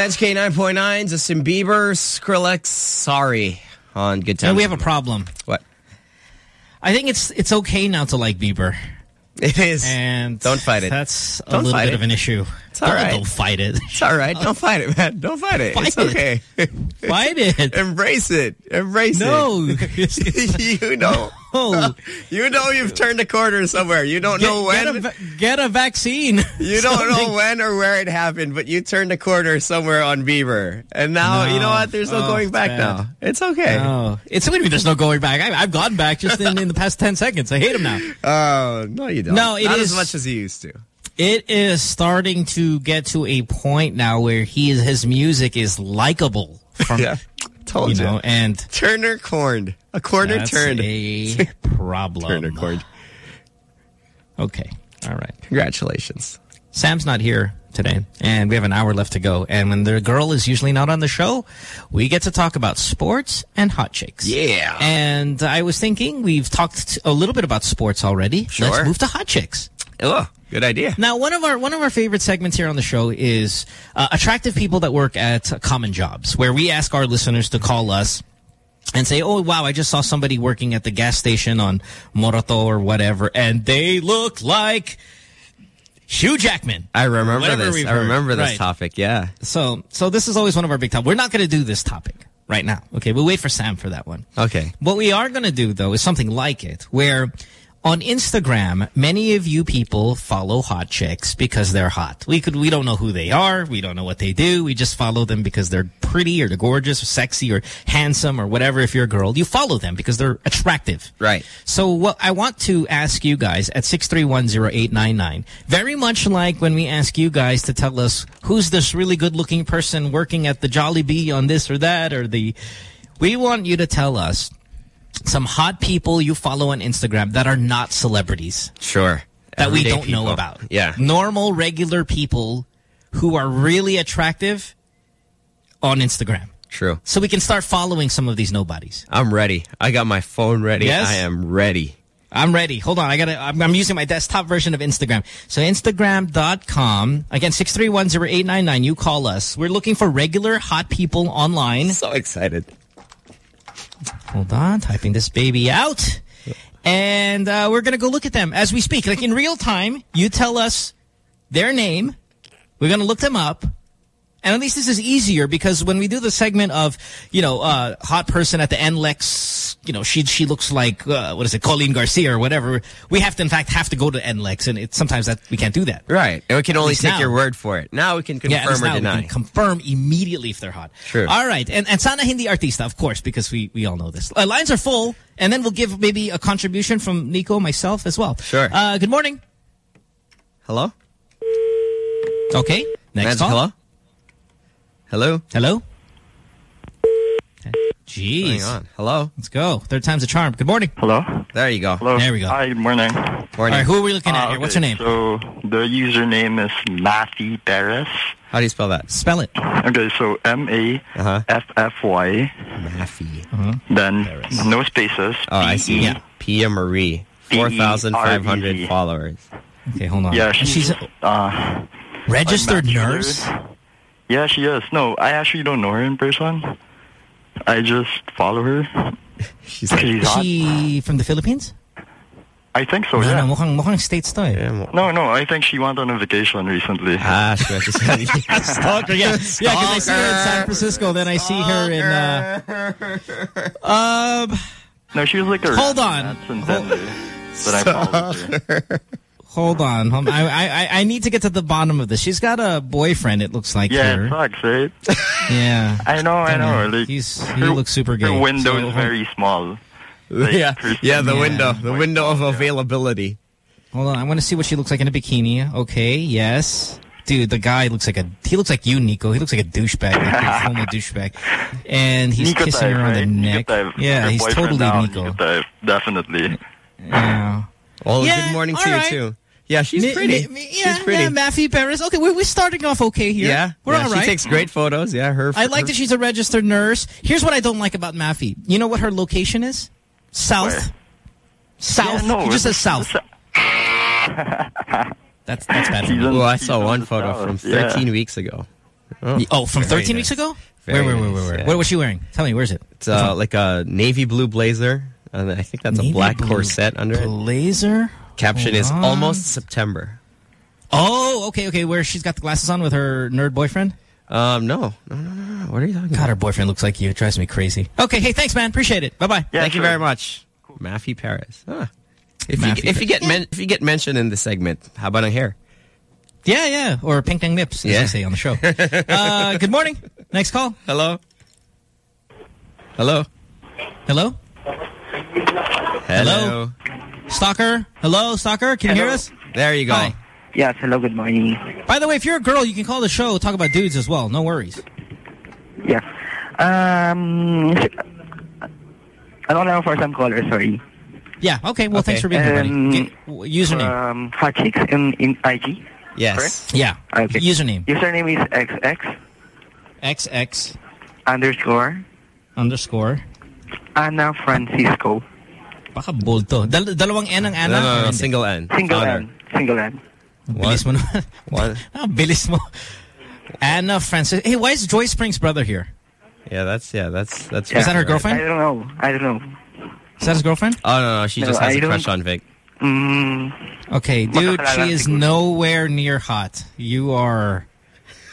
That's K9.9, Justin Bieber, Skrillex, sorry on Good Times. And we have a problem. What? I think it's it's okay now to like Bieber. It is. And Don't fight it. That's a Don't little bit it. of an issue. It's all Don't- right. Don't fight it. It's all right. Don't fight it, man. Don't fight it. Fight it's it. okay. Fight it. Embrace it. Embrace No. it. No. you know. know. you know you've turned a corner somewhere. You don't Get- know when. Get a, get a vaccine. You don't Something. know when or where it happened, but you turned a corner somewhere on Bieber. And now, you know what? There's no Oh, going back bad. now. It's okay. No. It's do you mean there's no going back? I, I've gone back just in, in the past 10 seconds. I hate him now. Oh, no, you don't. No, it Not is- as much as you used to. It is starting to get to a point now where he is, his music is likable. From, Yeah. Told you you. know, and Turner corned. A corner that's turned. a problem. Turner corned. Okay. All right. Congratulations. Sam's not here today, and we have an hour left to go. And when the girl is usually not on the show, we get to talk about sports and hot chicks. Yeah. And I was thinking we've talked a little bit about sports already. Sure. Let's move to hot chicks. Oh, good idea. Now, one of our one of our favorite segments here on the show is uh, attractive people that work at common jobs, where we ask our listeners to call us and say, "Oh, wow, I just saw somebody working at the gas station on Morato or whatever, and they look like Hugh Jackman." I remember this. I remember this Right. topic. Yeah. So, so this is always one of our big topics. We're not going to do this topic right now. Okay, we'll wait for Sam for that one. Okay. What we are going to do, though, is something like it, where on Instagram, many of you people follow hot chicks because they're hot. We could, we don't know who they are. We don't know what they do. We just follow them because they're pretty or they're gorgeous or sexy or handsome or whatever. If you're a girl, you follow them because they're attractive. Right. So what I want to ask you guys at 6310899, very much like when we ask you guys to tell us who's this really good looking person working at the Jollibee on this or that or the, we want you to tell us some hot people you follow on Instagram that are not celebrities Sure. that we don't know about. Yeah. Normal, regular people who are really attractive on Instagram. True. So we can start following some of these nobodies. I'm ready. I got my phone ready. Yes? I am ready. I'm ready. Hold on. I gotta, I'm, I'm using my desktop version of Instagram. So Instagram.com, again, 6310899, you call us. We're looking for regular hot people online. So excited. Hold on, typing this baby out. And uh, we're going to go look at them as we speak. Like in real time, you tell us their name. We're going to look them up. And at least this is easier because when we do the segment of, you know, uh, hot person at the NLEX, you know, she she looks like, uh, what is it, Colleen Garcia or whatever, we have to, in fact, have to go to NLEX. And it, sometimes that we can't do that. Right. And we can At only take now. your word for it. Now we can Yeah, confirm least or now we deny. can confirm immediately if they're hot. True. All right. And, and sana hindi artista, of course, because we, we all know this. Uh, lines are full. And then we'll give maybe a contribution from Nico, myself as well. Sure. Uh, good morning. Hello? Okay. Next Mans, call. hello? Hello? Hello? Okay. Jeez. Hang on. Hello? Let's go. Third time's a charm. Good morning. Hello? There you go. Hello? There we go. Hi, good morning. Morning. All right, who are we looking at Ah, here? What's your name? So, the username is Matthew Perez. How do you spell that? Spell it. Okay, so M-A-F-F-Y. Maffy. Then, no spaces. Oh, I see. D-E. Pia Marie. 4,500 followers. Okay, hold on. Yeah, she's, she's a uh, registered nurse? sure. Yeah, she is. No, I actually don't know her in person. I just follow her. She's, She's Is hot. she from the Philippines? I think so, no, yeah. no, mukhang, mukhang states to eh. No, no, I think she went on a vacation recently. Ah, she went to San Stalker, yeah. Yeah, because I see her in San Francisco, then I see her in, uh... Um... No, she was like a Hold on. That's in Denver that I followed her. Hold on. Hold on. I, I, I need to get to the bottom of this. She's got a boyfriend, it looks like Yeah, here. it sucks, right? Yeah. I know, I know. Like, He's, he her- looks super gay. Her window So, is very small. Like, yeah, yeah, the skin- window, the window of availability. Hold on. I want to see what she looks like in a bikini. Okay, yes. Dude, the guy looks like a, he looks like you, Nico. He looks like a douchebag, like a homo douchebag. And he's Nico kissing type, her on the right? Nico neck. type. Yeah, he's totally now, Nico. type, definitely. Yeah. Well, Yeah, good morning to all you, too. Yeah, she's Mi- pretty. mi- mi- she's yeah, pretty. yeah, Matthew Perez. Okay, we're, we're starting off okay here. Yeah, We're yeah, all right. She takes great photos. Yeah, her. I like her- that she's a registered nurse. Here's what I don't like about Maffy. You know what her location is? South. Where? South. Yeah, no, he just it's- says south. That's that's bad. for She's me. in- Oh, I saw one photo south, from yeah. 13 weeks ago. Oh, from very 13 weeks ago? Very where, where, where, where, where? yeah. What was she wearing? Tell me, where's it? It's uh, like a navy blue blazer, and I think that's Navy a black corset under it. Blazer? Caption Hold is on. almost September. Oh, okay, okay. Where she's got the glasses on with her nerd boyfriend? Um, no, no, no, no, no. What are you talking God, about? her boyfriend looks like you. It drives me crazy. Okay, hey, thanks, man. Appreciate it. Bye-bye. Yeah, Thank you very much. Maffy Paris. Huh. If you, Maffy if you get men, if you get mentioned in the segment, how about a hair? Yeah, yeah. Or pink tang lips, as Yeah. they say on the show. uh, good morning. Next call. Hello. Hello. Hello. Hello. Stalker. Hello, Stalker. Can you hear us? There you go. Hi. Yes, hello, good morning. By the way, if you're a girl, you can call the show, talk about dudes as well. No worries. Yeah. Um, I don't lang for some caller, sorry. Yeah, okay. Well, thanks for being here, buddy. Um, Get- username. Um, Hot Chicks in, in IG. Yes. Correct? Yeah. Okay. Username. Username is XX XX underscore underscore Ana Francisco. Baka bold to. Dal dalawang N ang Ana? No, no, no, Or single N. Single Honor. N. Single N. Bilis mo naman. What? Ah, bilis mo. Anna Francis. Hey, why is Joy Spring's brother here? Yeah, that's yeah, that's that's. Is that her girlfriend? I don't know. I don't know. Is that his girlfriend? Oh no, no, she No, just has I a crush don't- on Vic. Mm, Okay, dude, she is nowhere near hot. You are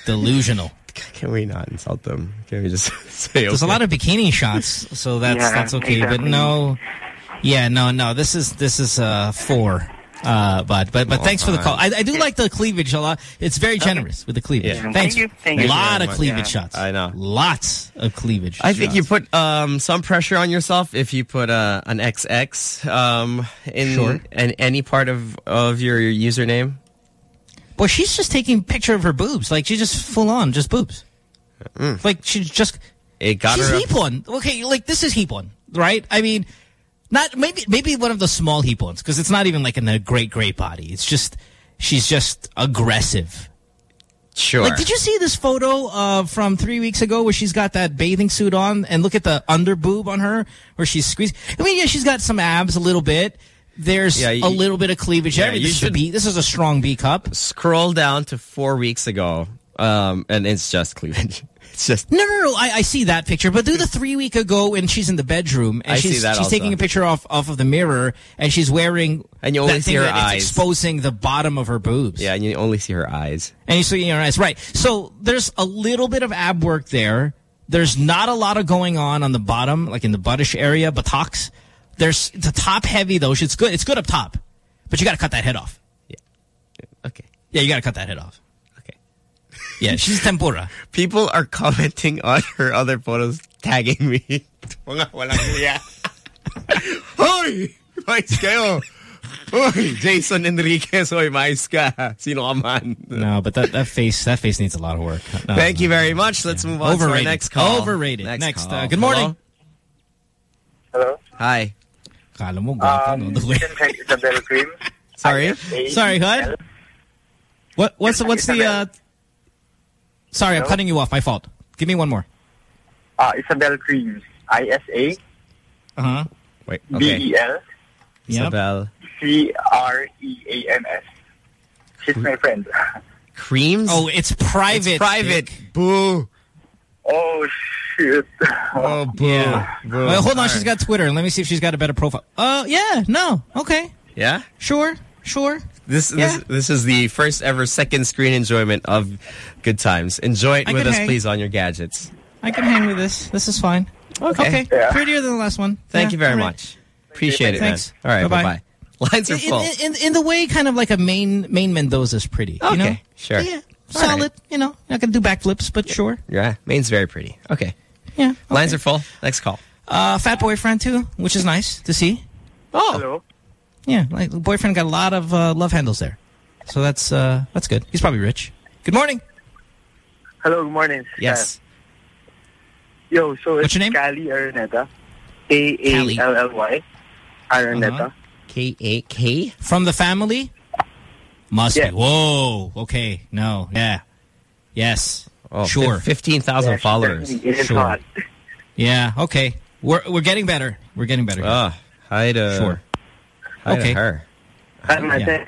delusional. Can we not insult them? Can we just say There's a lot of bikini shots, so that's Yeah, that's okay. But no, yeah, no, no. This is this is uh four. Uh, but but but thanks for the call. I, I do like the cleavage a lot. It's very generous with the cleavage. Yeah. Thanks. Thank you. Thank a you lot of much. cleavage Yeah. shots. I know. Lots of cleavage. Shots. I think you shots. put um, some pressure on yourself if you put uh, an XX um, in Sure. in any part of of your username. Well, she's just taking a picture of her boobs. Like she's just full on, just boobs. Like she's just. It got she's her. up- heap one. Okay, like this is heap one, right? I mean, not maybe maybe one of the small heap ones because it's not even like in a great great body. It's just she's just aggressive. Sure. Like, did you see this photo uh, from three weeks ago where she's got that bathing suit on and look at the under boob on her where she's squeezed? I mean, yeah, she's got some abs a little bit. There's Yeah, you- a little bit of cleavage Yeah, there. you This, is a should- B, this is a strong B cup. Scroll down to four weeks ago, um, and it's just cleavage. It's just No, no, no. I, I see that picture, but do the three week ago when she's in the bedroom and I see she's that she's also. taking a picture off off of the mirror and she's wearing And you that only see her eyes. exposing the bottom of her boobs. yeah, and you only see her eyes. And you see your eyes, right? So there's a little bit of ab work there. There's not a lot of going on on the bottom, like in the buttish area, buttocks. There's the top heavy though. It's good. It's good up top, but you got to cut that head off. Yeah. Okay. Yeah, you got to cut that head off. Okay. Yeah, she's tempura. People are commenting on her other photos, tagging me. Mga walang hiya. Hoy! Mais kayo! Hoy! Jason Enriquez, hoy, mais ka. Sino ka man? No, but that, that face that face needs a lot of work. No, Thank no. you very much. Let's move on Overrated. to our next call. Overrated. Next, call. uh, good morning. Hello? Hi. Kala mo, gwapo, no? The way- you can check Isabel Cream. Sorry? Sorry, what? What what's what's the uh Sorry, I'm cutting you off. My fault. Give me one more. Uh, Isabel Creams. I-S-A Uh-huh. Wait, okay. B-E-L Yep. Isabel. C-R-E-A-M-S. She's my friend. Creams? Oh, it's private. It's private. Boo. Oh, shit. Oh, boo. Yeah. Boo. Well, hold on, All she's right. got Twitter. Let me see if she's got a better profile. Uh yeah, no. Okay. Yeah? Sure. Sure. This, Yeah. this this is the first ever second screen enjoyment of Good Times. Enjoy it I with us, hang. please, on your gadgets. I can hang with this. This is fine. Okay. Okay. Yeah. Prettier than the last one. Thank Yeah, you very all right. much. Appreciate it, Thanks. man. All right, Bye-bye. bye-bye. Lines are In, full. in, in, in the way kind of like a Maine Maine Mendoza's pretty. You know? Okay, sure. Yeah. All Solid. right. You know, not gonna do backflips, but sure. Yeah, Maine's very pretty. Okay. Yeah. Lines are full. Next call. Uh, fat boyfriend too, which is nice to see. Oh. Hello? Yeah, like boyfriend got a lot of uh, love handles there, so that's uh, that's good. He's probably rich. Good morning. Hello, good morning. Yes. Yo, so What's it's your name? Cali Araneta. A-A-L-L-Y. Araneta. Uh-huh. K A K. From the family? Must Yeah. be. Whoa. Okay. No. Yeah. Yes. Oh, sure. Fifteen thousand Yeah, followers. Sure. hot. Yeah. Okay. We're we're getting better. We're getting better. here. Ah, hi to Sure. Hi Okay. to her. That's my Yeah. thing.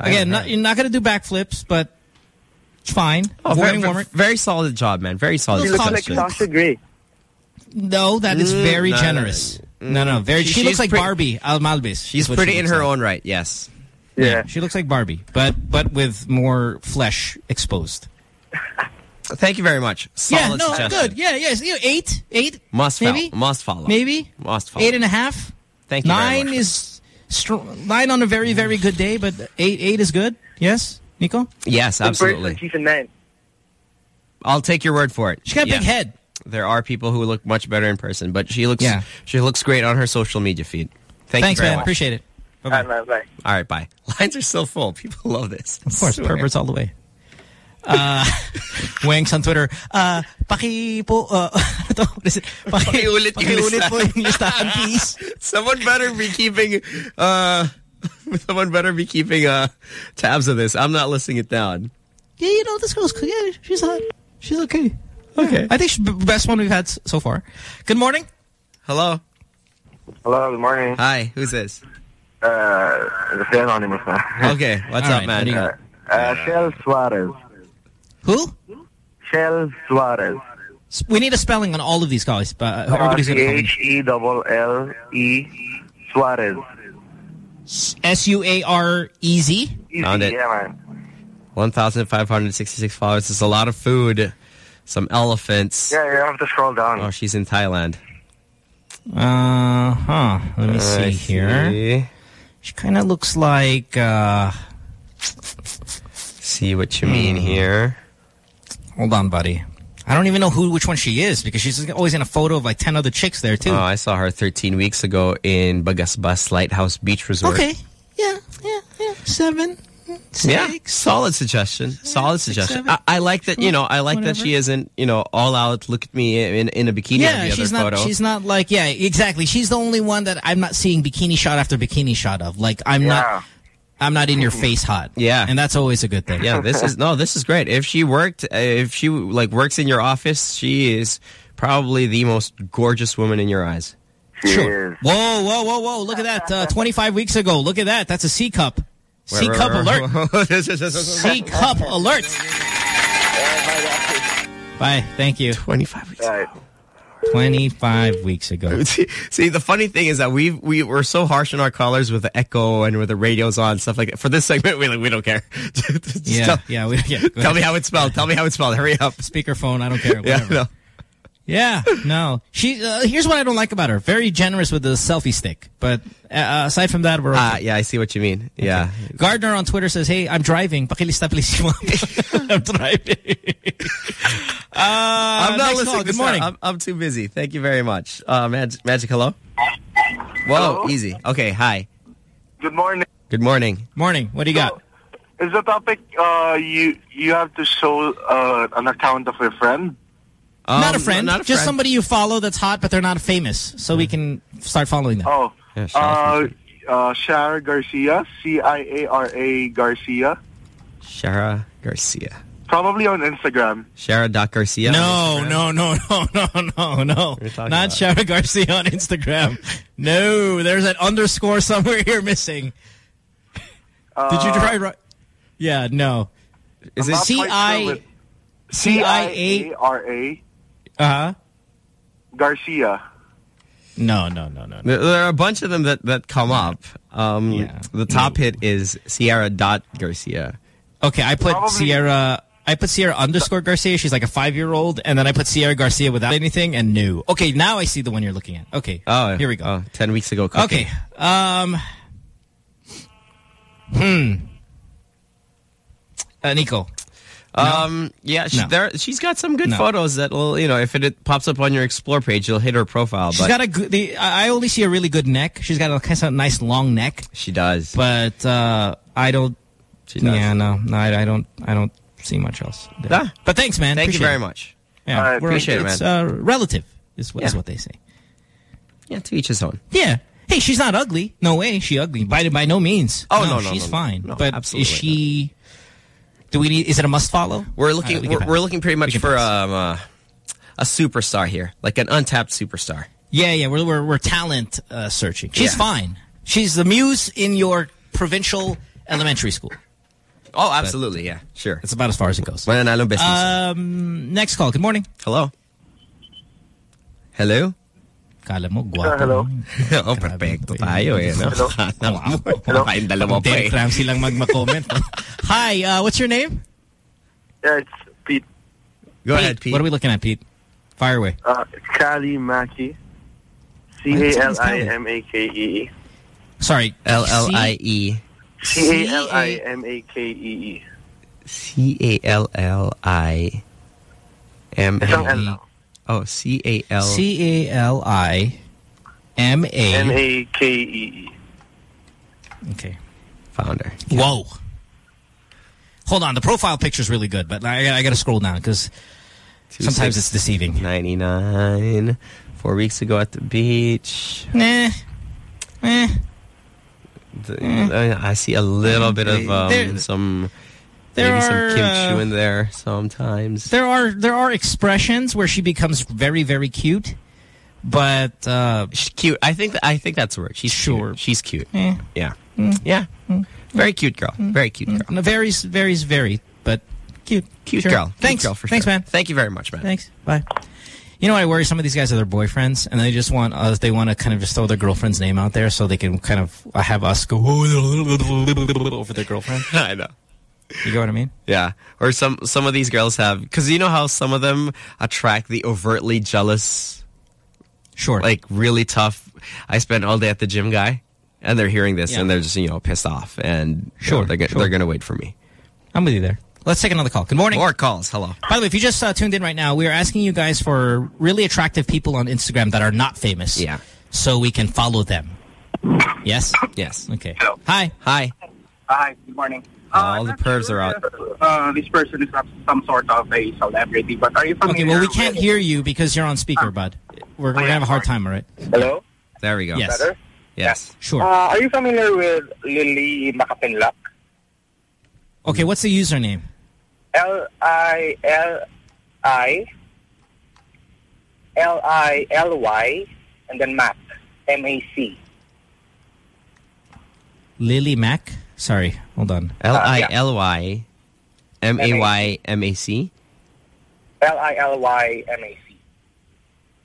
Hi Again, to not, you're not going to do backflips, but it's fine. Oh, Warming very, warmer. very solid job, man. Very solid. She Little looks like college Sasha Grey. No, that is Mm, very no, no, generous. no. No, no, very. She- She, looks like pretty- Barbie Almalbis. She's pretty she in her like. own right. Yes. Yeah. She looks like Barbie, but but with more flesh exposed. Thank you very much. Solid yeah, no, suggestion. good. Yeah, yes. You know, eight, eight, Must maybe, follow. Must follow. maybe Must follow. eight and a half. Thank you very Nine is str- nine on a very very good day, but eight eight is good. Yes, Nico. Yes, absolutely. She's a nine. I'll take your word for it. She got a big head. There are people who look much better in person, but she looks Yeah. she looks great on her social media feed. Thank Thanks, you very man. much. Appreciate it. Bye bye. bye. All right, bye. Lines are still full. People love this. Of course, Swear. perverts all the way. Uh, Wanks on Twitter. Uh, paki po, uh, ito, what is it? Paki, Pakiulit yung pakiulit po yung listahan, please. Someone better be keeping uh someone better be keeping uh tabs of this. I'm not listing it down. Yeah, you know, this girl's, yeah, she's hot. She's okay. Okay. I think she's the best one we've had so far. Good morning. Hello. Hello, good morning. Hi, who's this? Uh, it's anonymous na. Okay, what's All up, right, man? what do you? Uh, Chelle Suarez. Who? Chelle Suarez. We need a spelling on all of these guys, but uh, Uh, everybody's going to call C-H-E double L E Suarez. S-U-A-R-E-Z. Easy, Found it. Yeah, man. 1,566 followers. It's a lot of food. Some elephants. Yeah, you have to scroll down. Oh, she's in Thailand. Uh huh. Let me see I here. She kind of looks like. uh See what you mean here. Hold on, buddy. I don't even know who which one she is because she's always in a photo of like ten other chicks there too. Oh, I saw her 13 weeks ago in Bagasbas Lighthouse Beach Resort. okay. Yeah. Yeah. Yeah. Seven. Six. Yeah, solid suggestion. solid suggestion. seven, I, I like that. You know, I like that she isn't. You know, all out. Look at me in in a bikini. Yeah, every she's other not. photo. She's not like. Yeah, exactly. She's the only one that I'm not seeing bikini shot after bikini shot of. Like I'm not. I'm not in your face hot. Yeah. and that's always a good thing. yeah, this is no. This is great. If she worked, uh, if she like works in your office, she is probably the most gorgeous woman in your eyes. She Sure. Whoa, whoa, whoa, whoa! Look at that. Uh, 25 weeks ago. Look at that. That's a C cup. C cup alert. where- C cup alert. Bye. Thank you. 25 weeks. 25 weeks ago. See, see, the funny thing is that we we were so harsh on our callers with the echo and with the radios on stuff like that. For this segment, we like we don't care. Yeah, tell, yeah, we, yeah. tell ahead. me how it's spelled. Tell me how it's spelled. Hurry up. Speakerphone. I don't care. Yeah, no. Yeah, no. She. Uh, here's what I don't like about her. Very generous with the selfie stick. But uh, aside from that, we're okay. Ah, yeah, I see what you mean. Yeah. Gardner on Twitter says, "Hey, I'm driving. Pakilista please." I'm driving. uh, I'm not listening. call. this Good morning. I'm, I'm too busy. Thank you very much. Uh, Mag Magic, hello? Whoa, easy. Okay, hi. Good morning. Good morning. Morning. What do you got? Is the topic uh, you you have to show uh, an account of your friend? Not a Um, friend. not a just friend. somebody you follow that's hot, but they're not famous, so we can start following them. Oh, Yeah, shout uh, uh, Shara Garcia, C-I-A-R-A Garcia. Shara Garcia. Probably on Instagram. Shara Garcia. No, no, no, no, no, no, no. Not about? Shara Garcia on Instagram. No, there's an underscore somewhere here missing. Did you try right? Yeah, no. Is I'm it not C quite sure I with C I A? C-I-A-R-A Uh huh. Garcia. No, no, no, no. no. There there are a bunch of them that, that come up. Um, Yeah. The top hit is Sierra Dot Garcia. Okay, I put Probably- Sierra. I put Sierra underscore Garcia. She's like a five year old, and then I put Sierra Garcia without anything and new. Okay, now I see the one you're looking at. Okay. Oh, here we go. Oh, 10 weeks ago. Cooking. Okay. Um. Hmm. Uh, Nico. Um, yeah, she, No. there, she's got some good No. photos that will, you know, if it, it pops up on your explore page, you'll hit her profile. She's but got a good. The, I I only see a really good neck. She's got a kind of nice long neck, she does. but uh, I don't. She does. Yeah, no, no, I, I don't. I don't see much else. there. Ah. But thanks, man. Thank you very it. much. Yeah, I we're- appreciate it, man. Uh, relative is what, is Yeah. what they say. Yeah, to each his own. Yeah. Hey, she's not ugly. No way, she ugly. By by no means. Oh, no, no, she's no, no. fine. No, but absolutely is she? Do we need? Is it a must follow? We're looking, we we're, we're looking pretty much for um, uh, a superstar here, like an untapped superstar. Yeah, yeah. We're we're, we're talent uh, searching. She's Yeah. fine. She's the muse in your provincial elementary school. Oh, absolutely, yeah, sure. It's about as far as it goes. Um, next call. Good morning. Hello. Hello. Kala mo, guwapo. hello. oh, perfecto tayo eh. No? Wow. Hello. Kayong dalawa pa eh. Ramsey lang mag-comment. Hi, uh, what's your name? Yeah, it's Pete. Go ahead, Pete. What are we looking at, Pete? Fire away. Uh, Kali Maki. C A L I M A K E. Sorry. L L I E. C A L I M A K E E. C A L L I M Isang L A. lang. Oh, C A L. C A L I M A. M A K E E. Okay. Founder. Whoa. Hold on. The profile picture is really good, but I, I got to scroll down because sometimes it's deceiving. 99. Four weeks ago at the beach. Nah. Eh. The- I see a little bit of um, There- some there maybe are, some Kim uh, in there sometimes. There are there are expressions where she becomes very very cute, but uh, She's cute. I think I think that's the word. She's sure. Cute. She's cute. Eh. Yeah. Mm. Yeah. Very cute girl. Very cute girl. no, varies varies vary, but cute Cute Sure. girl. Cute Thanks, girl for thanks, sure. man. Thank you very much, man. Thanks. Bye. You know I worry? Some of these guys are their boyfriends, and they just want us. They want to kind of just throw their girlfriend's name out there, so they can kind of have us go over their girlfriend. I know. You get what I mean? Yeah. Or some some of these girls have because you know how some of them attract the overtly jealous, sure, like really tough. I spent all day at the gym guy, and they're hearing this Yeah. and they're just you know pissed off and you Sure, know, they're sure. they're gonna wait for me. I'm with you there. Let's take another call. Good morning. More calls. Hello. By the way, if you just uh, tuned in right now, we are asking you guys for really attractive people on Instagram that are not famous. Yeah. So we can follow them. Yes? Yes. Okay. Hi. Hi. Hi, good morning. All the pervs are out. Uh, this person is some sort of a celebrity, but are you familiar Okay, well, we can't hear you because you're on speaker, bud. We're, we're going to have a hard time, all right? Hello? There we go. Yes. Better? Yes. Sure. Uh, are you familiar with Lily Makapinlak? Okay, what's the username? L I L I L I L Y and then Mac M A C. Lily Mac? Sorry, hold on. L I L Y M A Y M A C. L I L Y M A C.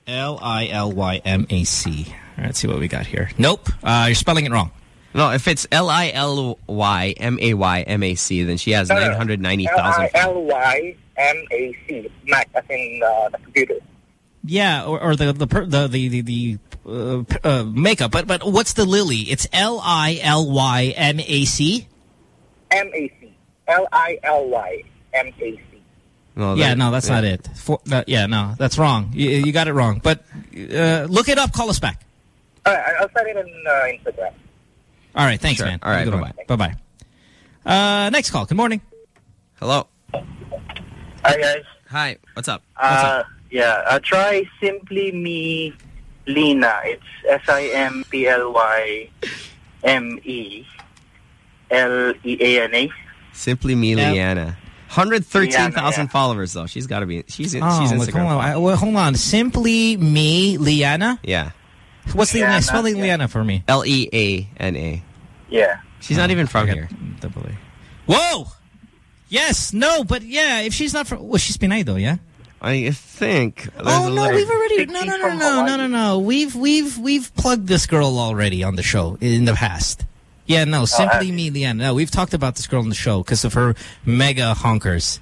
L-I-L-Y-M-A-C. All right, let's see what we got here. Nope, uh, you're spelling it wrong. No, if it's L I L Y M A Y M A C, then she has No, no, no. nine hundred ninety L I thousand. L Y M A C. Mac as in uh, the computer. Yeah, or, or the the the the the, the uh, uh, makeup. But but what's the Lily? It's L I L Y M A C. M A C. L I L Y M A C. No, Yeah, no, that's yeah. not it. For, uh, yeah, no, that's wrong. You, you got it wrong. But uh, look it up. Call us back. All right, I'll send it on uh, Instagram. All right, thanks, Sure. man. All right, Have a good. Bye bye. Uh, next call. Good morning. Hello. Hi guys. Hi. What's up? Uh, yeah, uh, try Simply Me Lena. It's S I M P L Y M E L E A N A. Simply me, Yep. Leanna. Hundred thirteen thousand yeah. followers though. She's got to be. She's in, Oh, she's wait, hold on. I, well, hold on. Simply me, Liana. Yeah. What's the Liana, spell yeah. Liana for me? L E A N A. Yeah. She's not even from here. Double A. Whoa. Yes. No. But yeah, if she's not from, well, she's Pinay though. Yeah. I think. Oh no, we've already no no no no no no no. We've we've we've plugged this girl already on the show in the past. Yeah, no, simply me, Leanne. No, we've talked about this girl on the show because of her mega honkers.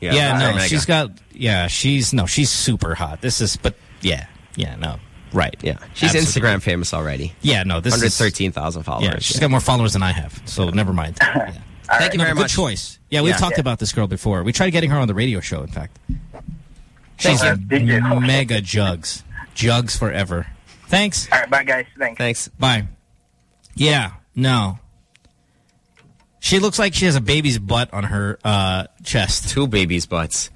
Yeah, her no, mega. she's got. Yeah, she's no, she's super hot. This is, but yeah, yeah, no, right. Yeah, she's Absolutely. Instagram famous already. Yeah, no, this Hundred is thirteen thousand followers. Yeah, she's got more followers than I have, so never mind. Yeah. Thank you No, very good choice. Yeah, we've Yeah. talked Yeah. about this girl before. We tried getting her on the radio show, in fact. Thank She's you. a mega jugs. Jugs forever. Thanks. All right, bye guys. Thanks. Thanks. Bye. Yeah, no. She looks like she has a baby's butt on her uh, chest. Two babies' butts.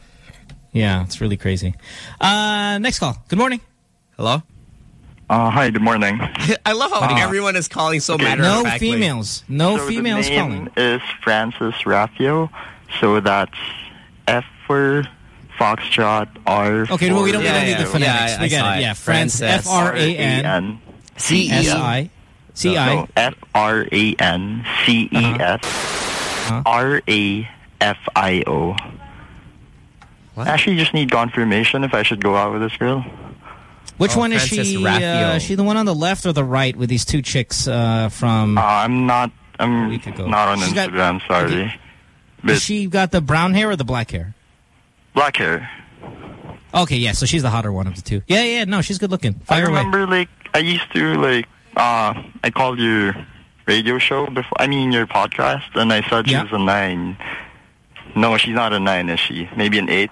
Yeah, it's really crazy. Uh, next call. Good morning. Hello. Uh, hi, good morning. I love how Uh, everyone is calling so okay. matter No females. No so females the name calling. is Francis Raffio. So that's F for Foxtrot, R Okay, for well, we don't, we Yeah, don't need yeah, the phonetics. yeah, I we get it. it. Yeah, Francis. Francis. F-R-A-N. C-E-I. C-I. No, F R A N C E S Uh-huh. R A F I O. What? Actually, just need confirmation if I should go out with this girl. Which Oh, one is Frances she? Raffio. Uh, she the one on the left or the right with these two chicks uh, from... Uh, I'm not. I'm not on She's got- Instagram. sorry, okay. but Has she got the brown hair or the black hair? Black hair. Okay, yeah, so she's the hotter one of the two. Yeah, yeah, no, she's good looking. I Fire away. remember like I used to like uh I called your radio show before. I mean your podcast, and I said she Yeah. was a nine. No, she's not a nine, is she? Maybe an eight.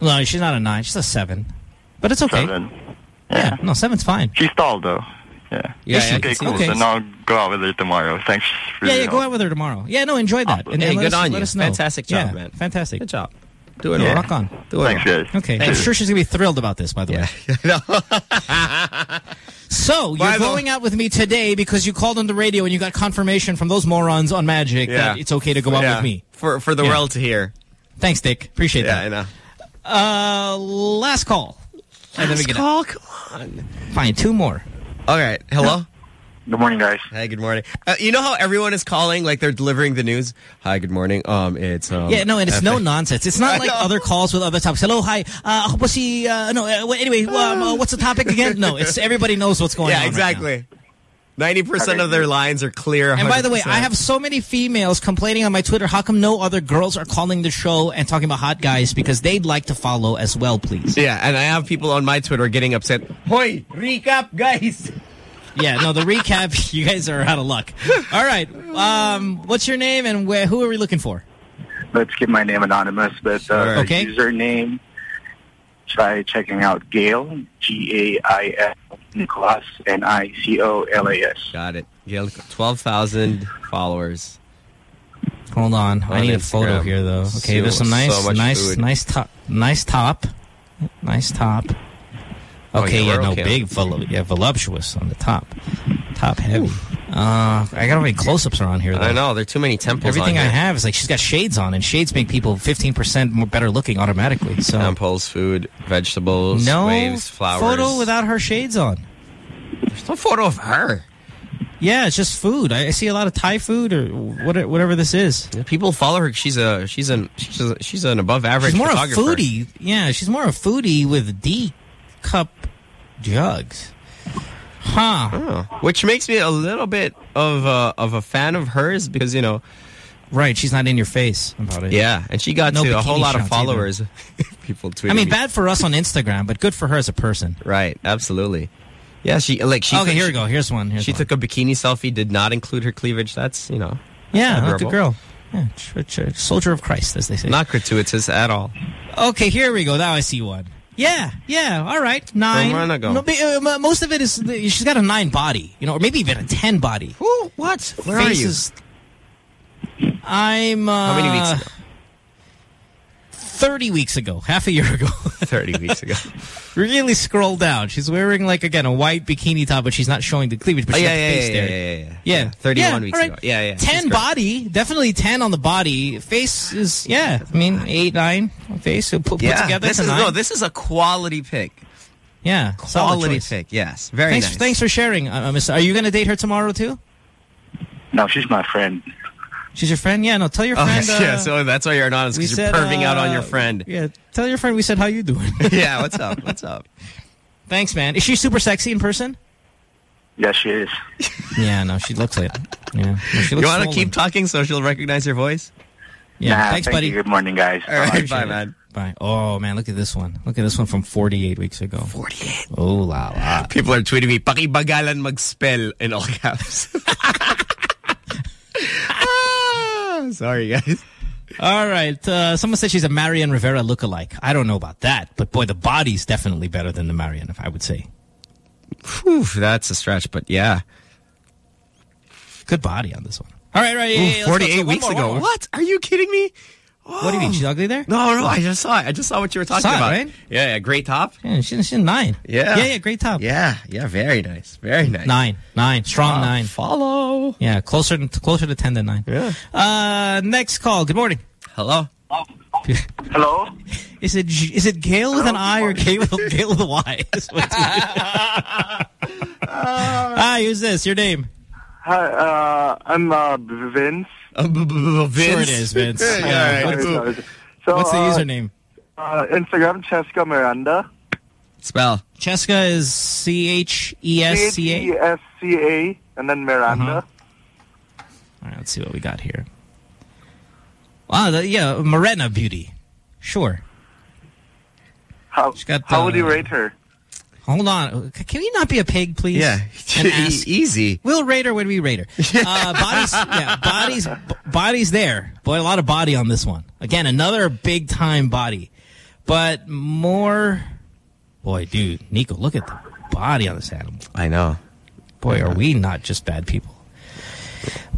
No, she's not a nine. She's a seven. But it's okay. Seven. Yeah. No, seven's fine. She's tall though. Yeah. Yeah, yeah, okay, cool. that. Then I'll go out with her tomorrow. Thanks. For Yeah, your yeah, go out with her tomorrow. Yeah, no, enjoy that. And, Hey, and let good us, on let you. us know. Fantastic job, Yeah, man. Fantastic. Good job. Do it yeah, rock on. Do it Thanks, guys. Okay. Thank I'm sure she's going to be thrilled about this, by the way. So, you're the- going out with me today because you called on the radio and you got confirmation from those morons on Magic Yeah. that it's okay to go out Yeah. with me. For, for the Yeah. world to hear. Thanks, Dick. Appreciate that. Yeah, I know. Uh, last call. and then we Last call? Come on. Fine, two more. All right. Hello? Good morning, guys. Hey, good morning. Uh, you know how everyone is calling like they're delivering the news? Hi, good morning. Um, it's um, yeah, no, and it's no nonsense. It's not I like know. other calls with other topics. Hello, hi. Uh, ako po si, uh, no, uh, well, anyway, um, uh, what's the topic again? No, it's everybody knows what's going Yeah, on. right now. exactly. Ninety percent of their lines are clear. And by the way, I have so many females complaining on my Twitter, how come no other girls are calling the show and talking about hot guys because they'd like to follow as well, please. Yeah, and I have people on my Twitter getting upset. Hoy, recap, guys. Yeah, no, the recap, you guys are out of luck. All right, um, what's your name and where, who are we looking for? Let's keep my name anonymous, but uh, Sure. Okay. username, try checking out Gail, G-A-I-L, Nicolas, N-I-C-O-L-A-S. Got it. Gail, 12,000 followers. Hold on, I On need a photo here though. Okay, So- there's some so nice, much nice, food. nice top, nice top, nice top. Oh, Okay, yeah, yeah, no, okay. big, vol yeah, voluptuous on the top, top heavy. Uh, I got many close-ups around here. Though. I know, there are too many temples Everything I have is like she's got shades on, and shades make people 15% more better looking automatically. So Temples, food, vegetables, no waves, flowers. photo without her shades on. There's no photo of her. Yeah, it's just food. I, I see a lot of Thai food or what, whatever this is. Yeah, people follow her. She's a she's an she's, a, she's an above average She's more a foodie. Yeah, she's more of a foodie with D cup jugs. Huh. Oh, which makes me a little bit of a, of a fan of hers because you know, right? She's not in your face about it. Yeah, and she got No to a whole lot of followers. people tweeting. I mean, me. bad for us on Instagram, but good for her as a person. Right, absolutely. Yeah, she like she. Okay, took- here we go. Here's one. Here's she one. took a bikini selfie. Did not include her cleavage. That's you know. Yeah, that's good girl. Yeah, soldier of Christ, as they say. Not gratuitous at all. Okay, here we go. Now I see one. Yeah, yeah, all right. Nine. Where wanna go? No, but, uh, most of it is, she's got a nine body, you know, or maybe even a ten body. Who? What? Where are you? I'm, uh... How many weeks ago? 30 weeks ago, half a year ago. 30 weeks ago. really scroll down. She's wearing, like, again, a white bikini top, but she's not showing the cleavage, but Oh, she yeah, got the yeah, face yeah, there. yeah, yeah, Yeah. yeah. 31 Yeah, weeks all right. ago. Yeah, yeah. She's 10 body, definitely 10 on the body. Face is, yeah, I mean, 8, 9 face. So put, put Yeah, together, this is nine. no. This is a quality pick. yeah, Quality pick. Yes, very thanks, nice. Thanks for sharing, uh, Miss. Are you going to date her tomorrow, too? No, she's my friend. She's your friend? Yeah, no, tell your Oh, friend. Uh, yeah, so that's why you're anonymous because you're said, perving out on uh, your friend. Yeah, tell your friend we said, how you doing? yeah, what's up? What's up? Thanks, man. Is she super sexy in person? Yes, she is. Yeah, no, she looks like Yeah. No, she You want to keep talking so she'll recognize your voice? Yeah, Nah, thanks, thank buddy. you. Good morning, guys. All right, Appreciate bye, it. man. Bye. Oh, man, look at this one. Look at this one from 48 weeks ago. 48. Oh, la la. People are tweeting me, pakibagalan mag-spell in all caps. Sorry, guys. All right. Uh, someone said she's a Marian Rivera lookalike. I don't know about that, but boy, the body's definitely better than the Marian, I would say. Whew, that's a stretch, but yeah. Good body on this one. All right, right. Ooh, yeah, let's go. 48 So weeks more, ago. What? Are you kidding me? What do you mean? She's ugly there? No, no, I just saw it. I just saw what you were talking Saw it, about. right? Yeah, yeah, great top. Yeah, she's, she's nine. Yeah. Yeah, yeah, great top. Yeah, yeah, very nice. Very nice. Nine. Nine. Strong Ah, nine. Follow. Yeah, closer to, closer to 10 than nine. Yeah. Uh, next call. Good morning. Hello. Hello? Is it is it Gail with an I or Gail with, Gail with a Y? That's what it is. Hi, who's this? Your name? Hi, uh, I'm uh, Vince. Vince. Sure it is, Vince. Yeah, Yeah, all right. Sorry, sorry. So, What's the uh, username? Uh, Instagram, Chesca Miranda. Spell. Chesca is C H E S C A. C-H-E-S-C-A, and then Miranda. All right, let's see what we got here. Wow, the, yeah, Morena Beauty. Sure. How, got, how would you uh, rate her? Hold on. Can we not be a pig, please? Yeah. Ask? Easy. We'll rate her when we rate her. Uh, bodies, yeah, bodies, bodies there. Boy, a lot of body on this one. Again, another big time body, but more. Boy, dude, Nico, look at the body on this animal. I know. Boy, are we not just bad people?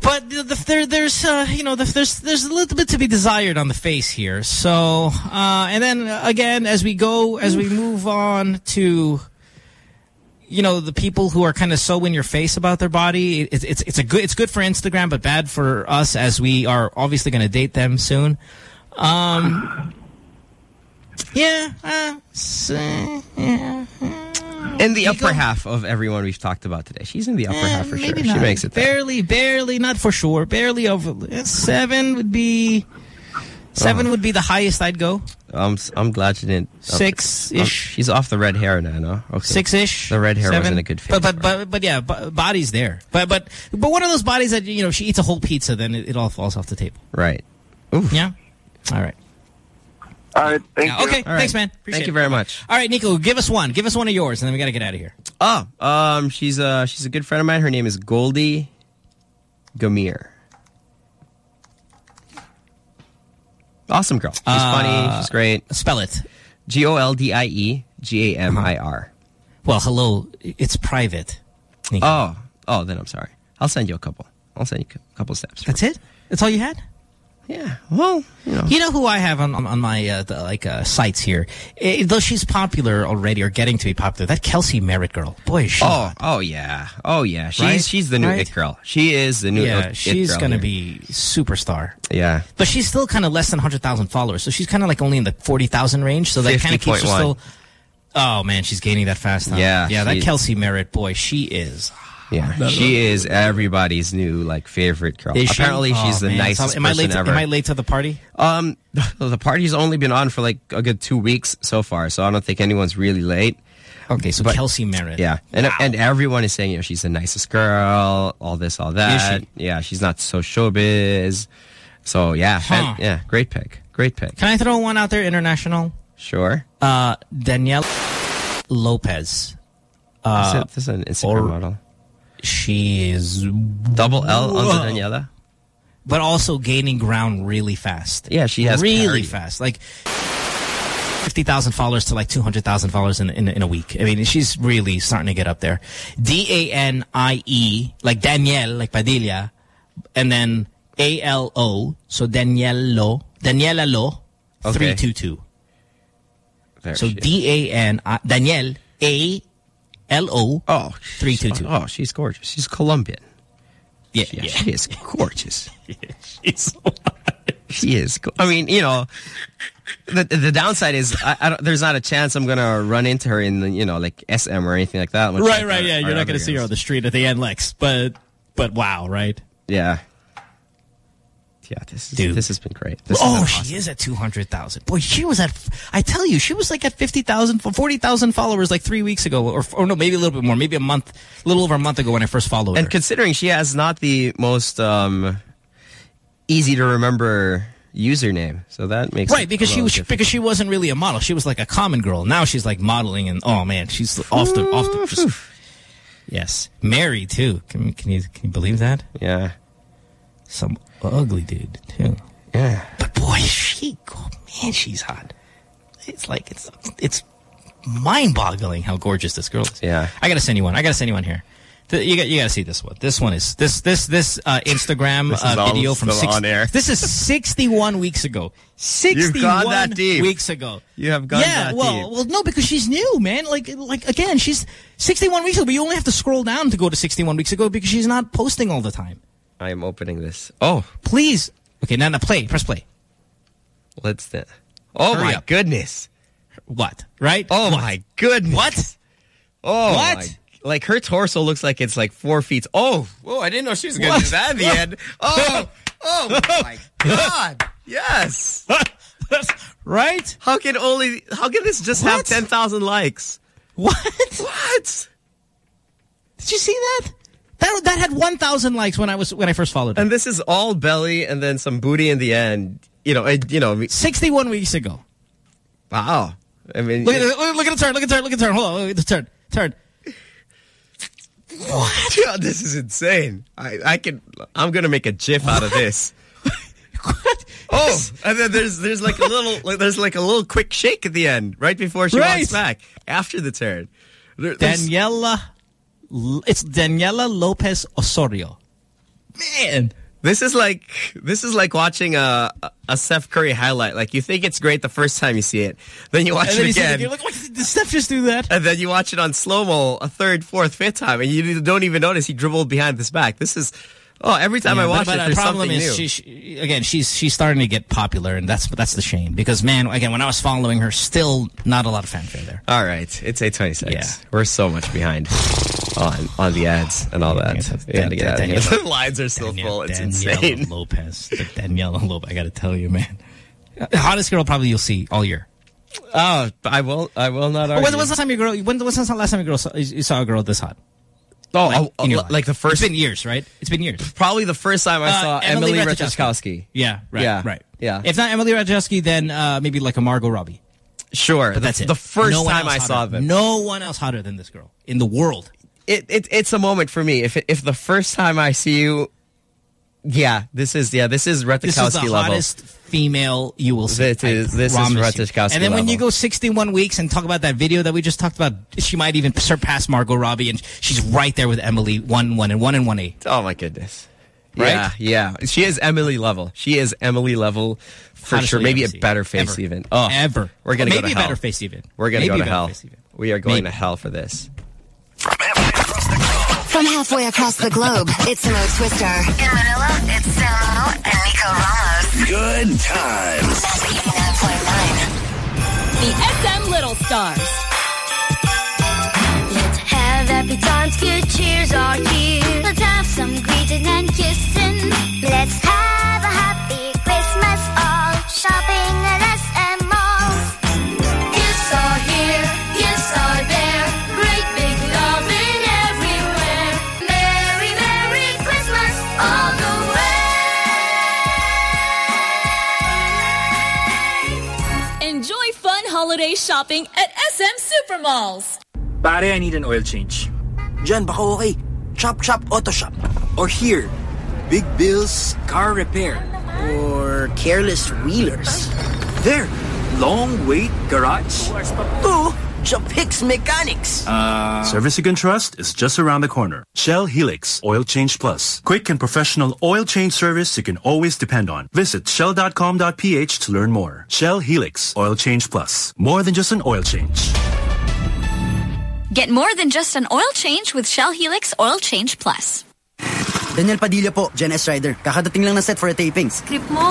But the, the, there, there's, uh, you know, the, there's there's a little bit to be desired on the face here. So, uh, and then again, as we go, as we move on to, you know, the people who are kind of so in your face about their body, it, it's it's a good it's good for Instagram, but bad for us as we are obviously going to date them soon. Um, yeah, uh, so, yeah. In the upper half of everyone we've talked about today. She's in the upper half for sure. Maybe She makes it there. Barely, barely, not for sure. Barely over. eh, Seven would be... Seven Oh. would be the highest I'd go. I'm s- I'm glad she didn't. um, Six-ish. um, she's off the red hair now. No, okay. Six-ish. The red hair seven. wasn't a good fit. But but but but yeah, b- body's there. But but but one of those bodies that you know she eats a whole pizza, then it, it all falls off the table. right. Yeah. All right. All right. Thank Yeah, you. okay. All right. Thanks, man. Appreciate Thank you it. very much. All right, Nico, give us one. Give us one of yours, and then we got to get out of here. Oh, um, she's a she's a good friend of mine. Her name is Goldie Gamir. Awesome girl. She's Uh, funny. She's great. Spell it. G O L D I E G A M I R. Well, hello. It's private. Nico. Oh, oh, then I'm sorry. I'll send you a couple. I'll send you a couple steps. That's it. That's all you had. Yeah. Well, you know. You know who I have on on, my uh, the, like uh, sites here? Eh, though she's popular already or getting to be popular, that Kelsey Merritt girl. Boy, is she Oh, hot. oh yeah, oh yeah. She's Right? she's the new Right? it girl. She is the new yeah, it she's gonna here. be superstar. Yeah. But she's still kind of less than 100,000 followers. So she's kind of like only in the 40,000 range. So that kind of keeps her still... Oh, man, she's gaining that fast. Huh? Yeah, Yeah, that Kelsey Merritt, boy, she is. Yeah, she is everybody's new like favorite girl. Is she? Apparently, Oh, she's the man. nicest So am I person late to, ever. Am I late to the party? Um, the party's only been on for like a good two weeks so far, so I don't think anyone's really late. Okay, so But- Kelsey Merritt. Yeah, and and everyone is saying you know she's the nicest girl, all this, all that. she? Yeah, she's not so showbiz. So yeah, fan- Huh. yeah, great pick, great pick. Can I throw one out there, international? Sure. Uh, Danielle Lopez. Uh, this, is, this is an Instagram or- model. She is Double L on Daniela. but also gaining ground really fast. Yeah, she has really parity. fast. Like fifty thousand followers to like two hundred thousand followers in, in in a week. I mean, she's really starting to get up there. D A N I E, like Danielle, like Padilla, and then A L O. So Daniello, Daniela Lo, Okay. three two two. There So she is. D A N I Danielle A L O. Oh, three two two. Oh, she's gorgeous. She's Colombian. Yeah, Yeah, yeah. she is gorgeous. She's She is. I mean, you know, the the downside is I, I don't, there's not a chance I'm gonna run into her in the, you know like SM or anything like that. Right, right, our- yeah. You're not going to see her on the street at the NLEX, but but wow, right? Yeah. Yeah, this is, Dude. this has been great. This oh, been she is at 200,000. Boy, she was at, I tell you, she was like at 50,000, 40,000 followers like three weeks ago. Or, or no, maybe a little bit more. Maybe a month, a little over a month ago when I first followed And her. considering she has not the most um, easy to remember username, so that makes Right, because she was difficult. because she wasn't really a model. She was like a common girl. Now she's like modeling, and oh man, she's off the off the. Just, yes, married too. Can can you can you believe that? Yeah, some ugly dude too. Yeah, but boy, she oh, man, she's hot. It's like it's it's mind-boggling how gorgeous this girl is. Yeah, I gotta send you one. I gotta send you one here. You got you gotta see this one. This one is this this this uh, Instagram This uh, video from six, on air. This is 61 weeks ago. 61 You've gone that deep. weeks ago. You have gone yeah, that well, deep. well, no, because she's new, man. Like, like again, she's 61 weeks ago, but you only have to scroll down to go to 61 weeks ago because she's not posting all the time. I am opening this. Oh, Please, okay, now, now play, press play. let's. The, oh Hurry my up. goodness! What? Right? Oh my goodness! What? Oh What? my- Like her torso looks like it's like four feet. Oh, oh! I didn't know she was going to do that in the What? end. Oh, oh my god! Yes. right? How can only? How can this just have What? ten thousand likes? What? What? Did you see that? That that had 1,000 likes when I was when I first followed her. And this is all belly and then some booty in the end. You know, it, you know. 61 weeks ago. Wow. I mean, Look at, the, look, look at the turn. Look at the turn. Look at the turn. Hold on. Look at the turn. turn. What? Yeah, this is insane. I, I can. I'm gonna make a GIF out of this. what? Oh, and then there's there's like a little like, there's like a little quick shake at the end, right before she Right. walks back after the turn. There- Daniela, it's Daniela Lopez Osorio. man, this is like this is like watching a a Steph Curry highlight. Like you think it's great the first time you see it, then you watch And then it you see it again. you're like, "Why did Steph just do that? And then you watch it on slow mo a third, fourth, fifth time, and you don't even notice he dribbled behind this back. This is oh, every time Yeah, I but- watch but it, the problem is. She, she, again, she's she's starting to get popular, and that's that's the shame. Because man, again, when I was following her, still not a lot of fanfare there. All right, it's 826. Yeah. We're so much behind on on the ads and all that. We gotta get out here. The lines are still full. It's insane. Lopez, the Daniela Lopez. I got to tell you, man, hottest girl probably you'll see all year. Oh, I will. I will not argue. When was the last time you girl? When was the last time you girl saw, you saw a girl this hot? Oh, Like, oh, oh, like the first. It's been years, right? It's been years. Probably the first time I Uh, saw Emily Emily Ratajkowski. Ratajkowski. Yeah, right, Yeah, right. Yeah. If not Emily Ratajkowski, then uh, maybe like a Margot Robbie. Sure, But that's the, it. The first No time I hotter. saw them. No one else hotter than this girl in the world. it, it it's a moment for me. If if the first time I see you, yeah, this is yeah, this is This is the level. hottest female you will see. This is- I this is promise you. Ratajkowski And then when level. you go 61 weeks and talk about that video that we just talked about, she might even surpass Margot Robbie, and she's right there with Emily, one one and one and one A. Oh my goodness. Right? Yeah, yeah. She is Emily level. She is Emily level for Hottest sure. Maybe a better face Ever. even. Oh, Ever. We're gonna Maybe go to a hell. better face even. We're gonna Maybe go to hell. face even. We are going Maybe. to hell for this. From halfway across the globe, it's Mo Twister. In Manila, it's Sam O and Nico Ramos. Good times. The SM Little Stars. Let's have happy times, good cheers are here. Let's have some greeting and kissing. Let's have a happy Christmas all. Shopping holiday shopping at SM Supermalls. Pare, I need an oil change. Diyan, baka okay. Chop Chop Auto Shop. Or here, Big Bill's Car Repair. Or Careless Wheelers. There, Long Wait Garage. To Japix Mechanics. Uh, Service you can trust is just around the corner. Shell Helix Oil Change Plus. Quick and professional oil change service you can always depend on. Visit shell.com.ph to learn more. Shell Helix Oil Change Plus. More than just an oil change. Get more than just an oil change with Shell Helix Oil Change Plus. Daniel Padilla po, Gen S Rider. Kakadating lang na set for a taping. Script mo.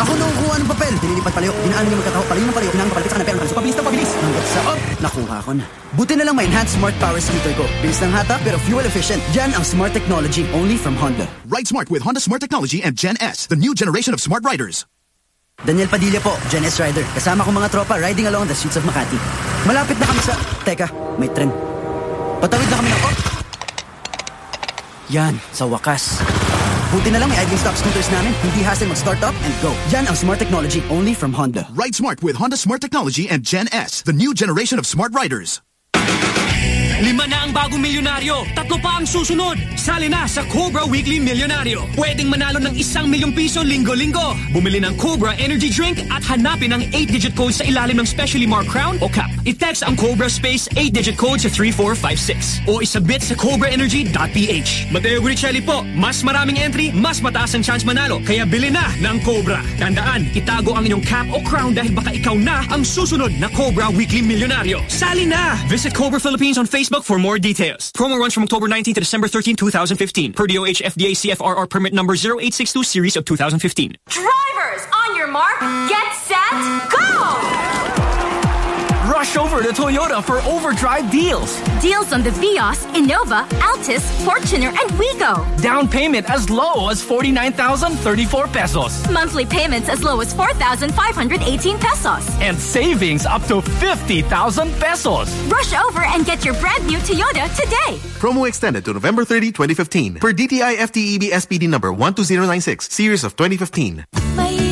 Ako nung kuha ng papel. Dinilipat palayo. Dinaan niyo magkataho. Palayo ng palayo. Pinang papalipit sa kanapel. So pabilis na pabilis. Hanggat sa up. Nakuha ko na. Buti na lang may enhanced smart power scooter ko. Bilis ng hata pero fuel efficient. Yan ang smart technology only from Honda. Ride smart with Honda Smart Technology and Gen S, the new generation of smart riders. Daniel Padilla po, Gen S Rider. Kasama ko mga tropa riding along the streets of Makati. Malapit na kami sa... Teka, may tren. Patawid na kami ng... Oh! Yan, sa wakas. Buti na lang may idling stop scooters namin. Hindi hassle mag-start up and go. Yan ang smart technology only from Honda. Ride smart with Honda Smart Technology and Gen S, the new generation of smart riders. Lima na ang bagong milyonaryo. Tatlo pa ang susunod. Sali na sa Cobra Weekly Milyonaryo. Pwedeng manalo ng isang milyong piso linggo-linggo. Bumili ng Cobra Energy Drink at hanapin ang 8-digit code sa ilalim ng specially marked crown o cap. I-text ang Cobra Space 8-digit code sa 3456 o isabit sa cobraenergy.ph. Mateo Guidicelli po, mas maraming entry, mas mataas ang chance manalo. Kaya bili na ng Cobra. Tandaan, itago ang inyong cap o crown dahil baka ikaw na ang susunod na Cobra Weekly Milyonaryo. Sali na! Visit Cobra Philippines on Facebook for more details. Promo runs from October 19 to December 13, 2015. Per DOH FDA CFRR permit number 0862 series of 2015. Drivers, on your mark, get set, go! Rush over to Toyota for overdrive deals. Deals on the Vios, Innova, Altis, Fortuner, and Wigo. Down payment as low as 49,034 pesos. Monthly payments as low as 4,518 pesos. And savings up to 50,000 pesos. Rush over and get your brand new Toyota today. Promo extended to November 30, 2015. Per DTI FTEB SPD number 12096, series of 2015. May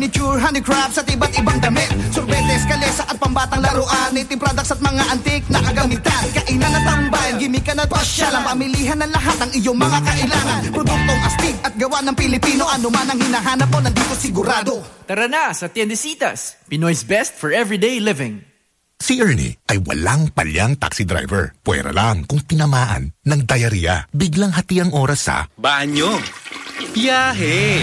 manicure, handicrafts at iba't ibang damit Sorbetes, kalesa at pambatang laruan Native products at mga antik na kagamitan Kainan at tambayan, gimmick at pasyalan Pamilihan ng lahat ng iyong mga kailangan Produktong astig at gawa ng Pilipino Ano man ang hinahanap mo, nandito sigurado Tara na sa Tiendesitas, Pinoy's best for everyday living. Si Ernie ay walang palyang taxi driver. Pwera lang kung tinamaan ng diarrhea. Biglang hati ang oras sa Banyo. Biyahe.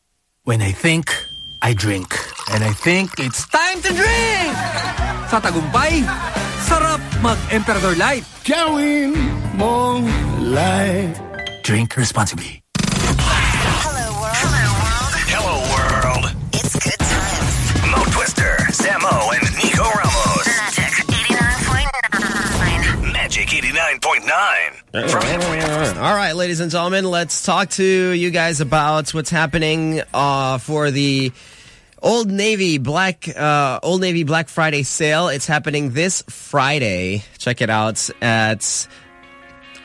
When I think, I drink. And I think it's time to drink! Sa tagumpay, sarap mag-Emperador Light. Gawin mong light. Drink responsibly. Hello, world. Hello world. Hello world. It's good times. Mo Twister, Sam O, and 99.9. All right, ladies and gentlemen, let's talk to you guys about what's happening uh, for the Old Navy Black uh, Old Navy Black Friday sale. It's happening this Friday. Check it out at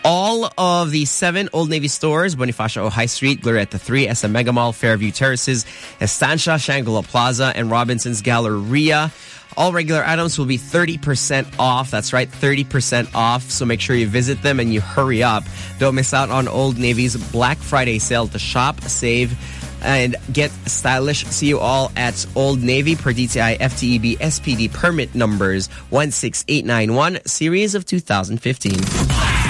all of the seven Old Navy stores, Bonifacio High Street, Glorieta 3, SM Mega Mall, Fairview Terraces, Estancia, Shangri-La Plaza, and Robinson's Galleria all regular items will be 30% off. That's right, 30% off. So make sure you visit them and you hurry up. Don't miss out on Old Navy's Black Friday sale to shop, save, and get stylish. See you all at Old Navy per DTI FTEB SPD permit numbers 16891, series of 2015.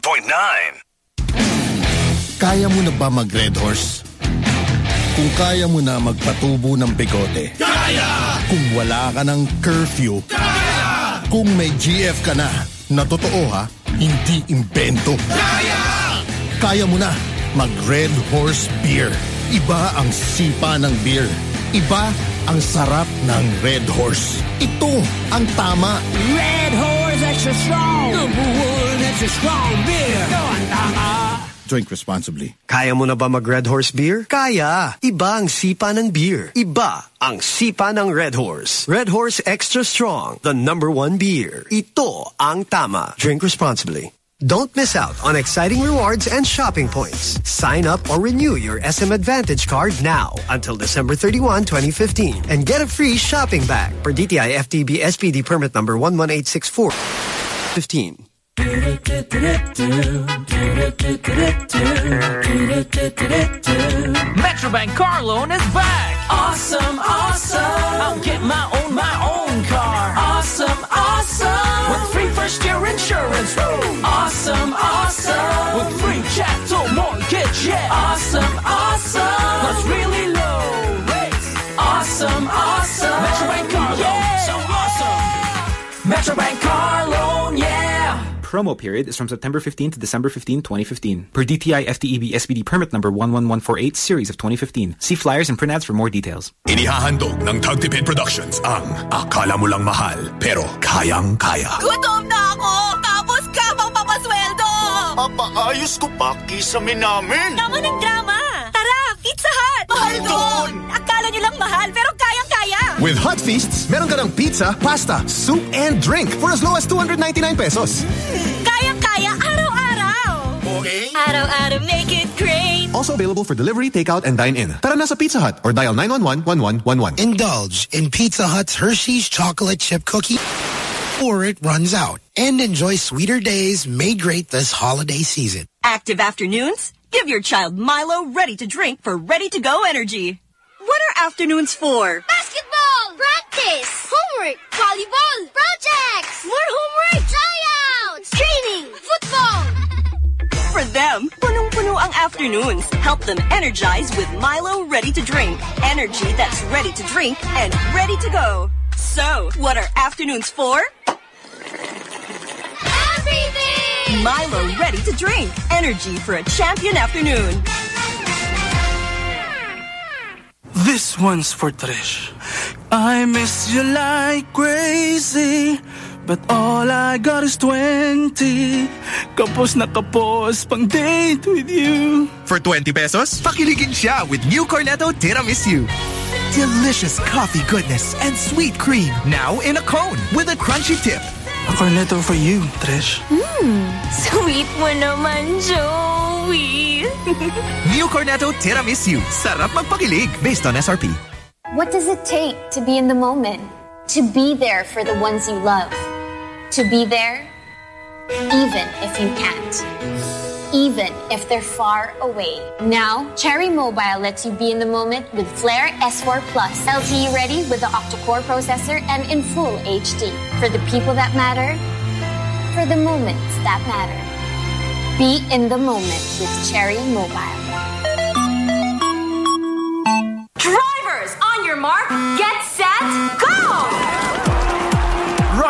99.9. Kaya mo na ba mag-red horse? Kung kaya mo na magpatubo ng bigote. Kaya! Kung wala ka ng curfew. Kaya! Kung may GF ka na, na totoo ha, hindi imbento. Kaya! Kaya mo na mag-red horse beer. Iba ang sipa ng beer. Iba ang sarap ng Red Horse. Ito ang tama. Red Horse! Extra Strong. Number one extra strong beer. Ito ang tama. Drink responsibly. Kaya mo na ba mag-Red Horse Beer? Kaya! Iba ang sipa ng beer. Iba ang sipa ng Red Horse. Red Horse Extra Strong, the number one beer. Ito ang tama. Drink responsibly. Don't miss out on exciting rewards and shopping points. Sign up or renew your SM Advantage card now until December 31, 2015 and get a free shopping bag for DTI FTB SPD permit number 11864. 15. Metrobank car loan is back. Awesome, awesome. I'll get my own, my own car. Awesome, awesome. With free first year insurance. Awesome, awesome. With free chattel mortgage. Yeah. Promo period is from September 15 to December 15, 2015. Per DTI FTEB SPD permit number 11148 series of 2015. See flyers and print ads for more details. Inihahandog ng Tagtipid Productions ang Akala mo lang mahal, pero kayang-kaya. Gutom na ako! Tapos ka pang papasweldo! Papaayos ko pa kisame namin. Naman ng drama! Tara, Pizza Hut! Mahal doon! Akala nyo lang mahal, pero kayang-kaya! With Hot Feasts, meron ka ng pizza, pasta, soup, and drink for as low as 299 pesos. Kayang-kaya araw-araw! Okay. Araw-araw make it great! Also available for delivery, takeout, and dine-in. Tara na sa Pizza Hut or dial 911-1111. Indulge in Pizza Hut's Hershey's chocolate chip cookie or it runs out. And enjoy sweeter days made great this holiday season. Active afternoons? Give your child Milo ready to drink for ready to go energy. What are afternoons for? Basketball! Practice! Homework! Volleyball! Projects! More homework! Tryouts! Training! Football! For them, punong-puno ang afternoons. Help them energize with Milo Ready to Drink. Energy that's ready to drink and ready to go. So, what are afternoons for? Everything! Milo ready to drink. Energy for a champion afternoon. This one's for Trish. I miss you like crazy. But all I got is 20. Kapos na kapos pang date with you. For 20 pesos, pakiligin siya with new Cornetto Tiramisu. Delicious coffee goodness and sweet cream. Now in a cone with a crunchy tip. A cornetto for you, Trish. Mmm, sweet mo naman, Joey. New Cornetto Tiramisu. Sarap magpakilig based on SRP. What does it take to be in the moment? To be there for the ones you love. To be there even if you can't. Even if they're far away. Now, Cherry Mobile lets you be in the moment with Flare S4 Plus. LTE ready with the octa-core processor and in full HD. For the people that matter, for the moments that matter. Be in the moment with Cherry Mobile. Drivers, on your mark, get set, go!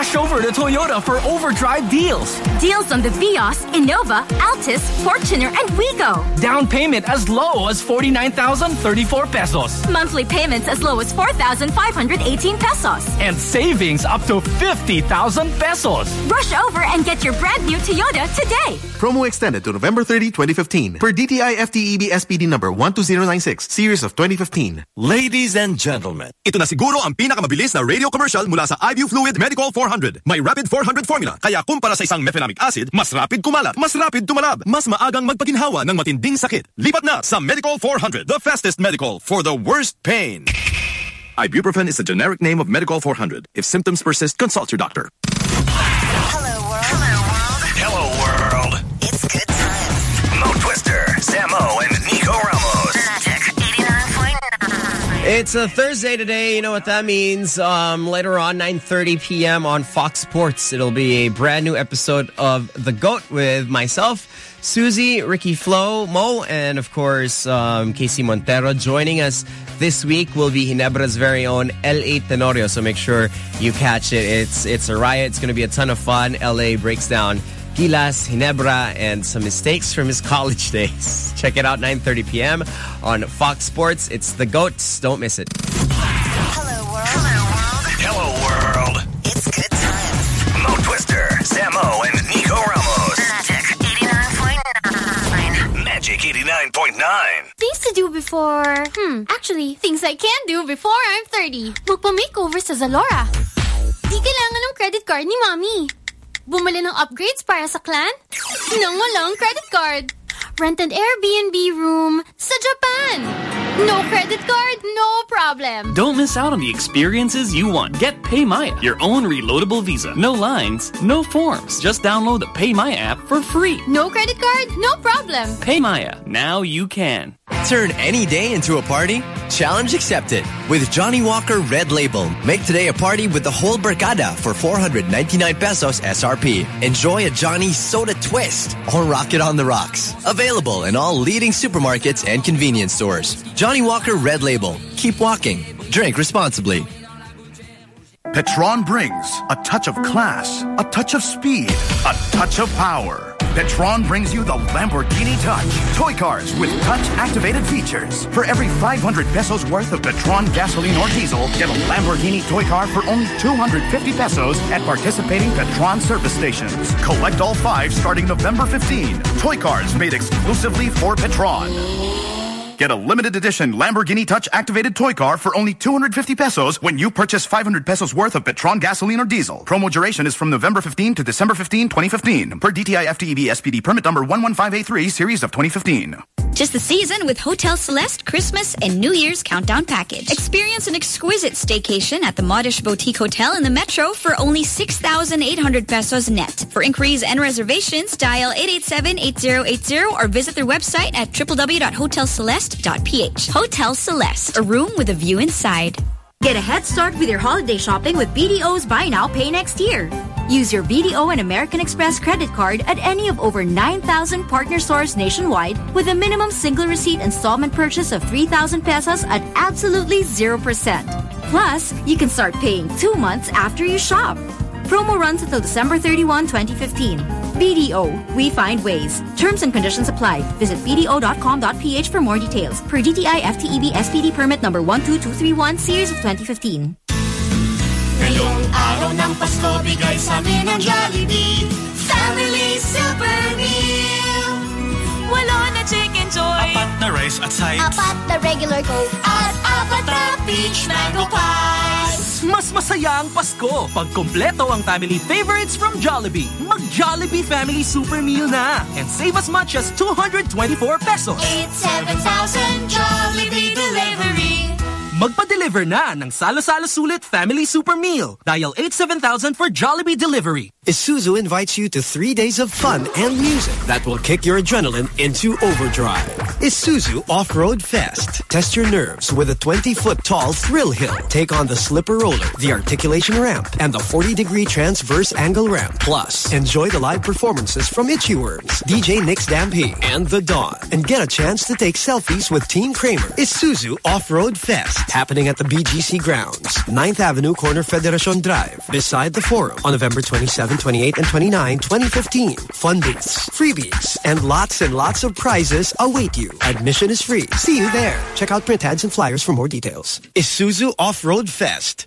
Rush over to Toyota for overdrive deals. Deals on the Vios, Innova, Altis, Fortuner, and Wigo. Down payment as low as 49,034 pesos. Monthly payments as low as 4,518 pesos. And savings up to 50,000 pesos. Rush over and get your brand new Toyota today. Promo extended to November 30, 2015. Per DTI FTEB SPD number 12096, series of 2015. Ladies and gentlemen, ito na siguro ang pinakamabilis na radio commercial mula sa IBU Fluid Medicol 400. May Rapid 400 formula, kaya kumpara sa isang mefenamic acid, mas rapid kumalat, mas rapid tumalab, mas maagang magpaginhawa ng matinding sakit. Lipat na sa Medicol 400, the fastest Medicol for the worst pain. Ibuprofen is the generic name of Medicol 400. If symptoms persist, consult your doctor. It's a Thursday today. You know what that means. Um, later on, 9.30 p.m. on Fox Sports, it'll be a brand new episode of The GOAT with myself, Susie, Ricky Lo, Mo, and of course, um, Casey Montero. Joining us this week will be Ginebra's very own L.A. Tenorio. So make sure you catch it. It's, it's a riot. It's going to be a ton of fun. L.A. breaks down Gilas, Ginebra, and some mistakes from his college days. Check it out 9.30 p.m. on Fox Sports. It's The GOATs. Don't miss it. Hello, world. Hello, world. It's good times. Mo Twister, Sam O, and Nico Ramos. Magic 89.9. Magic 89.9. Things to do before... Hmm, actually, things I can do before I'm 30. Magpa-makeover sa Zalora. Di kailangan ng credit card ni Mommy. Bumili ng upgrades para sa clan? Nang walang credit card. Rent an Airbnb room sa Japan. No credit card, no problem. Don't miss out on the experiences you want. Get PayMaya, your own reloadable visa. No lines, no forms. Just download the PayMaya app for free. No credit card, no problem. PayMaya, now you can. Turn any day into a party? Challenge accepted. With Johnnie Walker Red Label, make today a party with the whole Bercada for 499 pesos SRP. Enjoy a Johnny Soda Twist or rock it on the rocks. Available in all leading supermarkets and convenience stores. Johnnie Walker Red Label. Keep walking. Drink responsibly. Petron brings a touch of class, a touch of speed, a touch of power. Petron brings you the Lamborghini Touch. Toy cars with touch-activated features. For every 500 pesos worth of Petron gasoline or diesel, get a Lamborghini toy car for only 250 pesos at participating Petron service stations. Collect all five starting November 15. Toy cars made exclusively for Petron. Get a limited edition Lamborghini Touch activated toy car for only 250 pesos when you purchase 500 pesos worth of Petron gasoline or diesel. Promo duration is from November 15 to December 15, 2015. Per DTI FTEB SPD permit number 115A3 series of 2015. Just the season with Hotel Celeste Christmas and New Year's countdown package. Experience an exquisite staycation at the Modish Boutique Hotel in the Metro for only 6,800 pesos net. For inquiries and reservations, dial 887-8080 or visit their website at www.hotelceleste.ph. Hotel Celeste, a room with a view inside. Get a head start with your holiday shopping with BDO's Buy Now, Pay Next Year. Use your BDO and American Express credit card at any of over 9,000 partner stores nationwide with a minimum single receipt installment purchase of 3,000 pesos at absolutely 0%. Plus, you can start paying two months after you shop. Promo runs until December 31, 2015. BDO, we find ways. Terms and conditions apply. Visit bdo.com.ph for more details. Per DTI FTEB SPD permit number 12231 series of 2015. Ngayong araw ng Pasko, bigay sa amin ang Jollibee chicken joy Apat na rice at sides. Apat na regular Coke At apat na peach mango pies Mas masaya ang Pasko pag kompleto ang family favorites from Jollibee. Mag Jollibee Family Super Meal na and save as much as 224 pesos. 87000 Jollibee Delivery Magpa-deliver na ng Salo-Salo Sulit Family Super Meal. Dial 87000 for Jollibee Delivery. Isuzu invites you to three days of fun and music that will kick your adrenaline into overdrive. Isuzu Off-Road Fest. Test your nerves with a 20-foot tall thrill hill. Take on the slipper roller, the articulation ramp, and the 40-degree transverse angle ramp. Plus, enjoy the live performances from Itchy Worms, DJ Nix Damn P, and The Dawn. And get a chance to take selfies with Team Kramer. Isuzu Off-Road Fest. Happening at the BGC grounds. 9th Avenue, corner Federacion Drive. Beside the Forum on November 27, 28, and 29, 2015. Fun booths, freebies, and lots and lots of prizes await you. Admission is free. See you there. Check out print ads and flyers for more details. Isuzu Off-Road Fest.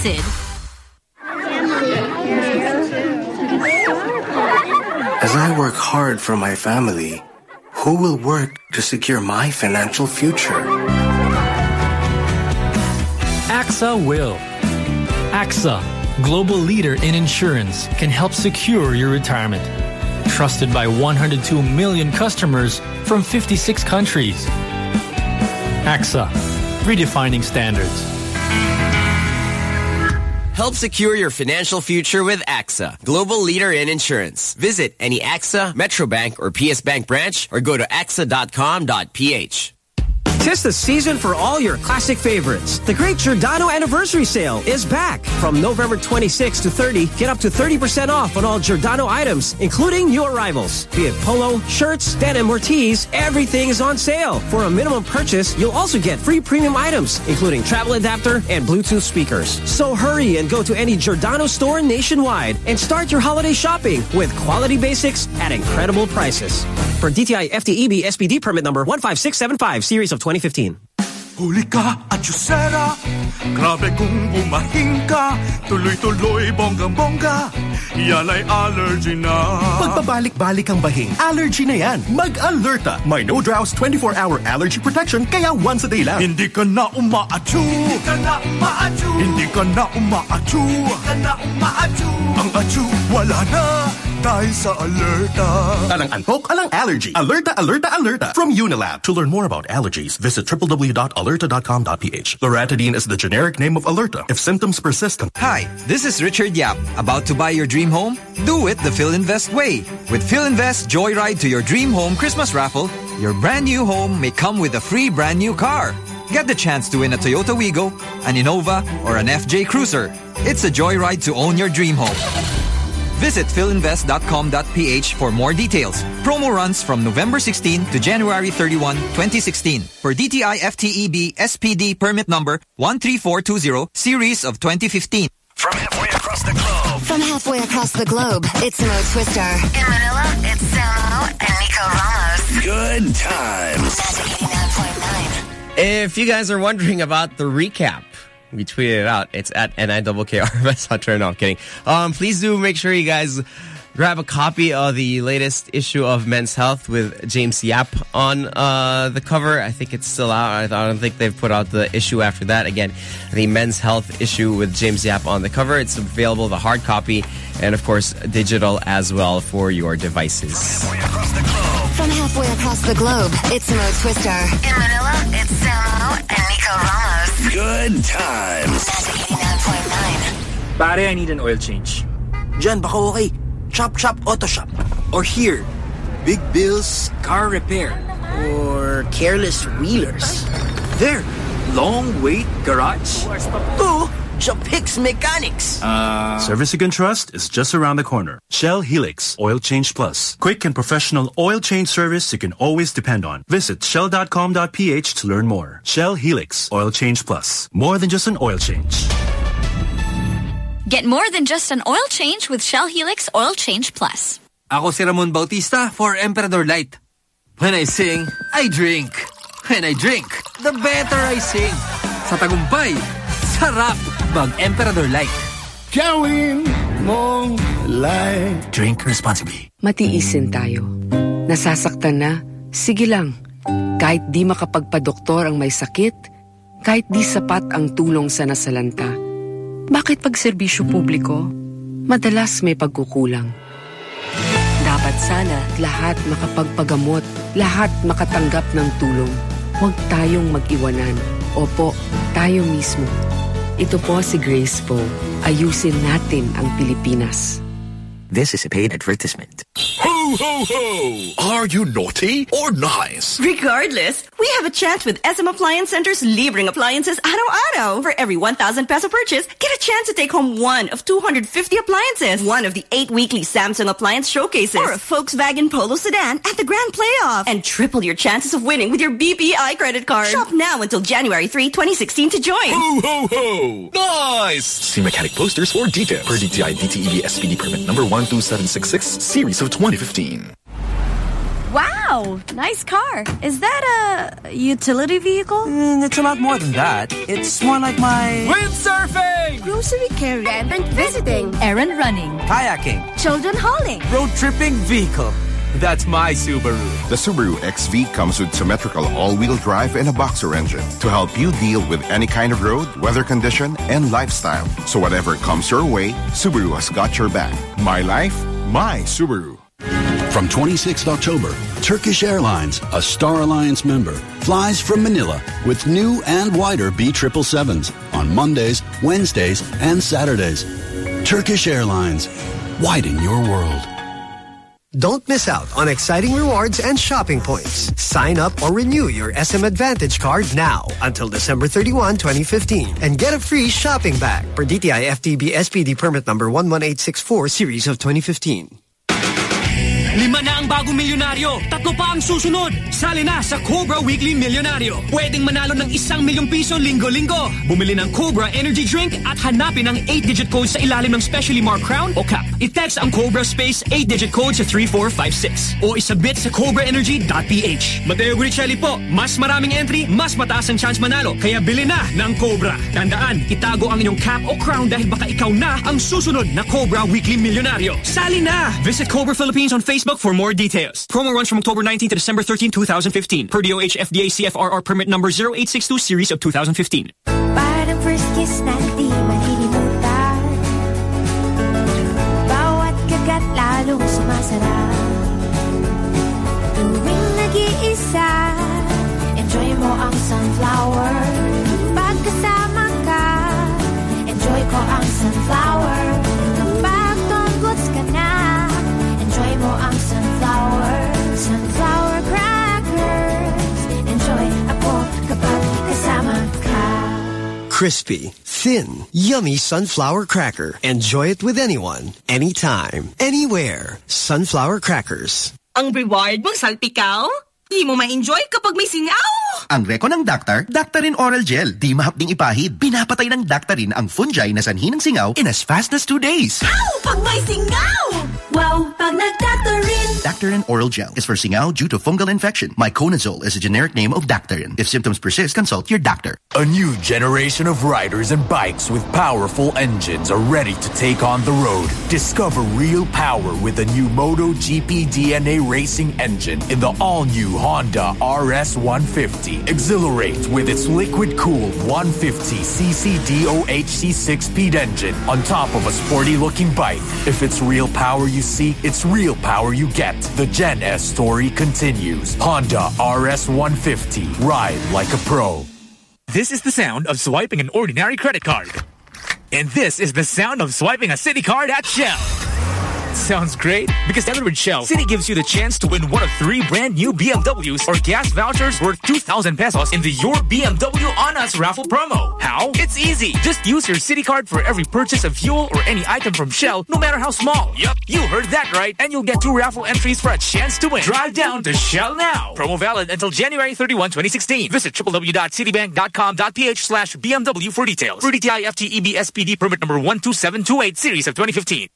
As I work hard for my family, who will work to secure my financial future? AXA will. AXA, global leader in insurance, can help secure your retirement. Trusted by 102 million customers from 56 countries. AXA, redefining standards. Help secure your financial future with AXA, global leader in insurance. Visit any AXA, Metrobank, or PS Bank branch or go to axa.com.ph. Tis the season for all your classic favorites. The Great Giordano Anniversary Sale is back. From November 26 to 30, get up to 30% off on all Giordano items, including new arrivals. Be it polo, shirts, denim, or tees, everything is on sale. For a minimum purchase, you'll also get free premium items, including travel adapter and Bluetooth speakers. So hurry and go to any Giordano store nationwide and start your holiday shopping with quality basics at incredible prices. For DTI FTEB SPD permit number 15675, series of 2015. Huli ka at Yusera Grabe kung bumahing ka Tuloy-tuloy bonggang-bongga Yan ay allergy na Pagpabalik-balik ang bahing, allergy na yan. Mag-alerta. May no drows 24-hour allergy protection kaya once a day lang. Hindi ka na umaatsu Hindi ka na umaatsu Hindi ka na umaatsu Hindi ka na umaatsu Ang atsu wala na dahil sa alerta Alang antok, alang allergy. Alerta, alerta, alerta. From Unilab. To learn more about allergies, visit www.alerta.com.ph. Loratadine is the generic name of Alerta. If symptoms persist... Hi, this is Richard Yap. About to buy your dream home? Do it the Filinvest way. With Filinvest Joyride to your dream home Christmas raffle, your brand new home may come with a free brand new car. Get the chance to win a Toyota Wigo, an Innova, or an FJ Cruiser. It's a joyride to own your dream home. Visit filinvest.com.ph for more details. Promo runs from November 16 to January 31, 2016 for DTI FTEB SPD permit number 13420 series of 2015. From halfway across the globe. From halfway across the globe, it's Mo Twister. In Manila, it's Sam O and Nico Ramos. Good times. If you guys are wondering about the recap, we tweeted it out. It's at N-I-double-K-R-M-S Hunter. No, I'm kidding. Um, please do make sure you guys grab a copy of the latest issue of Men's Health with James Yap on uh, the cover. I think it's still out. I don't think they've put out the issue after that. Again, the Men's Health issue with James Yap on the cover. It's available, the hard copy, and of course, digital as well for your devices. From halfway across the globe, it's Mo Twister. In Manila, it's Sam O and Nico Ramos. Good times. Pare, I need an oil change. Diyan, baka okay. Chop Chop Auto Shop. Or here, big bills, car repair. Or careless wheelers. There, long wait garage. To Japix Mechanics. Uh... Service you can trust is just around the corner. Shell Helix Oil Change Plus. Quick and professional oil change service you can always depend on. Visit shell.com.ph to learn more. Shell Helix Oil Change Plus. More than just an oil change. Get more than just an oil change with Shell Helix Oil Change Plus. Ako si Ramon Bautista for Emperador Light. When I sing, I drink. When I drink, the better I sing. Sa tagumpay, sarap mag Emperador Light. Gawin mong light. Drink responsibly. Matiisin tayo. Nasasaktan na, sige lang. Kahit di makapagpadoktor ang may sakit, kahit di sapat ang tulong sa nasalanta. Bakit pag serbisyo publiko, madalas may pagkukulang? Dapat sana lahat makapagpagamot, lahat makatanggap ng tulong. Huwag tayong mag-iwanan. Opo, tayo mismo. Ito po si Grace Poe. Ayusin natin ang Pilipinas. This is a paid advertisement. Ho, ho, ho! Are you naughty or nice? Regardless, we have a chance with SM Appliance Center's Libreng Appliances Araw-Araw. For every 1,000 peso purchase, get a chance to take home one of 250 appliances, one of the eight weekly Samsung appliance showcases, or a Volkswagen Polo sedan at the Grand Playoff, and triple your chances of winning with your BPI credit card. Shop now until January 3, 2016 to join. Ho, ho, ho! Nice! See mechanic posters for details. Per DTI DTEB SPD permit number 12766, series of 2015. Wow, nice car. Is that a utility vehicle? Mm, it's a lot more than that. It's more like my... Windsurfing! Grocery carrying. Errand visiting. Errand running. Kayaking. Children hauling. Road tripping vehicle. That's my Subaru. The Subaru XV comes with symmetrical all-wheel drive and a boxer engine to help you deal with any kind of road, weather condition, and lifestyle. So whatever comes your way, Subaru has got your back. My life, my Subaru. From 26th October, Turkish Airlines, a Star Alliance member, flies from Manila with new and wider B777s on Mondays, Wednesdays, and Saturdays. Turkish Airlines, widen your world. Don't miss out on exciting rewards and shopping points. Sign up or renew your SM Advantage card now until December 31, 2015 and get a free shopping bag per DTI FTB SPD permit number 11864 series of 2015. Lima na ang bagong milyonaryo. Tatlo pa ang susunod. Sali na sa Cobra Weekly Milyonaryo. Pwedeng manalo ng isang milyong piso linggo-linggo. Bumili ng Cobra Energy Drink at hanapin ang 8-digit code sa ilalim ng specially marked crown o cap. I-text ang Cobra Space 8-digit code sa 3456 o isabit sa cobraenergy.ph. Mateo Guricelli po. Mas maraming entry, mas mataas ang chance manalo. Kaya bili na ng Cobra. Tandaan, itago ang inyong cap o crown dahil baka ikaw na ang susunod na Cobra Weekly Milyonaryo. Sali na! Visit Cobra Philippines on Facebook for more details. Promo runs from October 19 to December 13, 2015. Per DOH FDA CFRR permit number 0862 series of 2015. Parang first kiss na di malilimutan Bawat kagat lalong sumasarap Tuwing nag-iisa Enjoy mo ang sunflower Pagkasama ka Enjoy ko ang sunflower Crispy, thin, yummy sunflower cracker. Enjoy it with anyone, anytime, anywhere. Sunflower crackers. Ang reward mong salpikaw? Di mo ma-enjoy kapag may singaw! Ang reko ng Dactar, Daktarin Oral Gel. Di mahapding ipahid. Pinapatay ng Daktarin ang fungi na sanhi ng singaw in as fast as two days. Ow! Pag may singaw! Wow! Pag nag-Daktarin! Oral Gel is for singaw due to fungal infection. Miconazole is a generic name of Daktarin. If symptoms persist, consult your doctor. A new generation of riders and bikes with powerful engines are ready to take on the road. Discover real power with the new Moto GP DNA racing engine in the all-new Honda RS150. Exhilarate with its liquid-cooled 150cc DOHC 6-speed engine on top of a sporty-looking bike. If it's real power you seek, it's real power you get. The Gen S story continues. Honda RS150. Ride like a pro. This is the sound of swiping an ordinary credit card. And this is the sound of swiping a Citi card at Shell. Sounds great. Because together with Shell, Citi gives you the chance to win one of three brand new BMWs or gas vouchers worth 2,000 pesos in the Your BMW on Us raffle promo. How? It's easy. Just use your Citi card for every purchase of fuel or any item from Shell, no matter how small. Yup, you heard that right. And you'll get two raffle entries for a chance to win. Drive down to Shell now. Promo valid until January 31, 2016. Visit www.citibank.com.ph slash BMW for details. For DTI FTEB permit number 12728 series of 2015.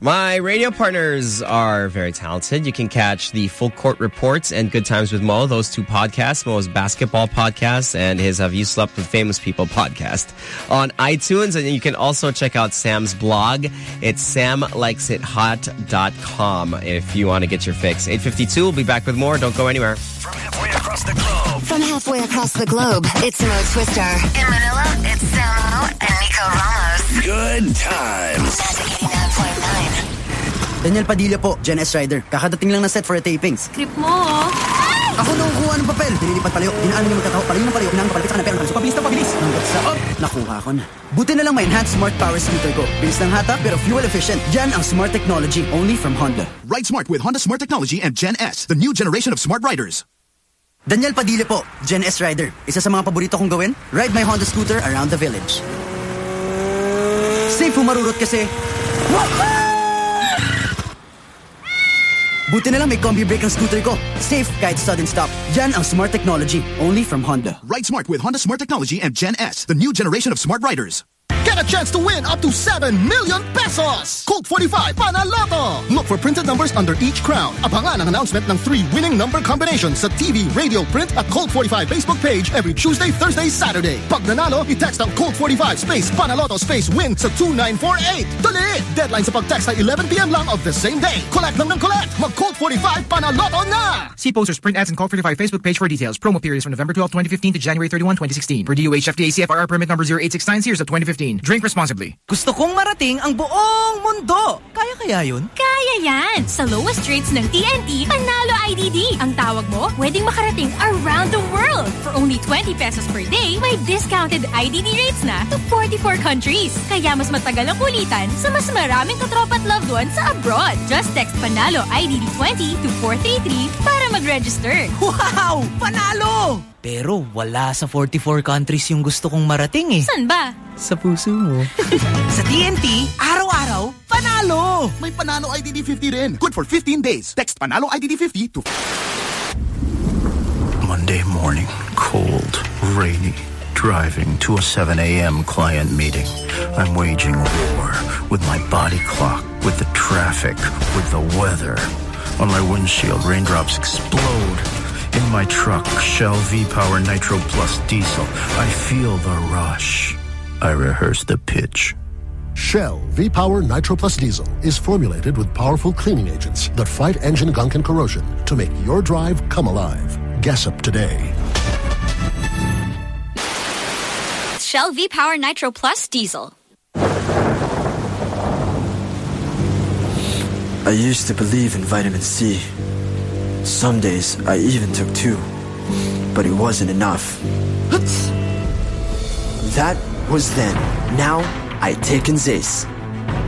My radio partners are very talented. You can catch the Full Court Reports and Good Times with Mo, those two podcasts, Mo's basketball podcast and his Have You Slept with Famous People podcast on iTunes. And you can also check out Sam's blog. It's samlikesithot.com if you want to get your fix. 852, we'll be back with more. Don't go anywhere. From across the globe, it's Mo Twister. In Manila, it's Sam O and Nico Ramos. Good times. Daniel Padilla po, Gen S Rider. Kakadating lang na set for a taping. Script mo, oh. Ako nung kuha ng papel. Pinilipat palayo. Dinaan niyo magkataho. Palayo ng palayo. Pinang kapalapit sa kanapero. So pabilis na pabilis. Hanggat sa up. Nakuha ko na. Buti na lang may enhanced smart power scooter ko. Bilis ng hata pero fuel efficient. Yan ang smart technology only from Honda. Ride smart with Honda Smart Technology and Gen S, the new generation of smart riders. Daniel Padilla po, Gen S Rider. Isa sa mga paborito kong gawin, ride my Honda scooter around the village. Safe humarurot kasi. Buti na lang may combi brake ang scooter ko. Safe kahit sudden stop. Yan ang smart technology only from Honda. Ride smart with Honda Smart Technology and Gen S, the new generation of smart riders. Get a chance to win up to 7 million pesos! Colt 45 Panaloto! Look for printed numbers under each crown. Abangan ang announcement ng three winning number combinations sa TV, radio, print at Colt 45 Facebook page every Tuesday, Thursday, Saturday. Pag nanalo, i-text ang Colt 45 space Panaloto space win sa 2948. Dali! Deadline sa pag-text ay 11pm lang of the same day. Collect lang ng collect! Mag-Colt 45 Panaloto na! See posters, print ads, and Colt 45 Facebook page for details. Promo period from November 12, 2015 to January 31, 2016. For DOH FDA CFR permit number 0869 series of 2015. Drink responsibly. Gusto kong marating ang buong mundo. Kaya kaya yun? Kaya yan! Sa lowest rates ng TNT, Panalo IDD. Ang tawag mo, pwedeng makarating around the world. For only 20 pesos per day, may discounted IDD rates na to 44 countries. Kaya mas matagal ang kulitan sa mas maraming katropa at loved ones sa abroad. Just text Panalo IDD 20 to 433 para mag-register. Wow! Panalo! Pero wala sa 44 countries yung gusto kong marating eh. San ba? Sa puso mo. sa TNT, araw-araw, panalo! May Panalo IDD 50 rin. Good for 15 days. Text Panalo IDD 50 to... Monday morning, cold, rainy, driving to a 7 a.m. client meeting. I'm waging war with my body clock, with the traffic, with the weather. On my windshield, raindrops explode. In my truck, Shell V-Power Nitro Plus Diesel, I feel the rush. I rehearse the pitch. Shell V-Power Nitro Plus Diesel is formulated with powerful cleaning agents that fight engine gunk and corrosion to make your drive come alive. Gas up today. Shell V-Power Nitro Plus Diesel. I used to believe in vitamin C. Some days I even took two, but it wasn't enough. That was then. Now I take Zace.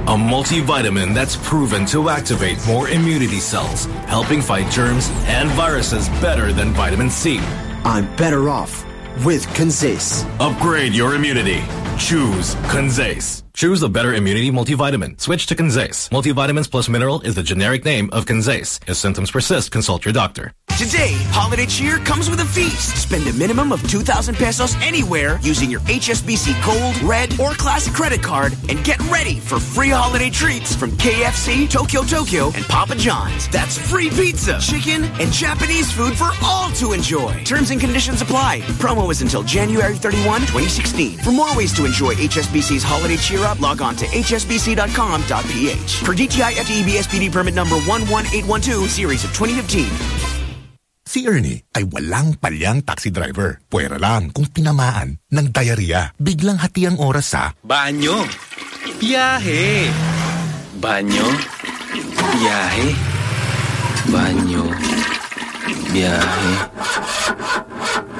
A multivitamin that's proven to activate more immunity cells, helping fight germs and viruses better than vitamin C. I'm better off with Conzace. Upgrade your immunity. Choose Conzace. Choose the better immunity multivitamin. Switch to Conzace. Multivitamins plus mineral is the generic name of Conzace. If symptoms persist, consult your doctor. Today, holiday cheer comes with a feast. Spend a minimum of 2,000 pesos anywhere using your HSBC Gold, Red, or Classic credit card and get ready for free holiday treats from KFC, Tokyo Tokyo, and Papa John's. That's free pizza, chicken, and Japanese food for all to enjoy. Terms and conditions apply. Promo is until January 31, 2016. For more ways to enjoy HSBC's holiday cheer up, log on to hsbc.com.ph. For DTI FTEB SPD permit number 11812, series of 2015. Si Ernie ay walang palyang taxi driver. Pwera lang kung pinamaan ng diarrhea. Biglang hati ang oras sa Banyo. Biyahe. Banyo. Biyahe. Banyo. Biyahe.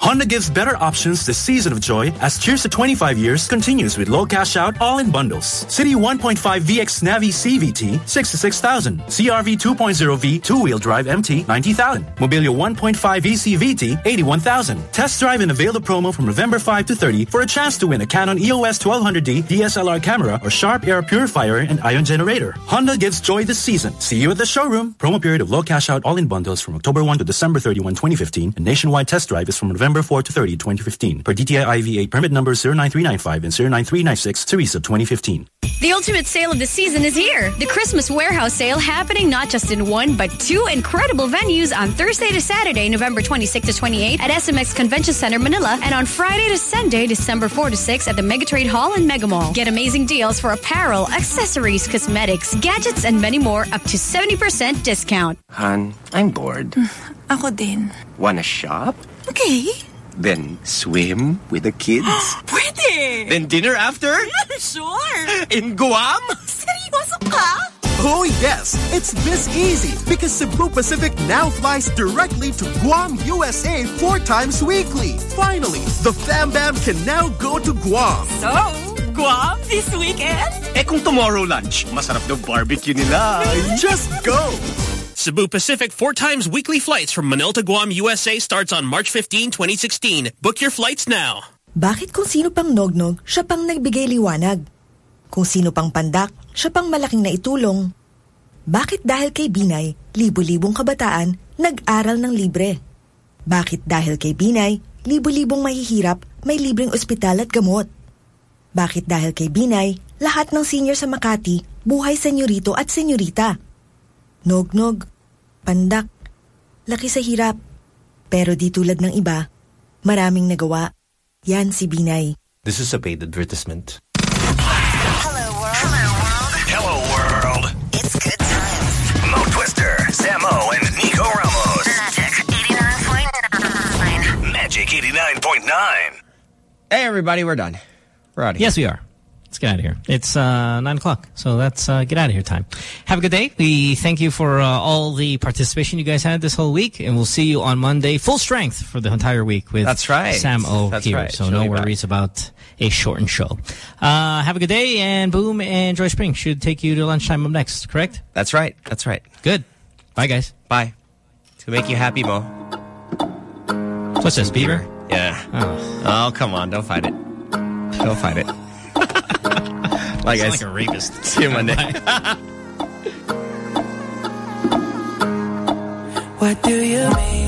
Honda gives better options this season of joy as Cheers to 25 years continues with low cash out all in bundles. City 1.5 VX Navi CVT 66,000. CRV 2.0V two-wheel drive MT 90,000. Mobilio 1.5 ECVT 81,000. Test drive and avail the promo from November 5 to 30 for a chance to win a Canon EOS 1200D DSLR camera or Sharp Air Purifier and Ion Generator. Honda gives joy this season. See you at the showroom. Promo period of low cash out all in bundles from October 1 to December 31, 2015. And nationwide test drive is from November 4 to 30, 2015. Per DTI IV8 permit number 09395 and 09396 series of 2015. The ultimate sale of the season is here. The Christmas warehouse sale happening not just in one, but two incredible venues on Thursday to Saturday, November 26 to 28 at SMX Convention Center, Manila, and on Friday to Sunday, December 4 to 6 at the Megatrade Hall in Mega Mall. Get amazing deals for apparel, accessories, cosmetics, gadgets, and many more up to 70% discount. Han, I'm bored. Ako din. Wanna shop? Okay. Then swim with the kids? Pwede! then dinner after? sure! In Guam? Seryoso ka? Oh yes, it's this easy because Cebu Pacific now flies directly to Guam, USA four times weekly. Finally, the Fam Bam can now go to Guam. So, Guam this weekend? Eh kung tomorrow lunch, masarap daw barbecue nila. Just go! Cebu Pacific four times weekly flights from Manila to Guam, USA starts on March 15, 2016. Book your flights now. Bakit kung sino pang nognog, siya pang nagbigay liwanag? Kung sino pang pandak, siya pang malaking naitulong? Bakit dahil kay Binay, libo-libong kabataan nag-aral ng libre? Bakit dahil kay Binay, libo-libong mahihirap may libreng ospital at gamot? Bakit dahil kay Binay, lahat ng senior sa Makati buhay senyorito at senyorita? Nognog, pandak, laki sa hirap. Pero di tulad ng iba, maraming nagawa. Yan si Binay. This is a paid advertisement. Hello world. Hello world. Hello world. It's good times. Mo Twister, Sam O, and Nico Ramos. Magic 89.9. Magic 89.9. Hey, everybody, we're done. We're out of here. Yes, we are. Let's get out of here. It's uh, 9 o'clock, so that's uh, get out of here time. Have a good day. We thank you for uh, all the participation you guys had this whole week, and we'll see you on Monday, full strength for the entire week with That's right. Sam O That's here. right. So She'll no be back. worries about a shortened show. Uh, have a good day, and Boom and Joy Spring should take you to lunchtime up next, correct? That's right. That's right. Good. Bye, guys. Bye. To make you happy, Mo. What's this, Beaver? Yeah. Oh. Oh, come on. Don't fight it. Don't fight it. Bye, Sound guys. like a rapist. See you Monday. What do you mean?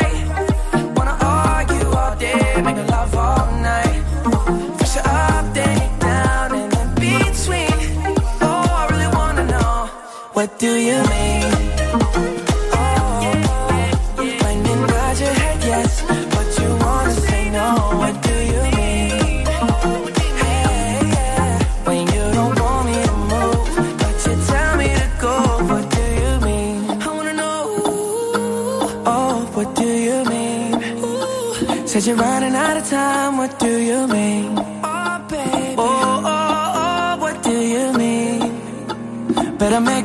Do you mean? Oh, head yes, but you wanna say no, what do you mean? Hey, yeah. When you don't want me to move, but you tell me to go, what do you mean? I wanna know, oh, what do you mean? Said you're running out of time, what do you mean?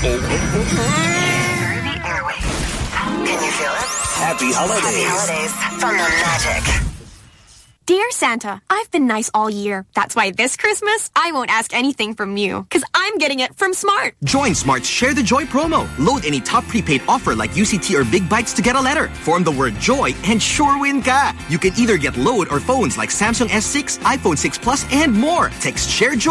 Can you feel it? Happy holidays. Happy holidays from the magic. Dear Santa, I've been nice all year. That's why this Christmas, I won't ask anything from you. Because I'm getting it from Smart. Join Smart's Share the Joy promo. Load any top prepaid offer like UCT or Big Bytes to get a letter. Form the word joy and sure win ka. You can either get load or phones like Samsung S6, iPhone 6 Plus, and more. Text Share Joy